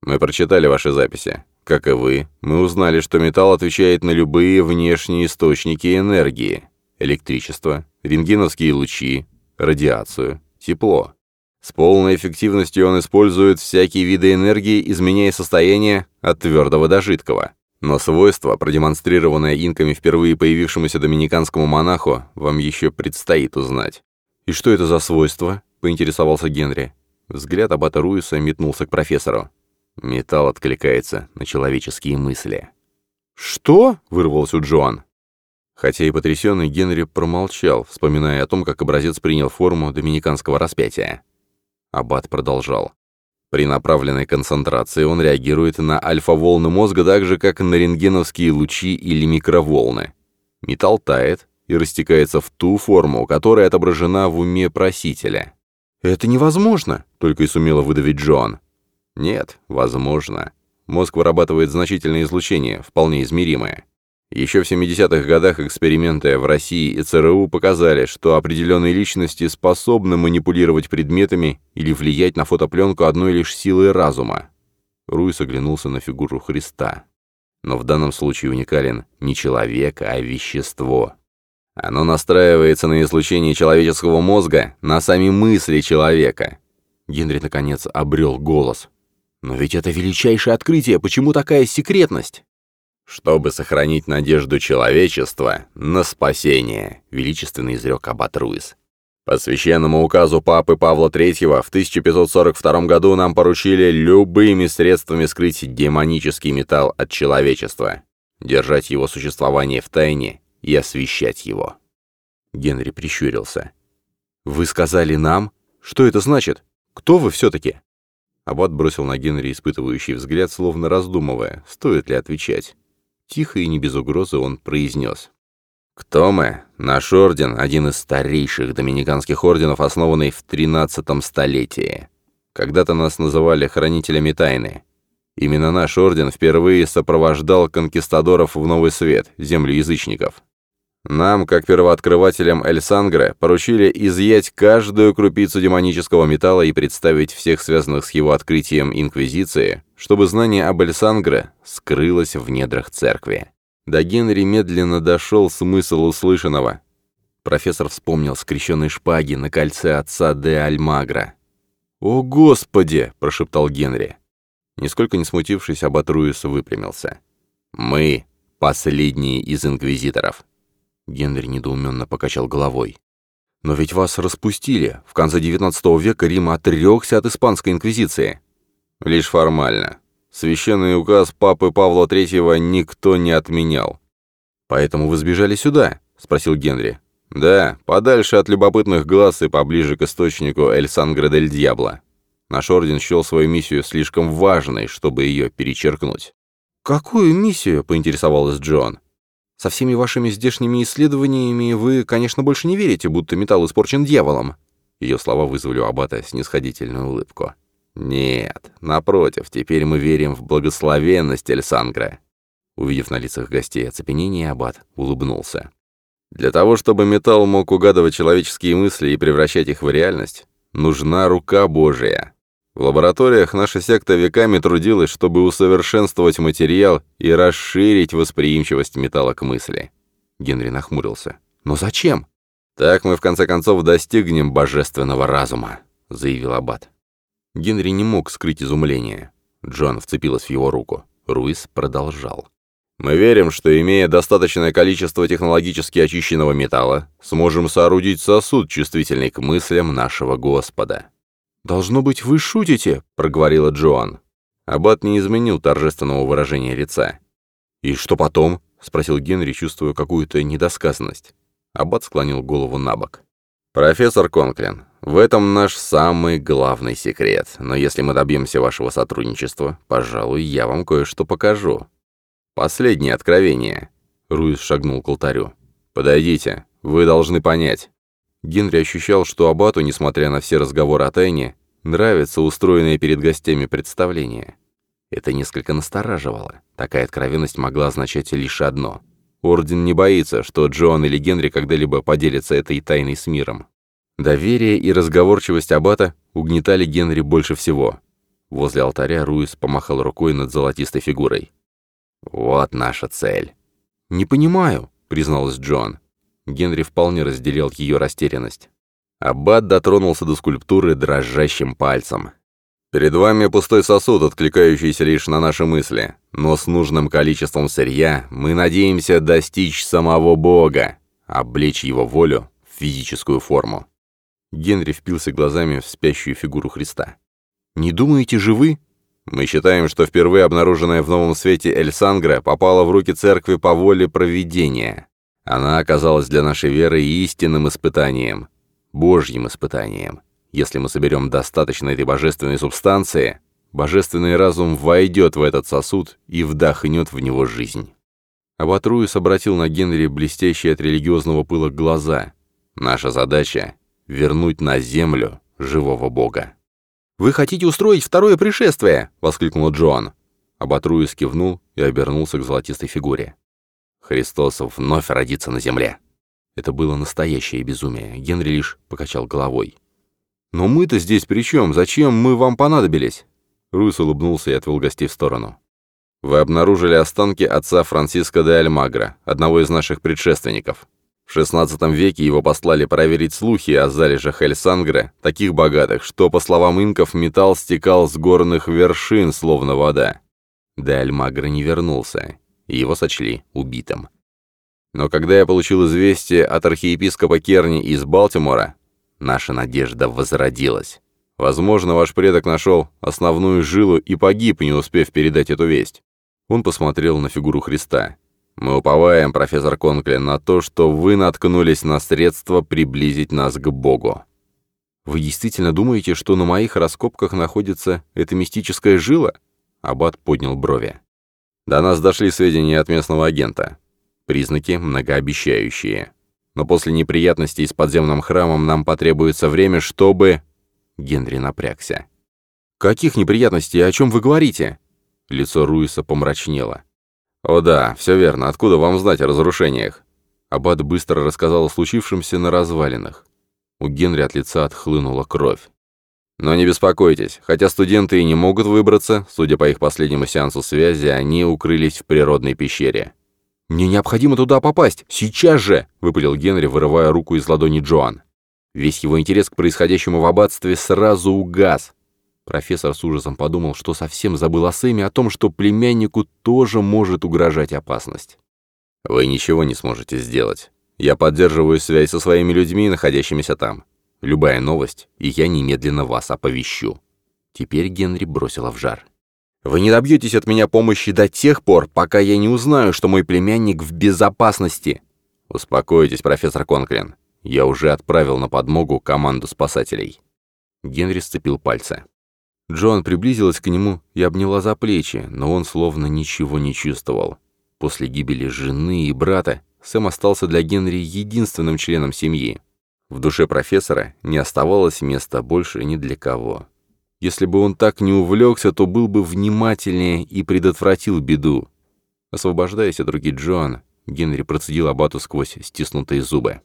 «Мы прочитали ваши записи. Как и вы, мы узнали, что металл отвечает на любые внешние источники энергии. Электричество, рентгеновские лучи, радиацию, тепло. С полной эффективностью он использует всякие виды энергии, изменяя состояние от твердого до жидкого. Но свойство, продемонстрированное инками впервые появившемуся доминиканскому монаху, вам еще предстоит узнать. «И что это за свойство?» — поинтересовался Генри. Взгляд аббата Руиса метнулся к профессору. Металл откликается на человеческие мысли. «Что?» — вырвалось у Джоан. Хотя и потрясенный Генри промолчал, вспоминая о том, как образец принял форму доминиканского распятия. Аббат продолжал. При направленной концентрации он реагирует на альфа-волны мозга так же, как на рентгеновские лучи или микроволны. Металл тает и растекается в ту форму, которая отображена в уме просителя. «Это невозможно», — только и сумела выдавить Джон. «Нет, возможно. Мозг вырабатывает значительное излучение, вполне измеримое. Еще в 70-х годах эксперименты в России и ЦРУ показали, что определенные личности способны манипулировать предметами или влиять на фотопленку одной лишь силой разума. Руис оглянулся на фигуру Христа. Но в данном случае уникален не человек, а вещество. Оно настраивается на излучение человеческого мозга, на сами мысли человека. Генри, наконец, обрел голос. «Но ведь это величайшее открытие, почему такая секретность?» «Чтобы сохранить надежду человечества на спасение», — величественно изрек Аббат Руис. По священному указу Папы Павла III в 1542 году нам поручили любыми средствами скрыть демонический металл от человечества, держать его существование в тайне и освещать его. Генри прищурился. «Вы сказали нам? Что это значит? Кто вы все-таки?» Аббат бросил на Генри испытывающий взгляд, словно раздумывая, стоит ли отвечать. Тихо и не без угрозы он произнес. «Кто мы? Наш орден — один из старейших доминиканских орденов, основанный в 13 столетии. Когда-то нас называли хранителями тайны. Именно наш орден впервые сопровождал конкистадоров в Новый Свет, землю язычников. Нам, как первооткрывателям Эль Сангре, поручили изъять каждую крупицу демонического металла и представить всех связанных с его открытием Инквизиции, чтобы знание об Эль Сангре скрылось в недрах церкви. До Генри медленно дошел смысл услышанного. Профессор вспомнил скрещенные шпаги на кольце отца де Альмагра. «О, Господи!» – прошептал Генри. Нисколько не смутившись, Абатруис выпрямился. «Мы – последние из инквизиторов. Генри недоуменно покачал головой. «Но ведь вас распустили. В конце XIX века Рим отрекся от Испанской Инквизиции». «Лишь формально. Священный указ Папы Павла III никто не отменял». «Поэтому вы сбежали сюда?» — спросил Генри. «Да, подальше от любопытных глаз и поближе к источнику Эль Сангре дель Дьябло. Наш орден счел свою миссию слишком важной, чтобы ее перечеркнуть». «Какую миссию?» — поинтересовалась Джон. Со всеми вашими здешними исследованиями вы, конечно, больше не верите, будто металл испорчен дьяволом». Ее слова вызвали у Аббата снисходительную улыбку. «Нет, напротив, теперь мы верим в благословенность Эльсангра». Увидев на лицах гостей оцепенение, Аббат улыбнулся. «Для того, чтобы металл мог угадывать человеческие мысли и превращать их в реальность, нужна рука Божия. В лабораториях наша секта веками трудилась, чтобы усовершенствовать материал и расширить восприимчивость металла к мысли. Генри нахмурился. «Но зачем?» «Так мы в конце концов достигнем божественного разума», — заявил Аббат. Генри не мог скрыть изумление. Джон вцепилась в его руку. Руис продолжал. «Мы верим, что, имея достаточное количество технологически очищенного металла, сможем соорудить сосуд, чувствительный к мыслям нашего Господа». «Должно быть, вы шутите», — проговорила Джоан. Аббат не изменил торжественного выражения лица. «И что потом?» — спросил Генри, чувствуя какую-то недосказанность. Аббат склонил голову на бок. «Профессор Конклин, в этом наш самый главный секрет, но если мы добьемся вашего сотрудничества, пожалуй, я вам кое-что покажу. Последнее откровение». Руис шагнул к алтарю. «Подойдите, вы должны понять. Генри ощущал, что Абату, несмотря на все разговоры о тайне, нравится устроенное перед гостями представление. Это несколько настораживало. Такая откровенность могла означать лишь одно. Орден не боится, что Джоан или Генри когда-либо поделятся этой тайной с миром. Доверие и разговорчивость Аббата угнетали Генри больше всего. Возле алтаря Руис помахал рукой над золотистой фигурой. «Вот наша цель». «Не понимаю», — призналась Джоан. Генри вполне разделял ее растерянность. Аббат дотронулся до скульптуры дрожащим пальцем. «Перед вами пустой сосуд, откликающийся лишь на наши мысли, но с нужным количеством сырья мы надеемся достичь самого Бога, облечь его волю в физическую форму». Генри впился глазами в спящую фигуру Христа. «Не думаете же вы?» «Мы считаем, что впервые обнаруженная в Новом Свете Эль Сангра попала в руки церкви по воле провидения. Она оказалась для нашей веры истинным испытанием, Божьим испытанием. Если мы соберем достаточно этой божественной субстанции, божественный разум войдет в этот сосуд и вдохнет в него жизнь. Абатруис обратил на Генри блестящие от религиозного пыла глаза. «Наша задача — вернуть на землю живого бога». «Вы хотите устроить второе пришествие?» — воскликнул Джоан. Абатруис кивнул и обернулся к золотистой фигуре. «Христос вновь родится на земле». Это было настоящее безумие. Генри лишь покачал головой. «Но мы-то здесь при чем? Зачем мы вам понадобились?» Руис улыбнулся и отвел гостей в сторону. «Вы обнаружили останки отца Франциско де Альмагро, одного из наших предшественников. В XVI веке его послали проверить слухи о залежах Эль-Сангре, таких богатых, что, по словам инков, металл стекал с горных вершин, словно вода. Де Альмагро не вернулся, и его сочли убитым. Но когда я получил известие от архиепископа Керни из Балтимора, наша надежда возродилась. Возможно, ваш предок нашел основную жилу и погиб, не успев передать эту весть. Он посмотрел на фигуру Христа. Мы уповаем, профессор Конклин, на то, что вы наткнулись на средства приблизить нас к Богу. Вы действительно думаете, что на моих раскопках находится эта мистическая жила? Аббат поднял брови. До нас дошли сведения от местного агента. Признаки многообещающие. Но после неприятностей с подземным храмом нам потребуется время, чтобы... Генри напрягся. «Каких неприятностей? О чем вы говорите?» Лицо Руиса помрачнело. «О да, все верно. Откуда вам знать о разрушениях?» Аббат быстро рассказал о случившемся на развалинах. У Генри от лица отхлынула кровь. «Но не беспокойтесь, хотя студенты и не могут выбраться, судя по их последнему сеансу связи, они укрылись в природной пещере». «Мне необходимо туда попасть! Сейчас же!» — выпалил Генри, вырывая руку из ладони Джоан. Весь его интерес к происходящему в аббатстве сразу угас. Профессор с ужасом подумал, что совсем забыл о Сэме, о том, что племяннику тоже может угрожать опасность. «Вы ничего не сможете сделать. Я поддерживаю связь со своими людьми, находящимися там. Любая новость, и я немедленно вас оповещу». Теперь Генри бросила в жар. «Вы не добьетесь от меня помощи до тех пор, пока я не узнаю, что мой племянник в безопасности». «Успокойтесь, профессор Конклин. Я уже отправил на подмогу команду спасателей». Генри сцепил пальцы. Джоан приблизилась к нему и обняла за плечи, но он словно ничего не чувствовал. После гибели жены и брата Сэм остался для Генри единственным членом семьи. В душе профессора не оставалось места больше ни для кого. Если бы он так не увлекся, то был бы внимательнее и предотвратил беду. Освобождаясь от руки Джоан, Генри процедил Абату сквозь стиснутые зубы.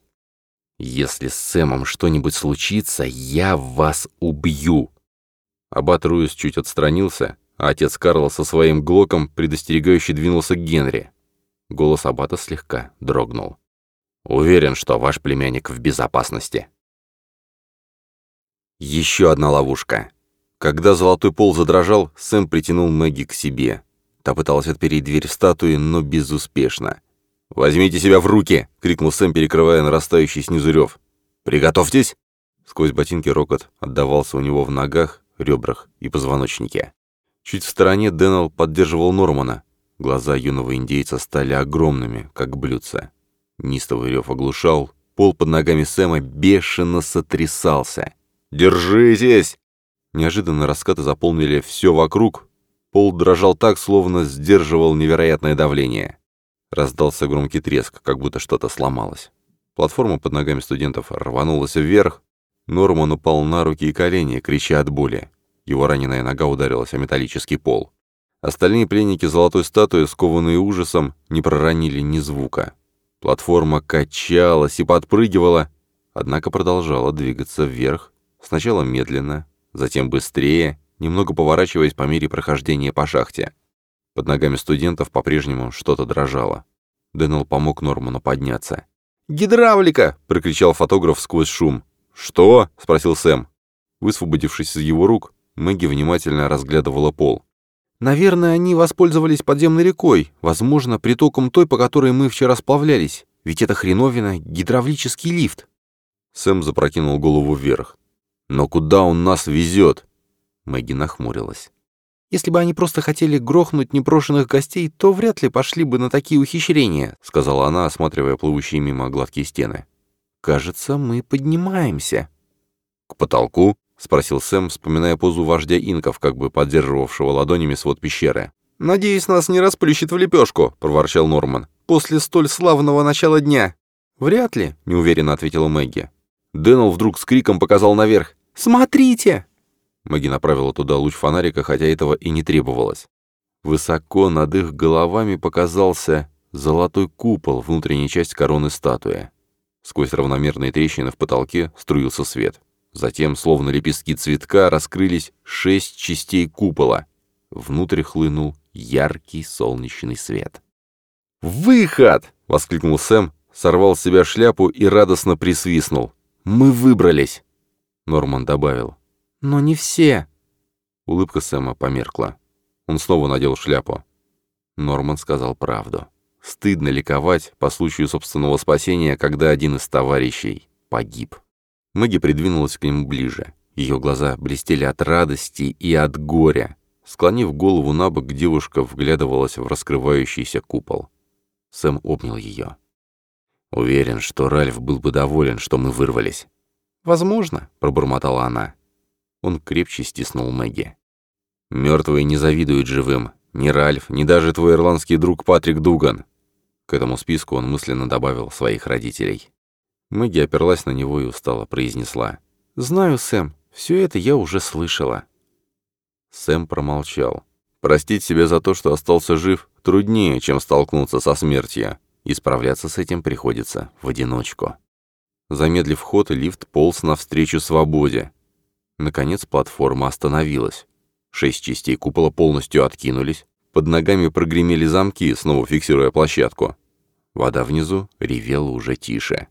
«Если с Сэмом что-нибудь случится, я вас убью!» Аббат Руис чуть отстранился, а отец Карла со своим глоком предостерегающе двинулся к Генри. Голос Аббата слегка дрогнул. «Уверен, что ваш племянник в безопасности». Еще одна ловушка. Когда золотой пол задрожал, Сэм притянул Мэгги к себе. Та пыталась отпереть дверь в статуи, но безуспешно. «Возьмите себя в руки!» — крикнул Сэм, перекрывая нарастающий снизу рев. «Приготовьтесь!» Сквозь ботинки рокот отдавался у него в ногах, ребрах и позвоночнике. Чуть в стороне Дэннел поддерживал Нормана. Глаза юного индейца стали огромными, как блюдца. Нистовый рев оглушал, пол под ногами Сэма бешено сотрясался. «Держитесь!» Неожиданно раскаты заполнили все вокруг. Пол дрожал так, словно сдерживал невероятное давление. Раздался громкий треск, как будто что-то сломалось. Платформа под ногами студентов рванулась вверх. Норман упал на руки и колени, крича от боли. Его раненая нога ударилась о металлический пол. Остальные пленники золотой статуи, скованные ужасом, не проронили ни звука. Платформа качалась и подпрыгивала, однако продолжала двигаться вверх, сначала медленно, затем быстрее, немного поворачиваясь по мере прохождения по шахте. Под ногами студентов по-прежнему что-то дрожало. Дэннел помог Норману подняться. «Гидравлика!» — прокричал фотограф сквозь шум. «Что?» — спросил Сэм. Высвободившись из его рук, Мэгги внимательно разглядывала пол. «Наверное, они воспользовались подземной рекой, возможно, притоком той, по которой мы вчера сплавлялись. Ведь это хреновина — гидравлический лифт». Сэм запрокинул голову вверх. «Но куда он нас везет?» Мэгги нахмурилась. Если бы они просто хотели грохнуть непрошенных гостей, то вряд ли пошли бы на такие ухищрения», — сказала она, осматривая плывущие мимо гладкие стены. «Кажется, мы поднимаемся». «К потолку?» — спросил Сэм, вспоминая позу вождя инков, как бы поддерживавшего ладонями свод пещеры. «Надеюсь, нас не расплющит в лепешку», — проворчал Норман. после столь славного начала дня?» «Вряд ли», — неуверенно ответила Мэгги. Дэннел вдруг с криком показал наверх. «Смотрите!» Мэгги направила туда луч фонарика, хотя этого и не требовалось. Высоко над их головами показался золотой купол, внутренняя часть короны статуи. Сквозь равномерные трещины в потолке струился свет. Затем, словно лепестки цветка, раскрылись шесть частей купола. Внутрь хлынул яркий солнечный свет. «Выход!» — воскликнул Сэм, сорвал с себя шляпу и радостно присвистнул. «Мы выбрались!» Норман добавил. «Но не все!» Улыбка Сэма померкла. Он снова надел шляпу. Норман сказал правду. Стыдно ликовать по случаю собственного спасения, когда один из товарищей погиб. Мэгги придвинулась к нему ближе. Ее глаза блестели от радости и от горя. Склонив голову на бок, девушка вглядывалась в раскрывающийся купол. Сэм обнял ее. «Уверен, что Ральф был бы доволен, что мы вырвались». «Возможно», — пробормотала она. Он крепче стиснул Мэгги. «Мертвые не завидуют живым. Ни Ральф, ни даже твой ирландский друг Патрик Дуган. К этому списку он мысленно добавил своих родителей. Мэгги оперлась на него и устало произнесла. «Знаю, Сэм, все это я уже слышала». Сэм промолчал. Простить себя за то, что остался жив, труднее, чем столкнуться со смертью. И справляться с этим приходится в одиночку. Замедлив ход, лифт полз навстречу свободе. Наконец платформа остановилась. Шесть частей купола полностью откинулись, под ногами прогремели замки, снова фиксируя площадку. Вода внизу ревела уже тише.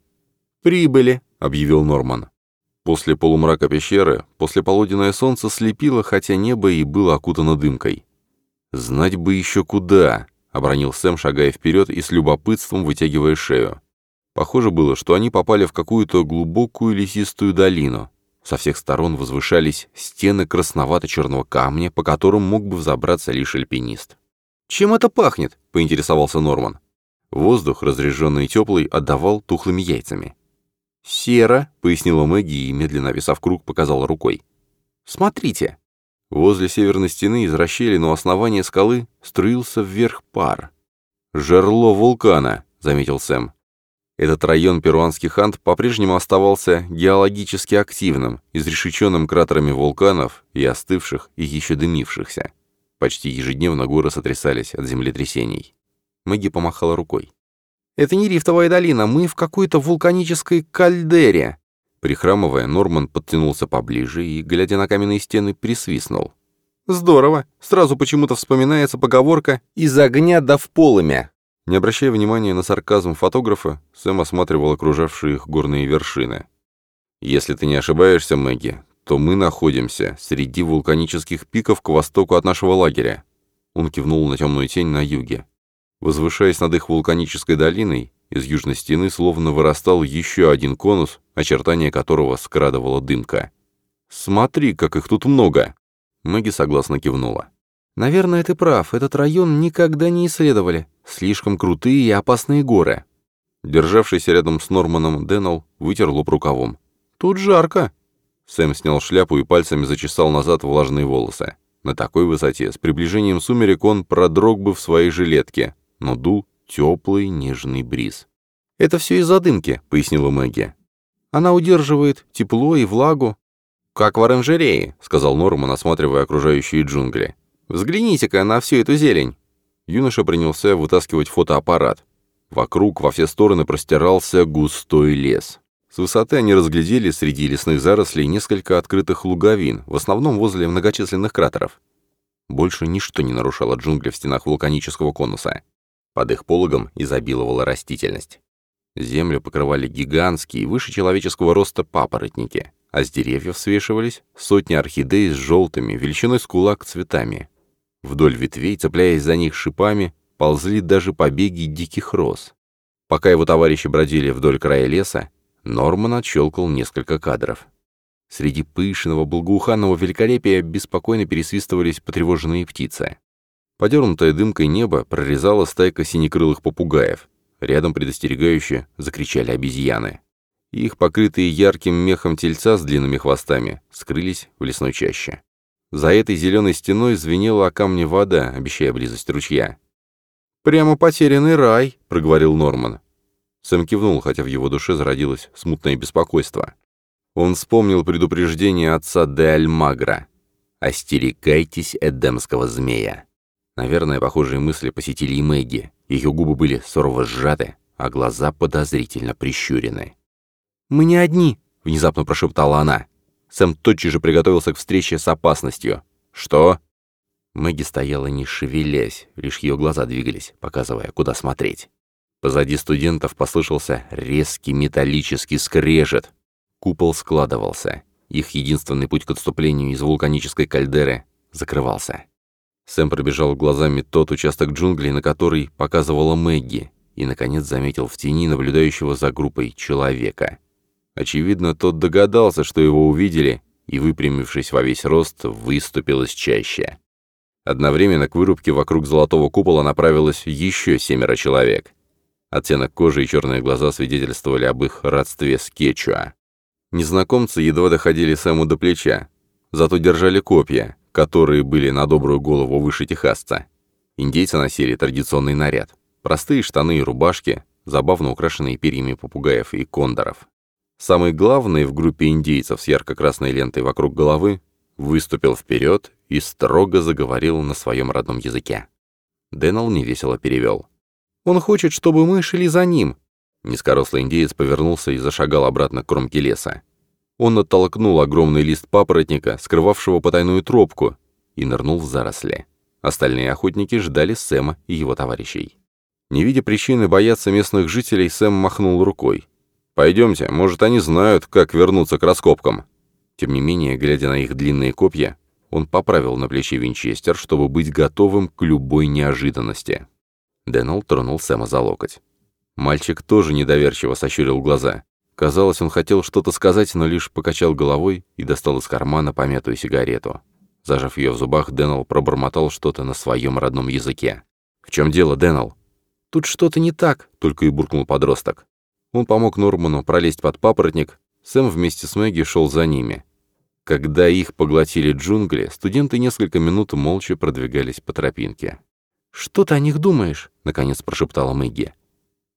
«Прибыли», — объявил Норман. После полумрака пещеры, после полуденное солнце слепило, хотя небо и было окутано дымкой. «Знать бы еще куда», — обронил Сэм, шагая вперед и с любопытством вытягивая шею. Похоже было, что они попали в какую-то глубокую лесистую долину. Со всех сторон возвышались стены красновато-черного камня, по которым мог бы взобраться лишь альпинист. «Чем это пахнет?» — поинтересовался Норман. Воздух, разряженный и теплый, отдавал тухлыми яйцами. «Сера», — пояснила Мэгги и, медленно описав круг, показала рукой. «Смотрите». Возле северной стены из расщелин у основания скалы струился вверх пар. «Жерло вулкана», — заметил Сэм. Этот район перуанских Анд по-прежнему оставался геологически активным, изрешеченным кратерами вулканов и остывших, и еще дымившихся. Почти ежедневно горы сотрясались от землетрясений. Мэгги помахала рукой. «Это не рифтовая долина, мы в какой-то вулканической кальдере!» Прихрамывая, Норман подтянулся поближе и, глядя на каменные стены, присвистнул. «Здорово! Сразу почему-то вспоминается поговорка «из огня да в полымя». Не обращая внимания на сарказм фотографа, Сэм осматривал окружавшие их горные вершины. «Если ты не ошибаешься, Мэгги, то мы находимся среди вулканических пиков к востоку от нашего лагеря». Он кивнул на темную тень на юге. Возвышаясь над их вулканической долиной, из южной стены словно вырастал еще один конус, очертания которого скрадывала дымка. «Смотри, как их тут много!» Мэгги согласно кивнула. «Наверное, ты прав, этот район никогда не исследовали. Слишком крутые и опасные горы». Державшийся рядом с Норманом Дэннел вытер лоб рукавом. «Тут жарко!» Сэм снял шляпу и пальцами зачесал назад влажные волосы. На такой высоте, с приближением сумерек, он продрог бы в своей жилетке, но дул теплый нежный бриз. «Это все из-за дымки», — пояснила Мэгги. «Она удерживает тепло и влагу». «Как в оранжерее», — сказал Норман, осматривая окружающие джунгли. «Взгляните-ка на всю эту зелень». Юноша принялся вытаскивать фотоаппарат. Вокруг во все стороны простирался густой лес. С высоты они разглядели среди лесных зарослей несколько открытых луговин, в основном возле многочисленных кратеров. Больше ничто не нарушало джунгли в стенах вулканического конуса. Под их пологом изобиловала растительность. Землю покрывали гигантские, выше человеческого роста папоротники, а с деревьев свешивались сотни орхидей с желтыми, величиной с кулак цветами. Вдоль ветвей, цепляясь за них шипами, ползли даже побеги диких роз. Пока его товарищи бродили вдоль края леса, Норман отщелкал несколько кадров. Среди пышного, благоуханного великолепия беспокойно пересвистывались потревоженные птицы. Подернутое дымкой небо прорезала стайка синекрылых попугаев. Рядом предостерегающе закричали обезьяны. Их, покрытые ярким мехом тельца с длинными хвостами, скрылись в лесной чаще. За этой зеленой стеной звенела о камне вода, обещая близость ручья. «Прямо потерянный рай», — проговорил Норман. Сэм кивнул, хотя в его душе зародилось смутное беспокойство. Он вспомнил предупреждение отца де Альмагра. «Остерегайтесь эдемского змея». Наверное, похожие мысли посетили и Мэгги. Ее губы были сурово сжаты, а глаза подозрительно прищурены. «Мы не одни», — внезапно прошептала она. Сэм тотчас же приготовился к встрече с опасностью. «Что?» Мэгги стояла не шевелясь, лишь ее глаза двигались, показывая, куда смотреть. Позади студентов послышался резкий металлический скрежет. Купол складывался. Их единственный путь к отступлению из вулканической кальдеры закрывался. Сэм пробежал глазами тот участок джунглей, на который показывала Мэгги, и, наконец, заметил в тени наблюдающего за группой человека. Очевидно, тот догадался, что его увидели, и, выпрямившись во весь рост, выступил из чаще. Одновременно к вырубке вокруг золотого купола направилось еще семеро человек. Оттенок кожи и черные глаза свидетельствовали об их родстве с Кечуа. Незнакомцы едва доходили Сэму до плеча, зато держали копья, которые были на добрую голову выше техасца. Индейцы носили традиционный наряд. Простые штаны и рубашки, забавно украшенные перьями попугаев и кондоров. Самый главный в группе индейцев с ярко-красной лентой вокруг головы выступил вперед и строго заговорил на своем родном языке. Дэннел невесело перевел. «Он хочет, чтобы мы шли за ним». Низкорослый индеец повернулся и зашагал обратно к кромке леса. Он оттолкнул огромный лист папоротника, скрывавшего потайную тропку, и нырнул в заросли. Остальные охотники ждали Сэма и его товарищей. Не видя причины бояться местных жителей, Сэм махнул рукой. «Пойдемте, может, они знают, как вернуться к раскопкам». Тем не менее, глядя на их длинные копья, он поправил на плече винчестер, чтобы быть готовым к любой неожиданности. Дэннел тронул Сэма за локоть. Мальчик тоже недоверчиво сощурил глаза. Казалось, он хотел что-то сказать, но лишь покачал головой и достал из кармана помятую сигарету. Зажав ее в зубах, Дэннел пробормотал что-то на своем родном языке. «В чем дело, Дэннел?» «Тут что-то не так», — только и буркнул подросток. Он помог Норману пролезть под папоротник, Сэм вместе с Мэгги шел за ними. Когда их поглотили джунгли, студенты несколько минут молча продвигались по тропинке. «Что ты о них думаешь?» — наконец прошептала Мэгги.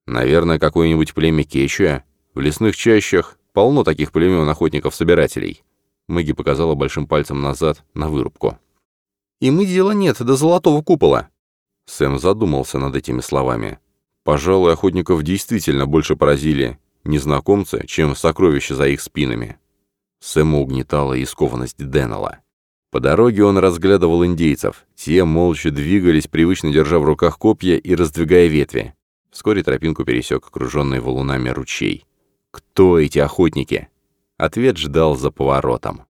«Наверное, какое-нибудь племя Кечуя. В лесных чащах полно таких племен охотников-собирателей». Мэгги показала большим пальцем назад на вырубку. «Им и дела нет до золотого купола». Сэм задумался над этими словами. Пожалуй, охотников действительно больше поразили незнакомцы, чем сокровища за их спинами. Сэма угнетала и скованность Деннелла. По дороге он разглядывал индейцев. Те молча двигались, привычно держа в руках копья и раздвигая ветви. Вскоре тропинку пересек окруженный валунами ручей. Кто эти охотники? Ответ ждал за поворотом.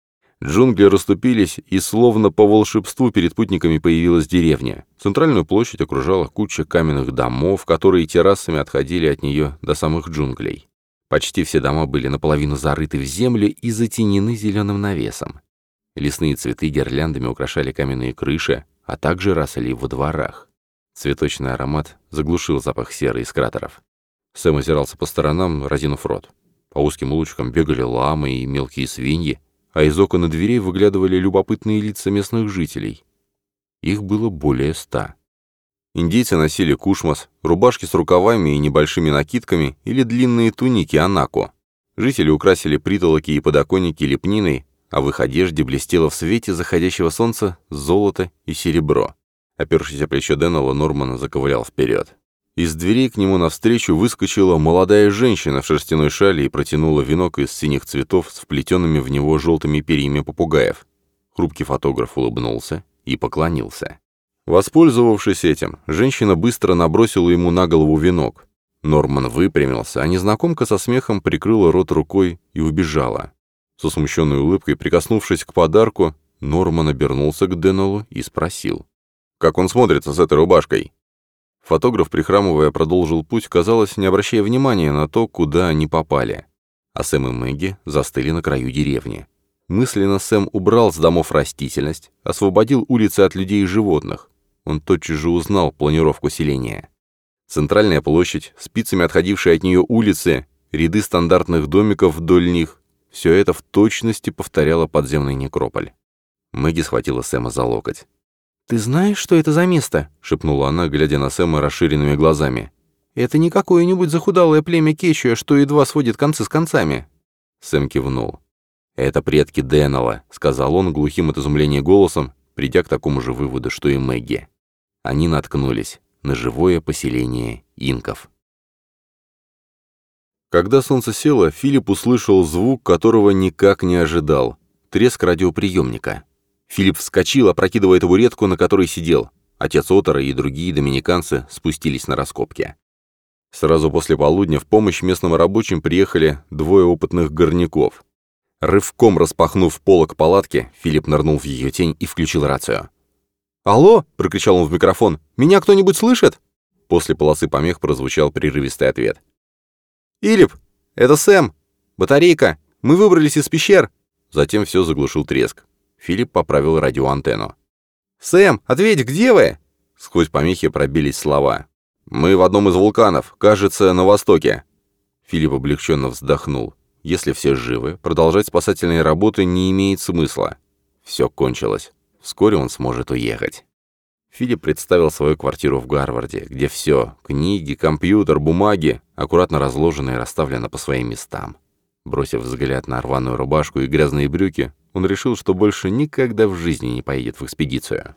Джунгли расступились, и словно по волшебству перед путниками появилась деревня. Центральную площадь окружала куча каменных домов, которые террасами отходили от нее до самых джунглей. Почти все дома были наполовину зарыты в землю и затенены зеленым навесом. Лесные цветы гирляндами украшали каменные крыши, а также росли во дворах. Цветочный аромат заглушил запах серы из кратеров. Сэм озирался по сторонам, разинув рот. По узким улочкам бегали ламы и мелкие свиньи, а из окон и дверей выглядывали любопытные лица местных жителей. Их было более ста. Индейцы носили кушмас, рубашки с рукавами и небольшими накидками или длинные туники анако. Жители украсили притолоки и подоконники лепниной, а в их одежде блестело в свете заходящего солнца золото и серебро. Опершись о плечо Деннелла, Норман заковылял вперед. Из дверей к нему навстречу выскочила молодая женщина в шерстяной шале и протянула венок из синих цветов с вплетенными в него желтыми перьями попугаев. Хрупкий фотограф улыбнулся и поклонился. Воспользовавшись этим, женщина быстро набросила ему на голову венок. Норман выпрямился, а незнакомка со смехом прикрыла рот рукой и убежала. Со смущенной улыбкой, прикоснувшись к подарку, Норман обернулся к Деннеллу и спросил. «Как он смотрится с этой рубашкой?» Фотограф, прихрамывая, продолжил путь, казалось, не обращая внимания на то, куда они попали. А Сэм и Мэгги застыли на краю деревни. Мысленно Сэм убрал с домов растительность, освободил улицы от людей и животных, он тотчас же узнал планировку селения. Центральная площадь, спицами отходившие от нее улицы, ряды стандартных домиков вдоль них — все это в точности повторяло подземный некрополь. Мэгги схватила Сэма за локоть. «Ты знаешь, что это за место?» — шепнула она, глядя на Сэма расширенными глазами. «Это не какое-нибудь захудалое племя Кечуя, что едва сводит концы с концами». Сэм кивнул. «Это предки Деннелла», — сказал он глухим от изумления голосом, придя к такому же выводу, что и Мэгги. Они наткнулись на живое поселение инков. Когда солнце село, Филипп услышал звук, которого никак не ожидал — треск радиоприемника. Филипп вскочил, опрокидывая табуретку, на которой сидел. Отец Отора и другие доминиканцы спустились на раскопки. Сразу после полудня в помощь местным рабочим приехали двое опытных горняков. Рывком распахнув полок палатки, Филипп нырнул в ее тень и включил рацию. «Алло!» — прокричал он в микрофон. «Меня кто-нибудь слышит?» После полосы помех прозвучал прерывистый ответ. «Илип, это Сэм! Батарейка! Мы выбрались из пещер!» Затем все заглушил треск. Филипп поправил радиоантенну. «Сэм, ответь, где вы?» Сквозь помехи пробились слова. «Мы в одном из вулканов, кажется, на востоке». Филипп облегченно вздохнул. Если все живы, продолжать спасательные работы не имеет смысла. Все кончилось. Вскоре он сможет уехать. Филипп представил свою квартиру в Гарварде, где все — книги, компьютер, бумаги — аккуратно разложено и расставлено по своим местам. Бросив взгляд на рваную рубашку и грязные брюки, он решил, что больше никогда в жизни не поедет в экспедицию.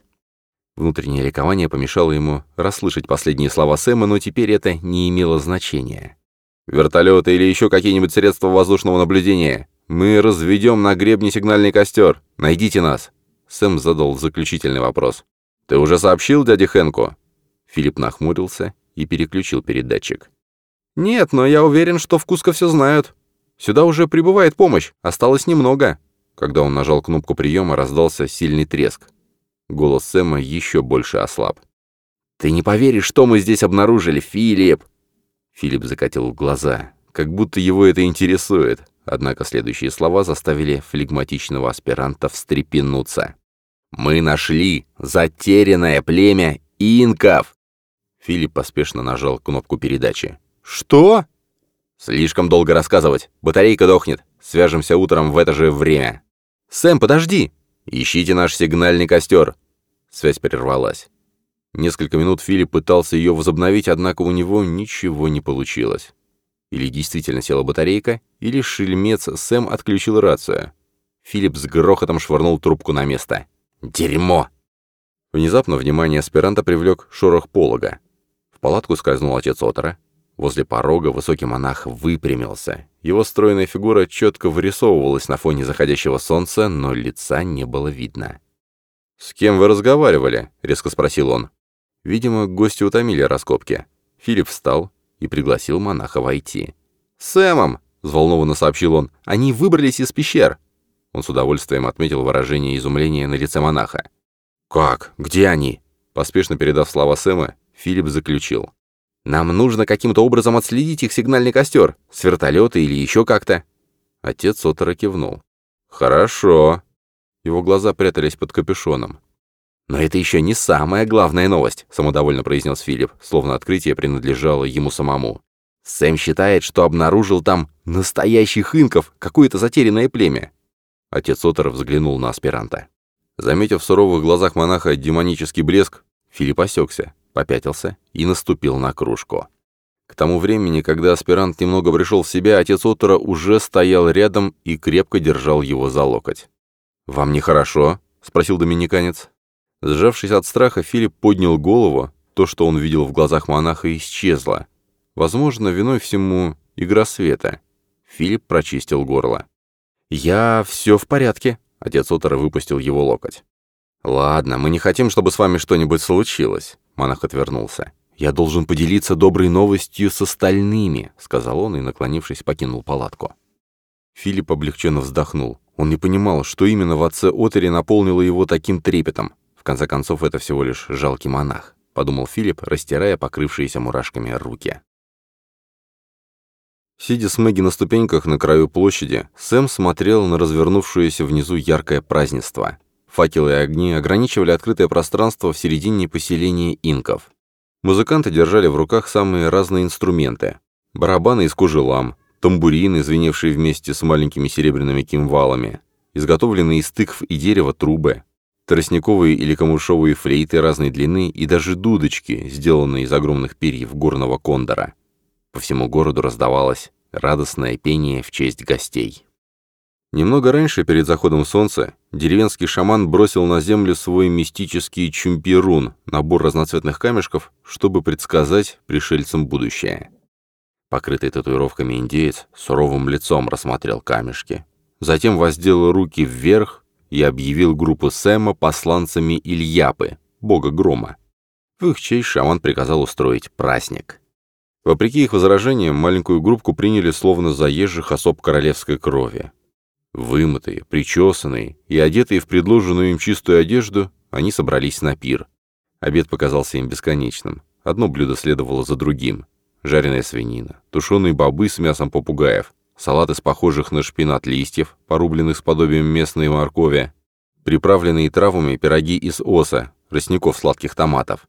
Внутреннее ликование помешало ему расслышать последние слова Сэма, но теперь это не имело значения. «Вертолеты или еще какие-нибудь средства воздушного наблюдения. Мы разведем на гребне сигнальный костер. Найдите нас». Сэм задал заключительный вопрос. «Ты уже сообщил дяде Хэнку?» Филипп нахмурился и переключил передатчик. «Нет, но я уверен, что в Куско все знают. Сюда уже прибывает помощь, осталось немного». Когда он нажал кнопку приема, раздался сильный треск. Голос Сэма еще больше ослаб. «Ты не поверишь, что мы здесь обнаружили, Филипп!» Филипп закатил глаза, как будто его это интересует. Однако следующие слова заставили флегматичного аспиранта встрепенуться. «Мы нашли затерянное племя инков!» Филипп поспешно нажал кнопку передачи. «Что?» «Слишком долго рассказывать. Батарейка дохнет. Свяжемся утром в это же время». «Сэм, подожди!» «Ищите наш сигнальный костер!» Связь прервалась. Несколько минут Филипп пытался ее возобновить, однако у него ничего не получилось. Или действительно села батарейка, или шельмец Сэм отключил рацию. Филипп с грохотом швырнул трубку на место. «Дерьмо!» Внезапно внимание аспиранта привлек шорох полога. В палатку скользнул отец Отора, Возле порога высокий монах выпрямился. Его стройная фигура четко вырисовывалась на фоне заходящего солнца, но лица не было видно. «С кем вы разговаривали?» — резко спросил он. Видимо, гости утомили раскопки. Филипп встал и пригласил монаха войти. «Сэмом!» — взволнованно сообщил он. «Они выбрались из пещер!» Он с удовольствием отметил выражение изумления на лице монаха. «Как? Где они?» Поспешно передав слова Сэма, Филипп заключил. Нам нужно каким-то образом отследить их сигнальный костер, с вертолета или еще как-то». Отец Отора кивнул. «Хорошо». Его глаза прятались под капюшоном. «Но это еще не самая главная новость», — самодовольно произнес Филипп, словно открытие принадлежало ему самому. «Сэм считает, что обнаружил там настоящих инков, какое-то затерянное племя». Отец Отора взглянул на аспиранта. Заметив в суровых глазах монаха демонический блеск, Филипп осекся попятился и наступил на кружку. К тому времени, когда аспирант немного пришел в себя, отец Оттера уже стоял рядом и крепко держал его за локоть. «Вам нехорошо?» — спросил доминиканец. Сжавшись от страха, Филипп поднял голову. То, что он видел в глазах монаха, исчезло. Возможно, виной всему игра света. Филипп прочистил горло. «Я все в порядке», — отец Оттера выпустил его локоть. «Ладно, мы не хотим, чтобы с вами что-нибудь случилось. Монах отвернулся. «Я должен поделиться доброй новостью с остальными», — сказал он и, наклонившись, покинул палатку. Филипп облегченно вздохнул. Он не понимал, что именно в отце Отере наполнило его таким трепетом. В конце концов, это всего лишь жалкий монах, — подумал Филипп, растирая покрывшиеся мурашками руки. Сидя с Мэгги на ступеньках на краю площади, Сэм смотрел на развернувшееся внизу яркое празднество. Факелы и огни ограничивали открытое пространство в середине поселения инков. Музыканты держали в руках самые разные инструменты. Барабаны из кожи лам, тамбурины, звеневшие вместе с маленькими серебряными кимвалами, изготовленные из тыкв и дерева трубы. Тростниковые или камышовые флейты разной длины и даже дудочки, сделанные из огромных перьев горного кондора. По всему городу раздавалось радостное пение в честь гостей. Немного раньше, перед заходом солнца, деревенский шаман бросил на землю свой мистический чумпирун, набор разноцветных камешков, чтобы предсказать пришельцам будущее. Покрытый татуировками индеец суровым лицом рассмотрел камешки. Затем воздел руки вверх и объявил группу Сэма посланцами Ильяпы, бога грома. В их честь шаман приказал устроить праздник. Вопреки их возражениям, маленькую группку приняли словно заезжих особ королевской крови. Вымытые, причесанные и одетые в предложенную им чистую одежду, они собрались на пир. Обед показался им бесконечным. Одно блюдо следовало за другим жареная свинина, тушеные бобы с мясом попугаев, салат из похожих на шпинат листьев, порубленных с подобием местной моркови, приправленные травами пироги из оса, росников сладких томатов.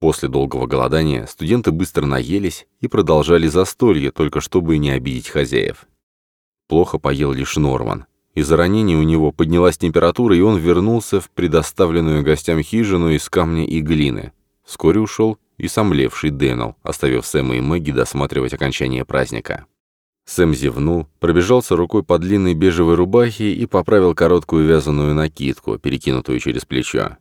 После долгого голодания студенты быстро наелись и продолжали застолье, только чтобы не обидеть хозяев. Плохо поел лишь Норман. Из-за ранения у него поднялась температура, и он вернулся в предоставленную гостям хижину из камня и глины. Вскоре ушел и сомлевший Дэннел, оставив Сэма и Мэгги досматривать окончание праздника. Сэм зевнул, пробежался рукой по длинной бежевой рубахе и поправил короткую вязаную накидку, перекинутую через плечо.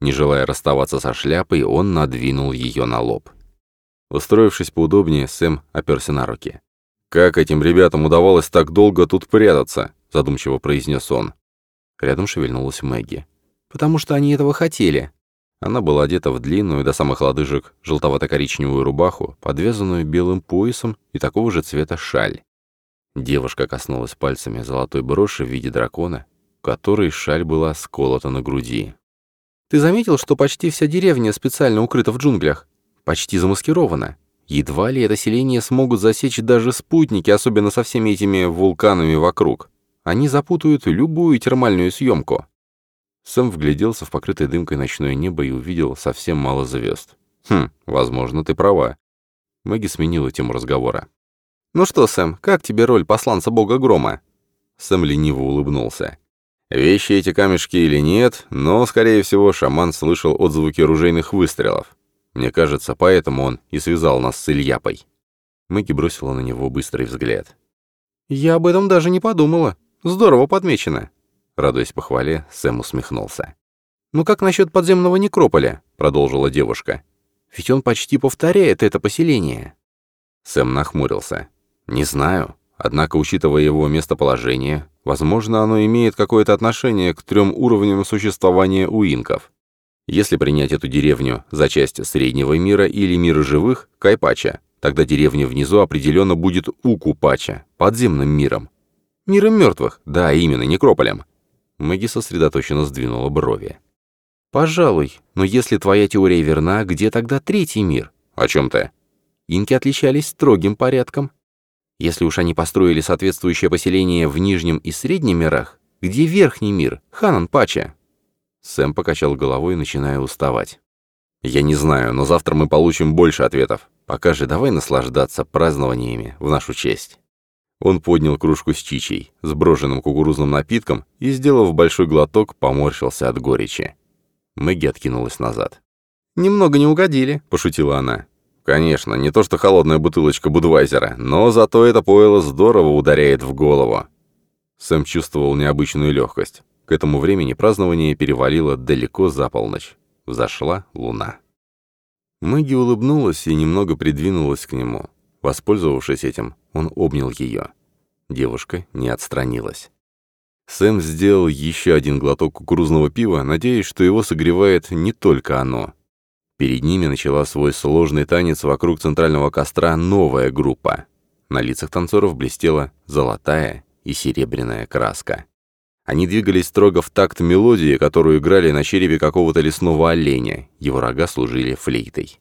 Не желая расставаться со шляпой, он надвинул ее на лоб. Устроившись поудобнее, Сэм оперся на руки. «Как этим ребятам удавалось так долго тут прятаться?» — задумчиво произнес он. Рядом шевельнулась Мэгги. «Потому что они этого хотели. Она была одета в длинную до самых лодыжек желтовато-коричневую рубаху, подвязанную белым поясом и такого же цвета шаль. Девушка коснулась пальцами золотой броши в виде дракона, которой шаль была сколота на груди. «Ты заметил, что почти вся деревня специально укрыта в джунглях? Почти замаскирована. Едва ли это селение смогут засечь даже спутники, особенно со всеми этими вулканами вокруг. Они запутают любую термальную съемку. Сэм вгляделся в покрытое дымкой ночное небо и увидел совсем мало звезд. «Хм, возможно, ты права». Мэгги сменила тему разговора. «Ну что, Сэм, как тебе роль посланца бога грома?» Сэм лениво улыбнулся. «Вещи эти камешки или нет, но, скорее всего, шаман слышал отзвуки ружейных выстрелов. Мне кажется, поэтому он и связал нас с Ильяпой». Мэгги бросила на него быстрый взгляд. «Я об этом даже не подумала. Здорово подмечено. Радуясь похвале, Сэм усмехнулся. «Ну как насчет подземного некрополя?» — продолжила девушка. «Ведь он почти повторяет это поселение». Сэм нахмурился. «Не знаю. Однако, учитывая его местоположение, возможно, оно имеет какое-то отношение к трем уровням существования у инков. Если принять эту деревню за часть среднего мира или мира живых, Кайпача, тогда деревня внизу определенно будет Укупача, подземным миром. Миром мертвых, да, именно, некрополем. Мэгги сосредоточенно сдвинула брови. «Пожалуй, но если твоя теория верна, где тогда третий мир? О чем ты?» Инки отличались строгим порядком. Если уж они построили соответствующее поселение в Нижнем и Среднем мирах, где Верхний мир, Ханан Пача?» Сэм покачал головой, начиная уставать. «Я не знаю, но завтра мы получим больше ответов. Пока же давай наслаждаться празднованиями в нашу честь». Он поднял кружку с чичей, сброшенным кукурузным напитком, и, сделав большой глоток, поморщился от горечи. Мэгги откинулась назад. «Немного не угодили», — пошутила она. «Конечно, не то что холодная бутылочка Будвайзера, но зато это пойло здорово ударяет в голову». Сэм чувствовал необычную легкость. К этому времени празднование перевалило далеко за полночь. Взошла луна. Мэгги улыбнулась и немного придвинулась к нему. Воспользовавшись этим, он обнял ее. Девушка не отстранилась. Сэм сделал еще один глоток кукурузного пива, надеясь, что его согревает не только оно. Перед ними начала свой сложный танец вокруг центрального костра новая группа. На лицах танцоров блестела золотая и серебряная краска. Они двигались строго в такт мелодии, которую играли на черепе какого-то лесного оленя, его рога служили флейтой.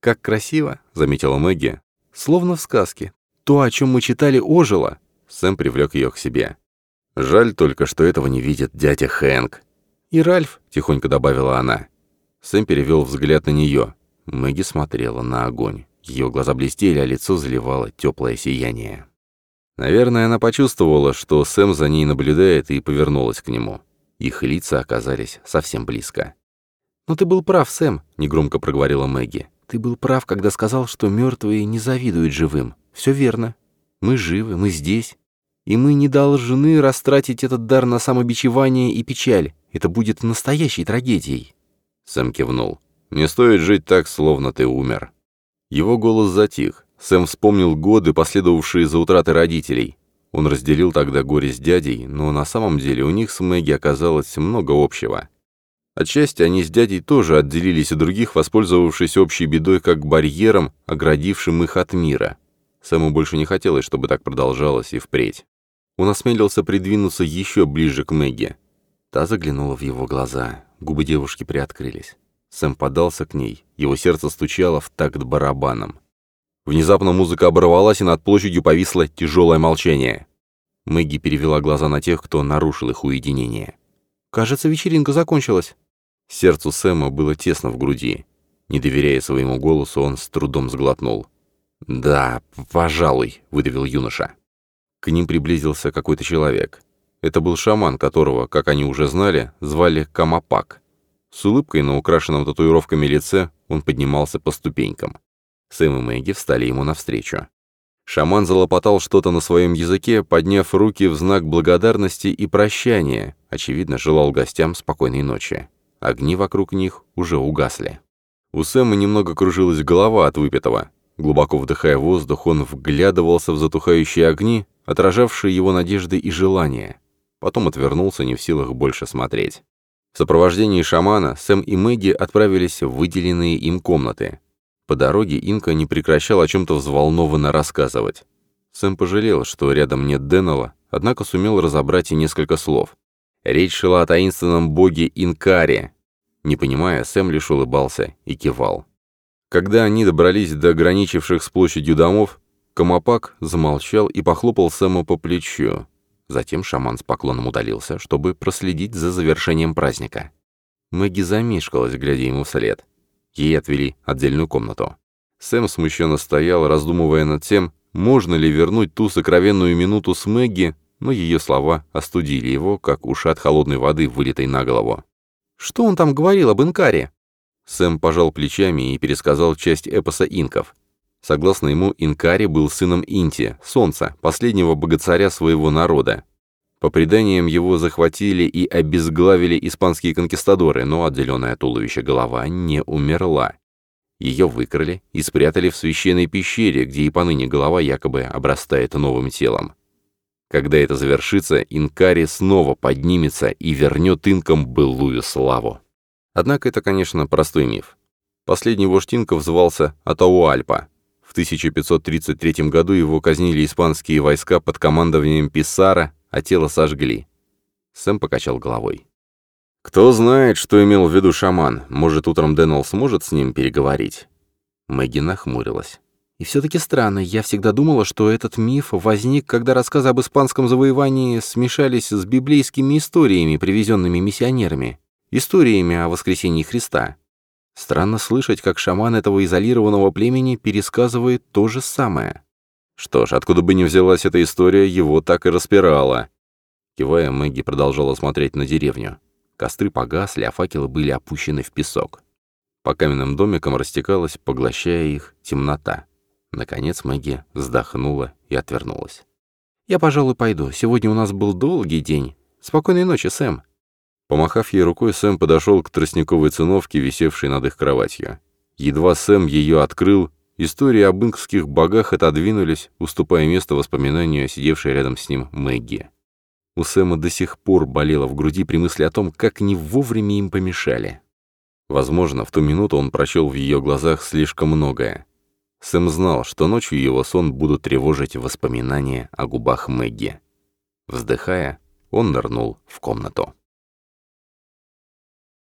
«Как красиво!» — заметила Мэгги. «Словно в сказке. То, о чем мы читали, ожило. Сэм привлек ее к себе. Жаль только, что этого не видит дядя Хэнк. «И Ральф», — тихонько добавила она. Сэм перевел взгляд на нее. Мэгги смотрела на огонь. Ее глаза блестели, а лицо заливало теплое сияние. Наверное, она почувствовала, что Сэм за ней наблюдает, и повернулась к нему. Их лица оказались совсем близко. «Но ты был прав, Сэм», — негромко проговорила Мэгги. «Ты был прав, когда сказал, что мертвые не завидуют живым. Все верно. Мы живы, мы здесь. И мы не должны растратить этот дар на самобичевание и печаль. Это будет настоящей трагедией». Сэм кивнул. «Не стоит жить так, словно ты умер». Его голос затих. Сэм вспомнил годы, последовавшие за утратой родителей. Он разделил тогда горе с дядей, но на самом деле у них с Мэгги оказалось много общего. Отчасти они с дядей тоже отделились от других, воспользовавшись общей бедой как барьером, оградившим их от мира. Сэму больше не хотелось, чтобы так продолжалось и впредь. Он осмелился придвинуться еще ближе к Мэгги. Та заглянула в его глаза, губы девушки приоткрылись. Сэм подался к ней, его сердце стучало в такт барабаном. Внезапно музыка оборвалась, и над площадью повисло тяжелое молчание. Мэгги перевела глаза на тех, кто нарушил их уединение. «Кажется, вечеринка закончилась». Сердцу Сэма было тесно в груди. Не доверяя своему голосу, он с трудом сглотнул. «Да, пожалуй», — выдавил юноша. К ним приблизился какой-то человек. Это был шаман, которого, как они уже знали, звали Камапак. С улыбкой на украшенном татуировками лице он поднимался по ступенькам. Сэм и Мэгги встали ему навстречу. Шаман залопотал что-то на своем языке, подняв руки в знак благодарности и прощания, очевидно, желал гостям спокойной ночи. Огни вокруг них уже угасли. У Сэма немного кружилась голова от выпитого. Глубоко вдыхая воздух, он вглядывался в затухающие огни, отражавшие его надежды и желания. Потом отвернулся, не в силах больше смотреть. В сопровождении шамана Сэм и Мэгги отправились в выделенные им комнаты. По дороге Инка не прекращал о чем-то взволнованно рассказывать. Сэм пожалел, что рядом нет Деннелла, однако сумел разобрать и несколько слов. Речь шла о таинственном боге Инкаре. Не понимая, Сэм лишь улыбался и кивал. Когда они добрались до ограничивших с площадью домов, Камапак замолчал и похлопал Сэма по плечу. Затем шаман с поклоном удалился, чтобы проследить за завершением праздника. Мэгги замешкалась, глядя ему вслед. Ей отвели отдельную комнату. Сэм смущенно стоял, раздумывая над тем, можно ли вернуть ту сокровенную минуту с Мэгги, но ее слова остудили его, как ушат холодной воды, вылитой на голову. «Что он там говорил об Инкаре?» Сэм пожал плечами и пересказал часть эпоса инков. Согласно ему, Инкари был сыном Инти, Солнца, последнего богоцаря своего народа. По преданиям, его захватили и обезглавили испанские конкистадоры, но отделенная туловище голова не умерла. Ее выкрали и спрятали в священной пещере, где и поныне голова якобы обрастает новым телом. Когда это завершится, Инкари снова поднимется и вернет инкам былую славу. Однако это, конечно, простой миф. Последний вождь инков звался Атауальпа. В 1533 году его казнили испанские войска под командованием Писара а тело сожгли. Сэм покачал головой. «Кто знает, что имел в виду шаман. Может, утром Дэннел сможет с ним переговорить?» Мэгги нахмурилась. «И все-таки странно, я всегда думала, что этот миф возник, когда рассказы об испанском завоевании смешались с библейскими историями, привезенными миссионерами, историями о воскресении Христа. Странно слышать, как шаман этого изолированного племени пересказывает то же самое. Что ж, откуда бы ни взялась эта история, его так и распирала. Кивая, Мэгги продолжала смотреть на деревню. Костры погасли, а факелы были опущены в песок. По каменным домикам растекалась, поглощая их, темнота. Наконец Мэгги вздохнула и отвернулась. «Я, пожалуй, пойду. Сегодня у нас был долгий день. Спокойной ночи, Сэм». Помахав ей рукой, Сэм подошел к тростниковой циновке, висевшей над их кроватью. Едва Сэм ее открыл, Истории об инкских богах отодвинулись, уступая место воспоминанию о сидевшей рядом с ним Мэгги. У Сэма до сих пор болело в груди при мысли о том, как не вовремя им помешали. Возможно, в ту минуту он прочел в ее глазах слишком многое. Сэм знал, что ночью его сон будут тревожить воспоминания о губах Мэгги. Вздыхая, он нырнул в комнату.